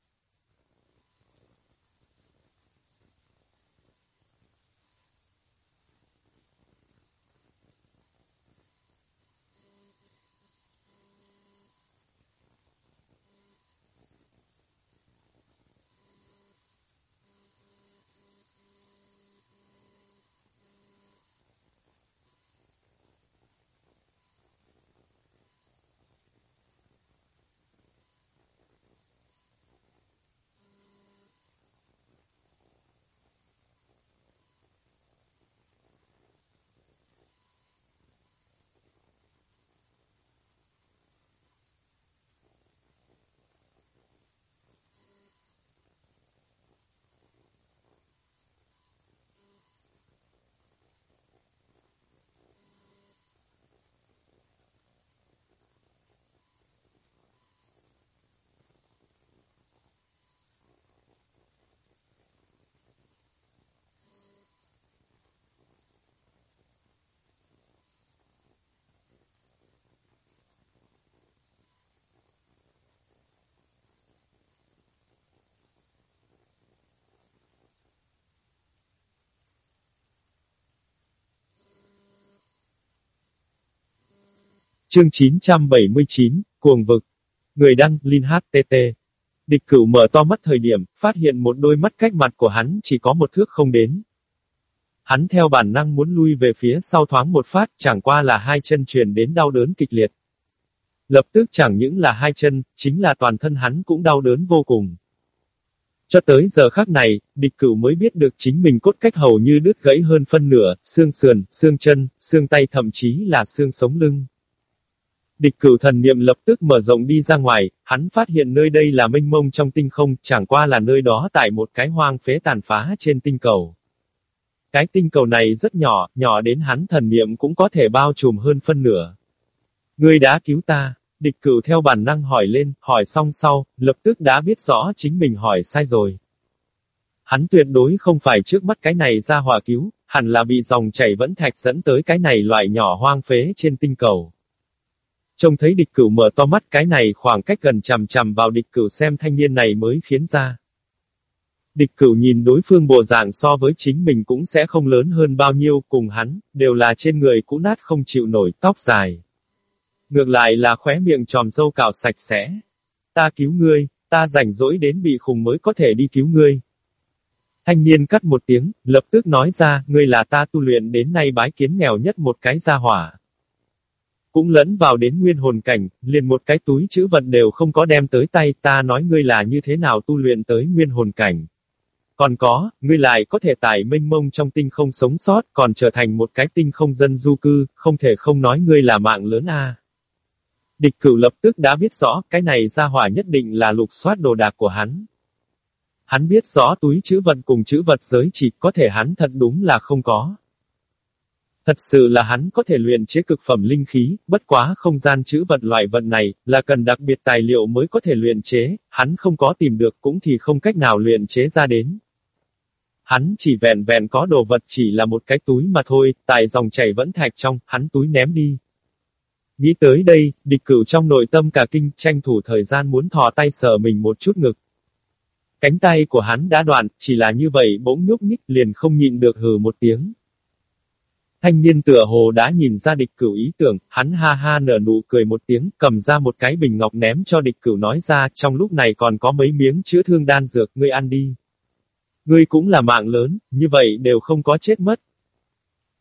Chương 979, Cuồng vực. Người đăng, Linh HTT. Địch cửu mở to mắt thời điểm, phát hiện một đôi mắt cách mặt của hắn chỉ có một thước không đến. Hắn theo bản năng muốn lui về phía sau thoáng một phát, chẳng qua là hai chân truyền đến đau đớn kịch liệt. Lập tức chẳng những là hai chân, chính là toàn thân hắn cũng đau đớn vô cùng. Cho tới giờ khắc này, địch cửu mới biết được chính mình cốt cách hầu như đứt gãy hơn phân nửa, xương sườn, xương chân, xương tay thậm chí là xương sống lưng. Địch cửu thần niệm lập tức mở rộng đi ra ngoài, hắn phát hiện nơi đây là mênh mông trong tinh không, chẳng qua là nơi đó tại một cái hoang phế tàn phá trên tinh cầu. Cái tinh cầu này rất nhỏ, nhỏ đến hắn thần niệm cũng có thể bao trùm hơn phân nửa. Ngươi đã cứu ta, địch cửu theo bản năng hỏi lên, hỏi xong sau, lập tức đã biết rõ chính mình hỏi sai rồi. Hắn tuyệt đối không phải trước mắt cái này ra hòa cứu, hẳn là bị dòng chảy vẫn thạch dẫn tới cái này loại nhỏ hoang phế trên tinh cầu. Trông thấy địch cửu mở to mắt cái này khoảng cách gần chằm chằm vào địch cửu xem thanh niên này mới khiến ra. Địch cửu nhìn đối phương bộ dạng so với chính mình cũng sẽ không lớn hơn bao nhiêu, cùng hắn, đều là trên người cũ nát không chịu nổi, tóc dài. Ngược lại là khóe miệng tròm dâu cạo sạch sẽ. Ta cứu ngươi, ta rảnh rỗi đến bị khùng mới có thể đi cứu ngươi. Thanh niên cắt một tiếng, lập tức nói ra, ngươi là ta tu luyện đến nay bái kiến nghèo nhất một cái gia hỏa. Cũng lẫn vào đến nguyên hồn cảnh, liền một cái túi chữ vật đều không có đem tới tay, ta nói ngươi là như thế nào tu luyện tới nguyên hồn cảnh. Còn có, ngươi lại có thể tải mênh mông trong tinh không sống sót, còn trở thành một cái tinh không dân du cư, không thể không nói ngươi là mạng lớn a. Địch cửu lập tức đã biết rõ, cái này ra hỏa nhất định là lục soát đồ đạc của hắn. Hắn biết rõ túi chữ vật cùng chữ vật giới chỉ có thể hắn thật đúng là không có. Thật sự là hắn có thể luyện chế cực phẩm linh khí, bất quá không gian chữ vật loại vận này, là cần đặc biệt tài liệu mới có thể luyện chế, hắn không có tìm được cũng thì không cách nào luyện chế ra đến. Hắn chỉ vẹn vẹn có đồ vật chỉ là một cái túi mà thôi, tại dòng chảy vẫn thạch trong, hắn túi ném đi. Nghĩ tới đây, địch cửu trong nội tâm cả kinh tranh thủ thời gian muốn thò tay sờ mình một chút ngực. Cánh tay của hắn đã đoạn, chỉ là như vậy bỗng nhúc nhích liền không nhịn được hừ một tiếng. Thanh niên tựa hồ đã nhìn ra địch cửu ý tưởng, hắn ha ha nở nụ cười một tiếng, cầm ra một cái bình ngọc ném cho địch cửu nói ra, trong lúc này còn có mấy miếng chữa thương đan dược, ngươi ăn đi. Ngươi cũng là mạng lớn, như vậy đều không có chết mất.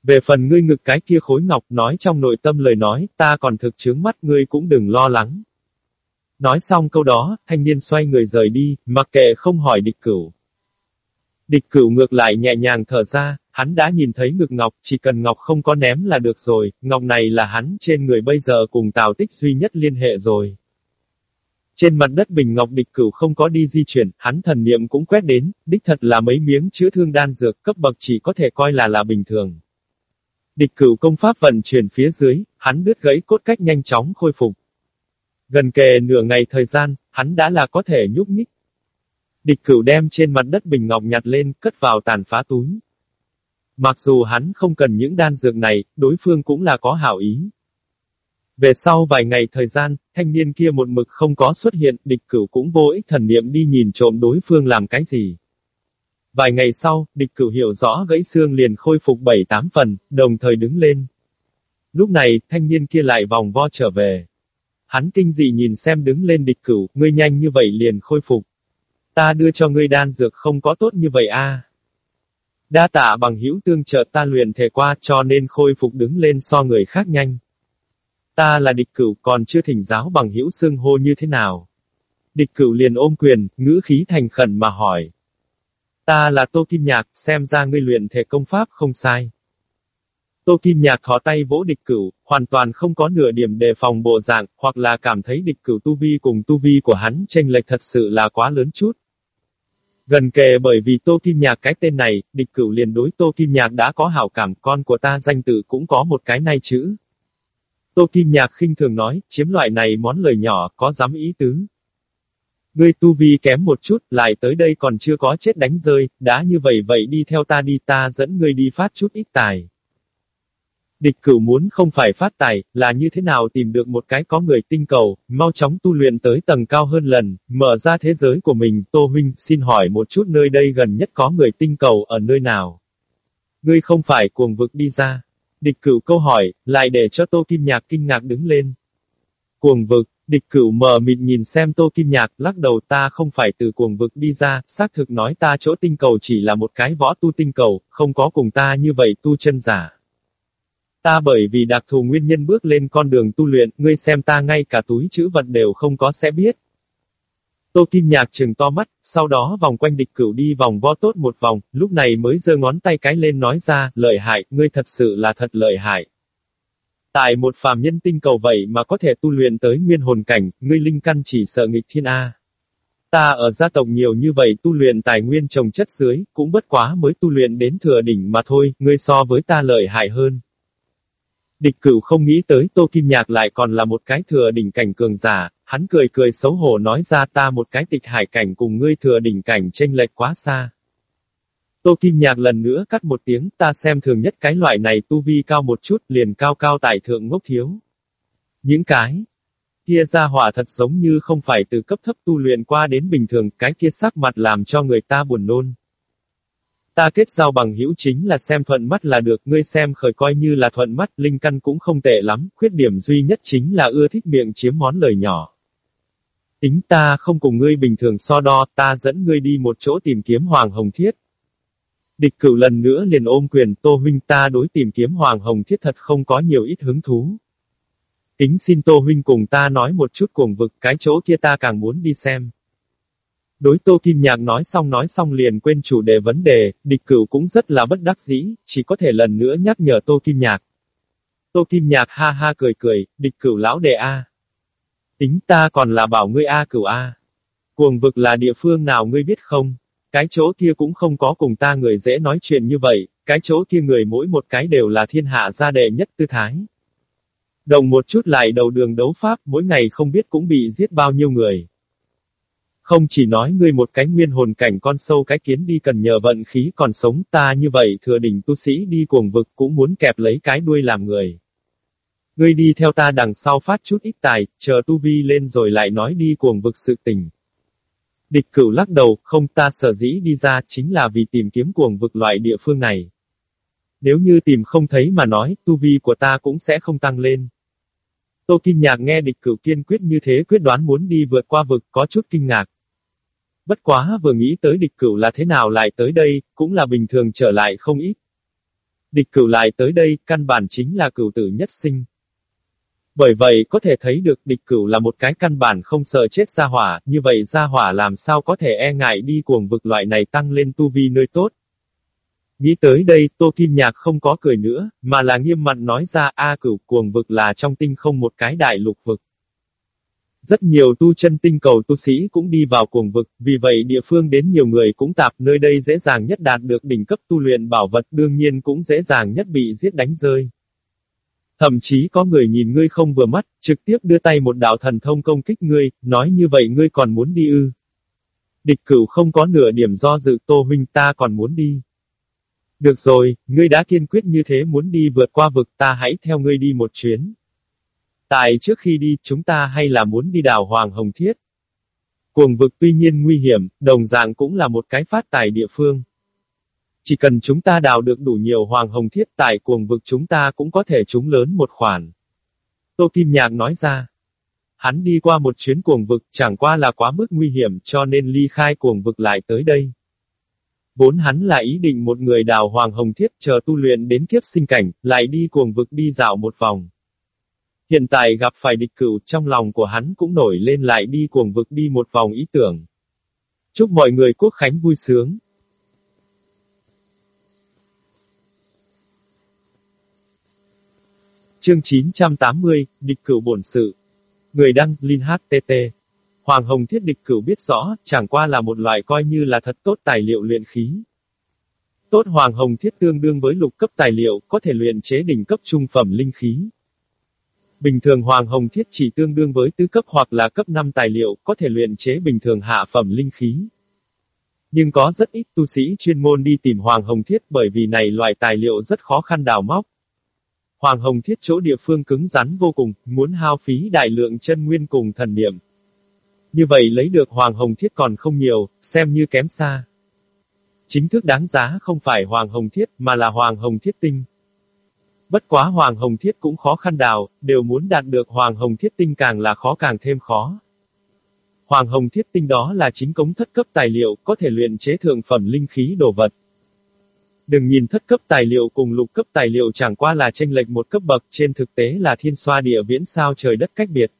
Về phần ngươi ngực cái kia khối ngọc nói trong nội tâm lời nói, ta còn thực chướng mắt ngươi cũng đừng lo lắng. Nói xong câu đó, thanh niên xoay người rời đi, mặc kệ không hỏi địch cửu. Địch cửu ngược lại nhẹ nhàng thở ra, hắn đã nhìn thấy ngực ngọc, chỉ cần ngọc không có ném là được rồi, ngọc này là hắn trên người bây giờ cùng Tào Tích duy nhất liên hệ rồi. Trên mặt đất bình ngọc địch cửu không có đi di chuyển, hắn thần niệm cũng quét đến, đích thật là mấy miếng chữa thương đan dược cấp bậc chỉ có thể coi là là bình thường. Địch cửu công pháp vận chuyển phía dưới, hắn đứt gãy cốt cách nhanh chóng khôi phục. Gần kề nửa ngày thời gian, hắn đã là có thể nhúc nhích. Địch cửu đem trên mặt đất bình ngọc nhặt lên, cất vào tàn phá túi. Mặc dù hắn không cần những đan dược này, đối phương cũng là có hảo ý. Về sau vài ngày thời gian, thanh niên kia một mực không có xuất hiện, địch cửu cũng vô ích thần niệm đi nhìn trộm đối phương làm cái gì. Vài ngày sau, địch cửu hiểu rõ gãy xương liền khôi phục bảy tám phần, đồng thời đứng lên. Lúc này, thanh niên kia lại vòng vo trở về. Hắn kinh dị nhìn xem đứng lên địch cửu, ngươi nhanh như vậy liền khôi phục. Ta đưa cho ngươi đan dược không có tốt như vậy a. Đa tạ bằng hữu tương trợ ta luyện thể qua cho nên khôi phục đứng lên so người khác nhanh. Ta là địch cửu còn chưa thỉnh giáo bằng hữu xưng hô như thế nào. Địch cửu liền ôm quyền, ngữ khí thành khẩn mà hỏi. Ta là Tô Kim Nhạc, xem ra ngươi luyện thể công pháp không sai. Tô Kim Nhạc thò tay vỗ địch cửu, hoàn toàn không có nửa điểm đề phòng bộ dạng, hoặc là cảm thấy địch cửu tu vi cùng tu vi của hắn chênh lệch thật sự là quá lớn chút. Gần kề bởi vì Tô Kim Nhạc cái tên này, địch cửu liền đối Tô Kim Nhạc đã có hảo cảm, con của ta danh tự cũng có một cái này chữ. Tô Kim Nhạc khinh thường nói, chiếm loại này món lời nhỏ, có dám ý tứ. Ngươi tu vi kém một chút, lại tới đây còn chưa có chết đánh rơi, đã như vậy vậy đi theo ta đi ta dẫn ngươi đi phát chút ít tài. Địch cửu muốn không phải phát tài, là như thế nào tìm được một cái có người tinh cầu, mau chóng tu luyện tới tầng cao hơn lần, mở ra thế giới của mình, Tô Huynh, xin hỏi một chút nơi đây gần nhất có người tinh cầu ở nơi nào? Ngươi không phải cuồng vực đi ra. Địch cửu câu hỏi, lại để cho Tô Kim Nhạc kinh ngạc đứng lên. Cuồng vực, địch cửu mờ mịt nhìn xem Tô Kim Nhạc, lắc đầu ta không phải từ cuồng vực đi ra, xác thực nói ta chỗ tinh cầu chỉ là một cái võ tu tinh cầu, không có cùng ta như vậy tu chân giả. Ta bởi vì đặc thù nguyên nhân bước lên con đường tu luyện, ngươi xem ta ngay cả túi chữ vật đều không có sẽ biết. Tô Kim Nhạc trừng to mắt, sau đó vòng quanh địch cửu đi vòng vo tốt một vòng, lúc này mới giơ ngón tay cái lên nói ra, lợi hại, ngươi thật sự là thật lợi hại. Tại một phàm nhân tinh cầu vậy mà có thể tu luyện tới nguyên hồn cảnh, ngươi linh căn chỉ sợ nghịch thiên A. Ta ở gia tộc nhiều như vậy tu luyện tài nguyên trồng chất dưới, cũng bất quá mới tu luyện đến thừa đỉnh mà thôi, ngươi so với ta lợi hại hơn. Địch cửu không nghĩ tới Tô Kim Nhạc lại còn là một cái thừa đỉnh cảnh cường giả, hắn cười cười xấu hổ nói ra ta một cái tịch hải cảnh cùng ngươi thừa đỉnh cảnh chênh lệch quá xa. Tô Kim Nhạc lần nữa cắt một tiếng ta xem thường nhất cái loại này tu vi cao một chút liền cao cao tại thượng ngốc thiếu. Những cái kia ra hỏa thật giống như không phải từ cấp thấp tu luyện qua đến bình thường cái kia sắc mặt làm cho người ta buồn nôn. Ta kết giao bằng hữu chính là xem thuận mắt là được, ngươi xem khởi coi như là thuận mắt, linh căn cũng không tệ lắm, khuyết điểm duy nhất chính là ưa thích miệng chiếm món lời nhỏ. Tính ta không cùng ngươi bình thường so đo, ta dẫn ngươi đi một chỗ tìm kiếm Hoàng Hồng Thiết. Địch cửu lần nữa liền ôm quyền Tô Huynh ta đối tìm kiếm Hoàng Hồng Thiết thật không có nhiều ít hứng thú. Tính xin Tô Huynh cùng ta nói một chút cuồng vực cái chỗ kia ta càng muốn đi xem. Đối Tô Kim Nhạc nói xong nói xong liền quên chủ đề vấn đề, địch cửu cũng rất là bất đắc dĩ, chỉ có thể lần nữa nhắc nhở Tô Kim Nhạc. Tô Kim Nhạc ha ha cười cười, địch cửu lão đề A. Tính ta còn là bảo ngươi A cửu A. Cuồng vực là địa phương nào ngươi biết không? Cái chỗ kia cũng không có cùng ta người dễ nói chuyện như vậy, cái chỗ kia người mỗi một cái đều là thiên hạ gia đệ nhất tư thái. Đồng một chút lại đầu đường đấu pháp, mỗi ngày không biết cũng bị giết bao nhiêu người. Không chỉ nói ngươi một cái nguyên hồn cảnh con sâu cái kiến đi cần nhờ vận khí còn sống ta như vậy thừa đỉnh tu sĩ đi cuồng vực cũng muốn kẹp lấy cái đuôi làm người. Ngươi đi theo ta đằng sau phát chút ít tài, chờ tu vi lên rồi lại nói đi cuồng vực sự tình. Địch cửu lắc đầu, không ta sở dĩ đi ra chính là vì tìm kiếm cuồng vực loại địa phương này. Nếu như tìm không thấy mà nói, tu vi của ta cũng sẽ không tăng lên. Tô Kim Nhạc nghe địch cửu kiên quyết như thế quyết đoán muốn đi vượt qua vực có chút kinh ngạc. Bất quá vừa nghĩ tới địch cửu là thế nào lại tới đây, cũng là bình thường trở lại không ít. Địch cửu lại tới đây, căn bản chính là cửu tử nhất sinh. Bởi vậy có thể thấy được địch cửu là một cái căn bản không sợ chết gia hỏa, như vậy gia hỏa làm sao có thể e ngại đi cuồng vực loại này tăng lên tu vi nơi tốt. Nghĩ tới đây, Tô Kim Nhạc không có cười nữa, mà là nghiêm mặt nói ra A cửu cuồng vực là trong tinh không một cái đại lục vực. Rất nhiều tu chân tinh cầu tu sĩ cũng đi vào cuồng vực, vì vậy địa phương đến nhiều người cũng tạp nơi đây dễ dàng nhất đạt được đỉnh cấp tu luyện bảo vật đương nhiên cũng dễ dàng nhất bị giết đánh rơi. Thậm chí có người nhìn ngươi không vừa mắt, trực tiếp đưa tay một đạo thần thông công kích ngươi, nói như vậy ngươi còn muốn đi ư. Địch cửu không có nửa điểm do dự tô huynh ta còn muốn đi. Được rồi, ngươi đã kiên quyết như thế muốn đi vượt qua vực ta hãy theo ngươi đi một chuyến. Tại trước khi đi, chúng ta hay là muốn đi đào Hoàng Hồng Thiết. Cuồng vực tuy nhiên nguy hiểm, đồng dạng cũng là một cái phát tài địa phương. Chỉ cần chúng ta đào được đủ nhiều Hoàng Hồng Thiết tại cuồng vực chúng ta cũng có thể trúng lớn một khoản. Tô Kim Nhạc nói ra. Hắn đi qua một chuyến cuồng vực chẳng qua là quá mức nguy hiểm cho nên ly khai cuồng vực lại tới đây. Vốn hắn là ý định một người đào Hoàng Hồng Thiết chờ tu luyện đến kiếp sinh cảnh, lại đi cuồng vực đi dạo một vòng. Hiện tại gặp phải địch cửu trong lòng của hắn cũng nổi lên lại đi cuồng vực đi một vòng ý tưởng. Chúc mọi người quốc khánh vui sướng. Chương 980, Địch cửu bổn sự. Người đăng, Linh HTT. Hoàng Hồng Thiết địch cửu biết rõ, chẳng qua là một loại coi như là thật tốt tài liệu luyện khí. Tốt Hoàng Hồng Thiết tương đương với lục cấp tài liệu, có thể luyện chế đỉnh cấp trung phẩm linh khí. Bình thường Hoàng Hồng Thiết chỉ tương đương với tứ cấp hoặc là cấp 5 tài liệu, có thể luyện chế bình thường hạ phẩm linh khí. Nhưng có rất ít tu sĩ chuyên môn đi tìm Hoàng Hồng Thiết bởi vì này loại tài liệu rất khó khăn đào móc. Hoàng Hồng Thiết chỗ địa phương cứng rắn vô cùng, muốn hao phí đại lượng chân nguyên cùng thần niệm. Như vậy lấy được Hoàng Hồng Thiết còn không nhiều, xem như kém xa. Chính thức đáng giá không phải Hoàng Hồng Thiết mà là Hoàng Hồng Thiết Tinh. Bất quá Hoàng Hồng Thiết cũng khó khăn đào, đều muốn đạt được Hoàng Hồng Thiết tinh càng là khó càng thêm khó. Hoàng Hồng Thiết tinh đó là chính cống thất cấp tài liệu, có thể luyện chế thượng phẩm linh khí đồ vật. Đừng nhìn thất cấp tài liệu cùng lục cấp tài liệu chẳng qua là tranh lệch một cấp bậc, trên thực tế là thiên xoa địa viễn sao trời đất cách biệt.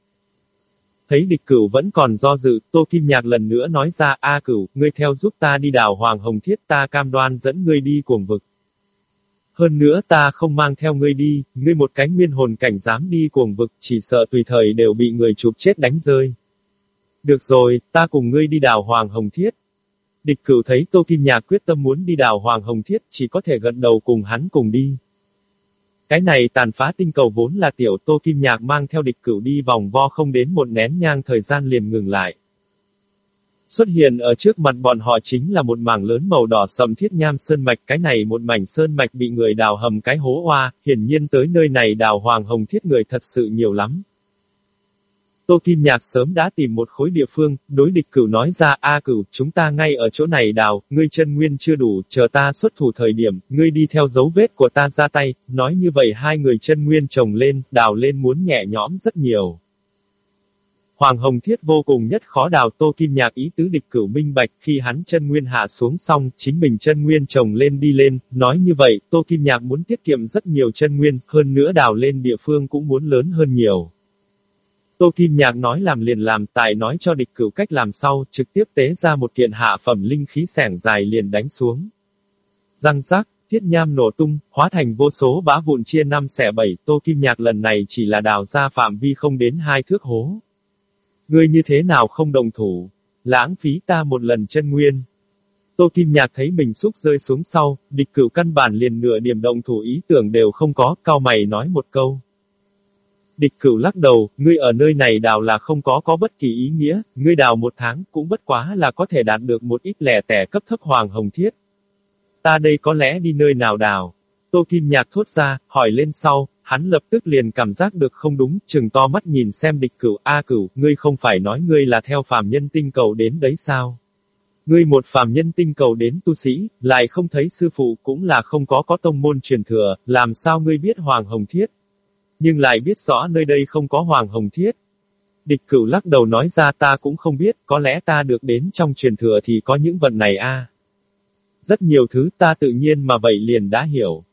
Thấy địch cửu vẫn còn do dự, Tô Kim Nhạc lần nữa nói ra, A cửu, ngươi theo giúp ta đi đào Hoàng Hồng Thiết ta cam đoan dẫn ngươi đi cuồng vực. Hơn nữa ta không mang theo ngươi đi, ngươi một cái nguyên hồn cảnh dám đi cuồng vực, chỉ sợ tùy thời đều bị người chụp chết đánh rơi. Được rồi, ta cùng ngươi đi đào Hoàng Hồng Thiết. Địch cửu thấy Tô Kim Nhạc quyết tâm muốn đi đào Hoàng Hồng Thiết, chỉ có thể gật đầu cùng hắn cùng đi. Cái này tàn phá tinh cầu vốn là tiểu Tô Kim Nhạc mang theo địch cửu đi vòng vo không đến một nén nhang thời gian liền ngừng lại. Xuất hiện ở trước mặt bọn họ chính là một mảng lớn màu đỏ sầm thiết nham sơn mạch, cái này một mảnh sơn mạch bị người đào hầm cái hố hoa, hiển nhiên tới nơi này đào hoàng hồng thiết người thật sự nhiều lắm. Tô Kim Nhạc sớm đã tìm một khối địa phương, đối địch cửu nói ra, A cửu, chúng ta ngay ở chỗ này đào, ngươi chân nguyên chưa đủ, chờ ta xuất thủ thời điểm, ngươi đi theo dấu vết của ta ra tay, nói như vậy hai người chân nguyên chồng lên, đào lên muốn nhẹ nhõm rất nhiều. Hoàng Hồng Thiết vô cùng nhất khó đào Tô Kim Nhạc ý tứ địch cửu minh bạch khi hắn chân nguyên hạ xuống xong, chính mình chân nguyên trồng lên đi lên, nói như vậy, Tô Kim Nhạc muốn tiết kiệm rất nhiều chân nguyên, hơn nữa đào lên địa phương cũng muốn lớn hơn nhiều. Tô Kim Nhạc nói làm liền làm, tài nói cho địch cửu cách làm sau, trực tiếp tế ra một kiện hạ phẩm linh khí sẻng dài liền đánh xuống. Răng rác, thiết nham nổ tung, hóa thành vô số bá vụn chia năm xẻ bảy, Tô Kim Nhạc lần này chỉ là đào ra phạm vi không đến hai thước hố. Ngươi như thế nào không đồng thủ? Lãng phí ta một lần chân nguyên. Tô Kim Nhạc thấy mình xúc rơi xuống sau, địch cửu căn bản liền nửa điểm đồng thủ ý tưởng đều không có, cao mày nói một câu. Địch cửu lắc đầu, ngươi ở nơi này đào là không có có bất kỳ ý nghĩa, ngươi đào một tháng cũng bất quá là có thể đạt được một ít lẻ tẻ cấp thấp hoàng hồng thiết. Ta đây có lẽ đi nơi nào đào? Tô Kim Nhạc thốt ra, hỏi lên sau, hắn lập tức liền cảm giác được không đúng, chừng to mắt nhìn xem địch cửu, a cửu, ngươi không phải nói ngươi là theo phàm nhân tinh cầu đến đấy sao? Ngươi một phàm nhân tinh cầu đến tu sĩ, lại không thấy sư phụ cũng là không có có tông môn truyền thừa, làm sao ngươi biết Hoàng Hồng Thiết? Nhưng lại biết rõ nơi đây không có Hoàng Hồng Thiết. Địch cửu lắc đầu nói ra ta cũng không biết, có lẽ ta được đến trong truyền thừa thì có những vận này a. Rất nhiều thứ ta tự nhiên mà vậy liền đã hiểu.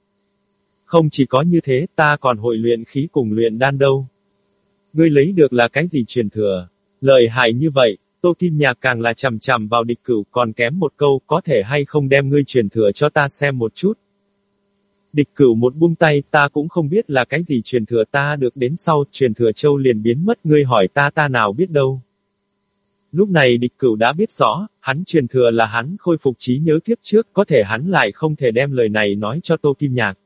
Không chỉ có như thế, ta còn hội luyện khí cùng luyện đan đâu. Ngươi lấy được là cái gì truyền thừa? Lời hại như vậy, Tô Kim Nhạc càng là chầm chầm vào địch cửu còn kém một câu, có thể hay không đem ngươi truyền thừa cho ta xem một chút. Địch cửu một buông tay, ta cũng không biết là cái gì truyền thừa ta được đến sau, truyền thừa châu liền biến mất, ngươi hỏi ta ta nào biết đâu. Lúc này địch cửu đã biết rõ, hắn truyền thừa là hắn khôi phục trí nhớ kiếp trước, có thể hắn lại không thể đem lời này nói cho Tô Kim Nhạc.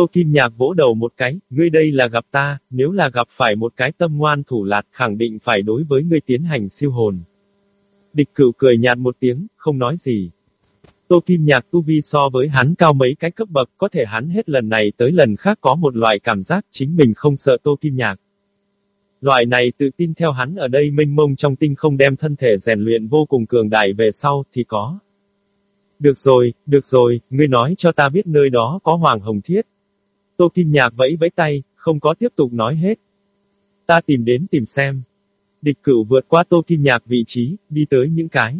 Tô Kim Nhạc vỗ đầu một cái, ngươi đây là gặp ta, nếu là gặp phải một cái tâm ngoan thủ lạt khẳng định phải đối với ngươi tiến hành siêu hồn. Địch cửu cười nhạt một tiếng, không nói gì. Tô Kim Nhạc tu vi so với hắn cao mấy cái cấp bậc, có thể hắn hết lần này tới lần khác có một loại cảm giác chính mình không sợ Tô Kim Nhạc. Loại này tự tin theo hắn ở đây mênh mông trong tinh không đem thân thể rèn luyện vô cùng cường đại về sau, thì có. Được rồi, được rồi, ngươi nói cho ta biết nơi đó có Hoàng Hồng Thiết. Tô Kim Nhạc vẫy vẫy tay, không có tiếp tục nói hết. Ta tìm đến tìm xem. Địch cửu vượt qua Tô Kim Nhạc vị trí, đi tới những cái.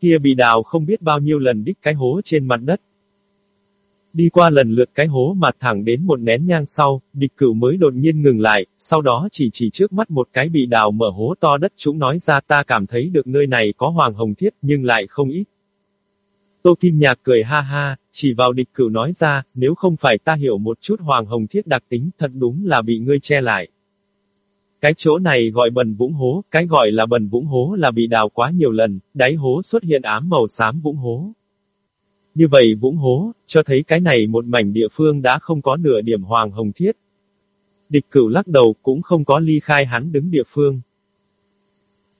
Kia bị đào không biết bao nhiêu lần đích cái hố trên mặt đất. Đi qua lần lượt cái hố mặt thẳng đến một nén nhang sau, địch cửu mới đột nhiên ngừng lại, sau đó chỉ chỉ trước mắt một cái bị đào mở hố to đất chúng nói ra ta cảm thấy được nơi này có hoàng hồng thiết nhưng lại không ít. Tô Kim Nhạc cười ha ha, chỉ vào địch cửu nói ra, nếu không phải ta hiểu một chút hoàng hồng thiết đặc tính thật đúng là bị ngươi che lại. Cái chỗ này gọi bần vũng hố, cái gọi là bần vũng hố là bị đào quá nhiều lần, đáy hố xuất hiện ám màu xám vũng hố. Như vậy vũng hố, cho thấy cái này một mảnh địa phương đã không có nửa điểm hoàng hồng thiết. Địch cửu lắc đầu cũng không có ly khai hắn đứng địa phương.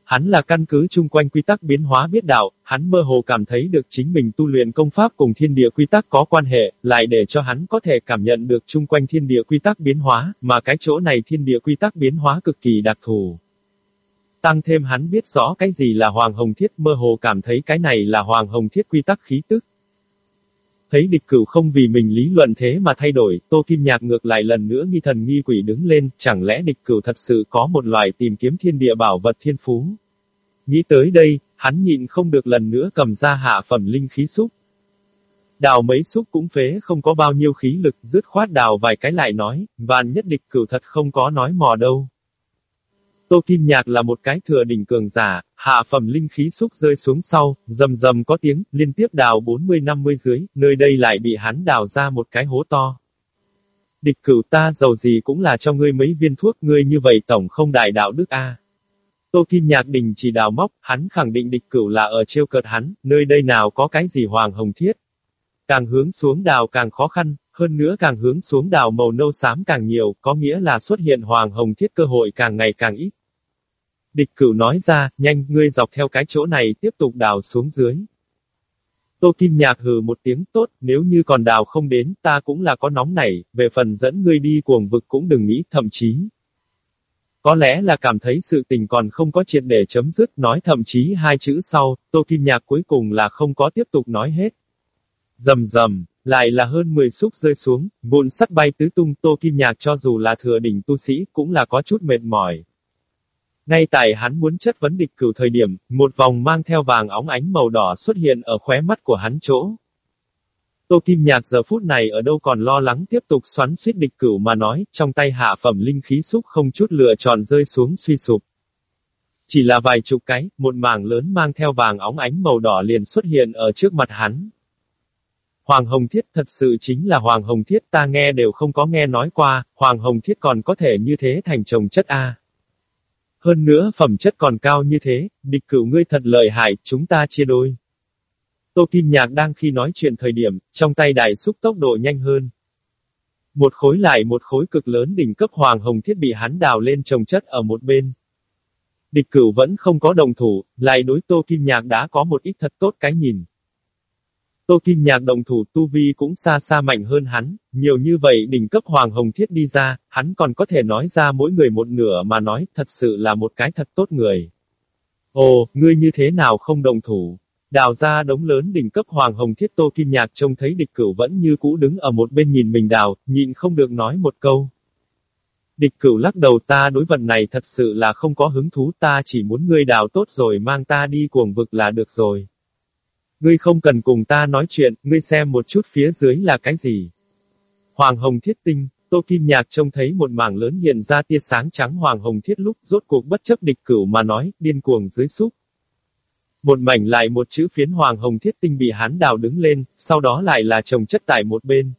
Hắn là căn cứ chung quanh quy tắc biến hóa biết đạo, hắn mơ hồ cảm thấy được chính mình tu luyện công pháp cùng thiên địa quy tắc có quan hệ, lại để cho hắn có thể cảm nhận được chung quanh thiên địa quy tắc biến hóa, mà cái chỗ này thiên địa quy tắc biến hóa cực kỳ đặc thù. Tăng thêm hắn biết rõ cái gì là Hoàng Hồng Thiết mơ hồ cảm thấy cái này là Hoàng Hồng Thiết quy tắc khí tức. Thấy địch cửu không vì mình lý luận thế mà thay đổi, Tô Kim Nhạc ngược lại lần nữa nghi thần nghi quỷ đứng lên, chẳng lẽ địch cửu thật sự có một loại tìm kiếm thiên địa bảo vật thiên phú. Nghĩ tới đây, hắn nhịn không được lần nữa cầm ra hạ phẩm linh khí xúc. Đào mấy xúc cũng phế không có bao nhiêu khí lực, dứt khoát đào vài cái lại nói, vạn nhất địch cửu thật không có nói mò đâu. Tô Kim Nhạc là một cái thừa đỉnh cường giả, hạ phẩm linh khí xúc rơi xuống sau, rầm rầm có tiếng, liên tiếp đào 40-50 dưới, nơi đây lại bị hắn đào ra một cái hố to. Địch cửu ta giàu gì cũng là cho ngươi mấy viên thuốc, ngươi như vậy tổng không đại đạo đức a. Tô Kim Nhạc đình chỉ đào móc, hắn khẳng định địch cửu là ở trêu cợt hắn, nơi đây nào có cái gì hoàng hồng thiết. Càng hướng xuống đào càng khó khăn, hơn nữa càng hướng xuống đào màu nâu xám càng nhiều, có nghĩa là xuất hiện hoàng hồng thiết cơ hội càng ngày càng ít. Địch cửu nói ra, nhanh, ngươi dọc theo cái chỗ này tiếp tục đào xuống dưới. Tô Kim Nhạc hừ một tiếng tốt, nếu như còn đào không đến, ta cũng là có nóng nảy, về phần dẫn ngươi đi cuồng vực cũng đừng nghĩ, thậm chí. Có lẽ là cảm thấy sự tình còn không có triệt để chấm dứt, nói thậm chí hai chữ sau, Tô Kim Nhạc cuối cùng là không có tiếp tục nói hết. Dầm dầm, lại là hơn 10 xúc rơi xuống, vụn sắt bay tứ tung Tô Kim Nhạc cho dù là thừa đỉnh tu sĩ cũng là có chút mệt mỏi. Ngay tại hắn muốn chất vấn địch cửu thời điểm, một vòng mang theo vàng óng ánh màu đỏ xuất hiện ở khóe mắt của hắn chỗ. Tô Kim Nhạc giờ phút này ở đâu còn lo lắng tiếp tục xoắn suýt địch cửu mà nói, trong tay hạ phẩm linh khí xúc không chút lựa chọn rơi xuống suy sụp. Chỉ là vài chục cái, một mảng lớn mang theo vàng óng ánh màu đỏ liền xuất hiện ở trước mặt hắn. Hoàng Hồng Thiết thật sự chính là Hoàng Hồng Thiết ta nghe đều không có nghe nói qua, Hoàng Hồng Thiết còn có thể như thế thành chồng chất A. Hơn nữa phẩm chất còn cao như thế, địch cửu ngươi thật lợi hại, chúng ta chia đôi. Tô Kim Nhạc đang khi nói chuyện thời điểm, trong tay đại xúc tốc độ nhanh hơn. Một khối lại một khối cực lớn đỉnh cấp hoàng hồng thiết bị hắn đào lên trồng chất ở một bên. Địch cửu vẫn không có đồng thủ, lại đối Tô Kim Nhạc đã có một ít thật tốt cái nhìn. Tô Kim Nhạc đồng thủ tu vi cũng xa xa mạnh hơn hắn, nhiều như vậy đỉnh cấp hoàng hồng thiết đi ra, hắn còn có thể nói ra mỗi người một nửa mà nói, thật sự là một cái thật tốt người. Ồ, ngươi như thế nào không đồng thủ? Đào ra đống lớn đỉnh cấp hoàng hồng thiết Tô Kim Nhạc trông thấy địch cửu vẫn như cũ đứng ở một bên nhìn mình đào, nhịn không được nói một câu. Địch cửu lắc đầu ta đối vận này thật sự là không có hứng thú ta chỉ muốn ngươi đào tốt rồi mang ta đi cuồng vực là được rồi. Ngươi không cần cùng ta nói chuyện, ngươi xem một chút phía dưới là cái gì. Hoàng hồng thiết tinh, Tô Kim Nhạc trông thấy một mảng lớn hiện ra tia sáng trắng hoàng hồng thiết lúc rốt cuộc bất chấp địch cửu mà nói, điên cuồng dưới súc. Một mảnh lại một chữ phiến hoàng hồng thiết tinh bị hắn đào đứng lên, sau đó lại là trồng chất tại một bên.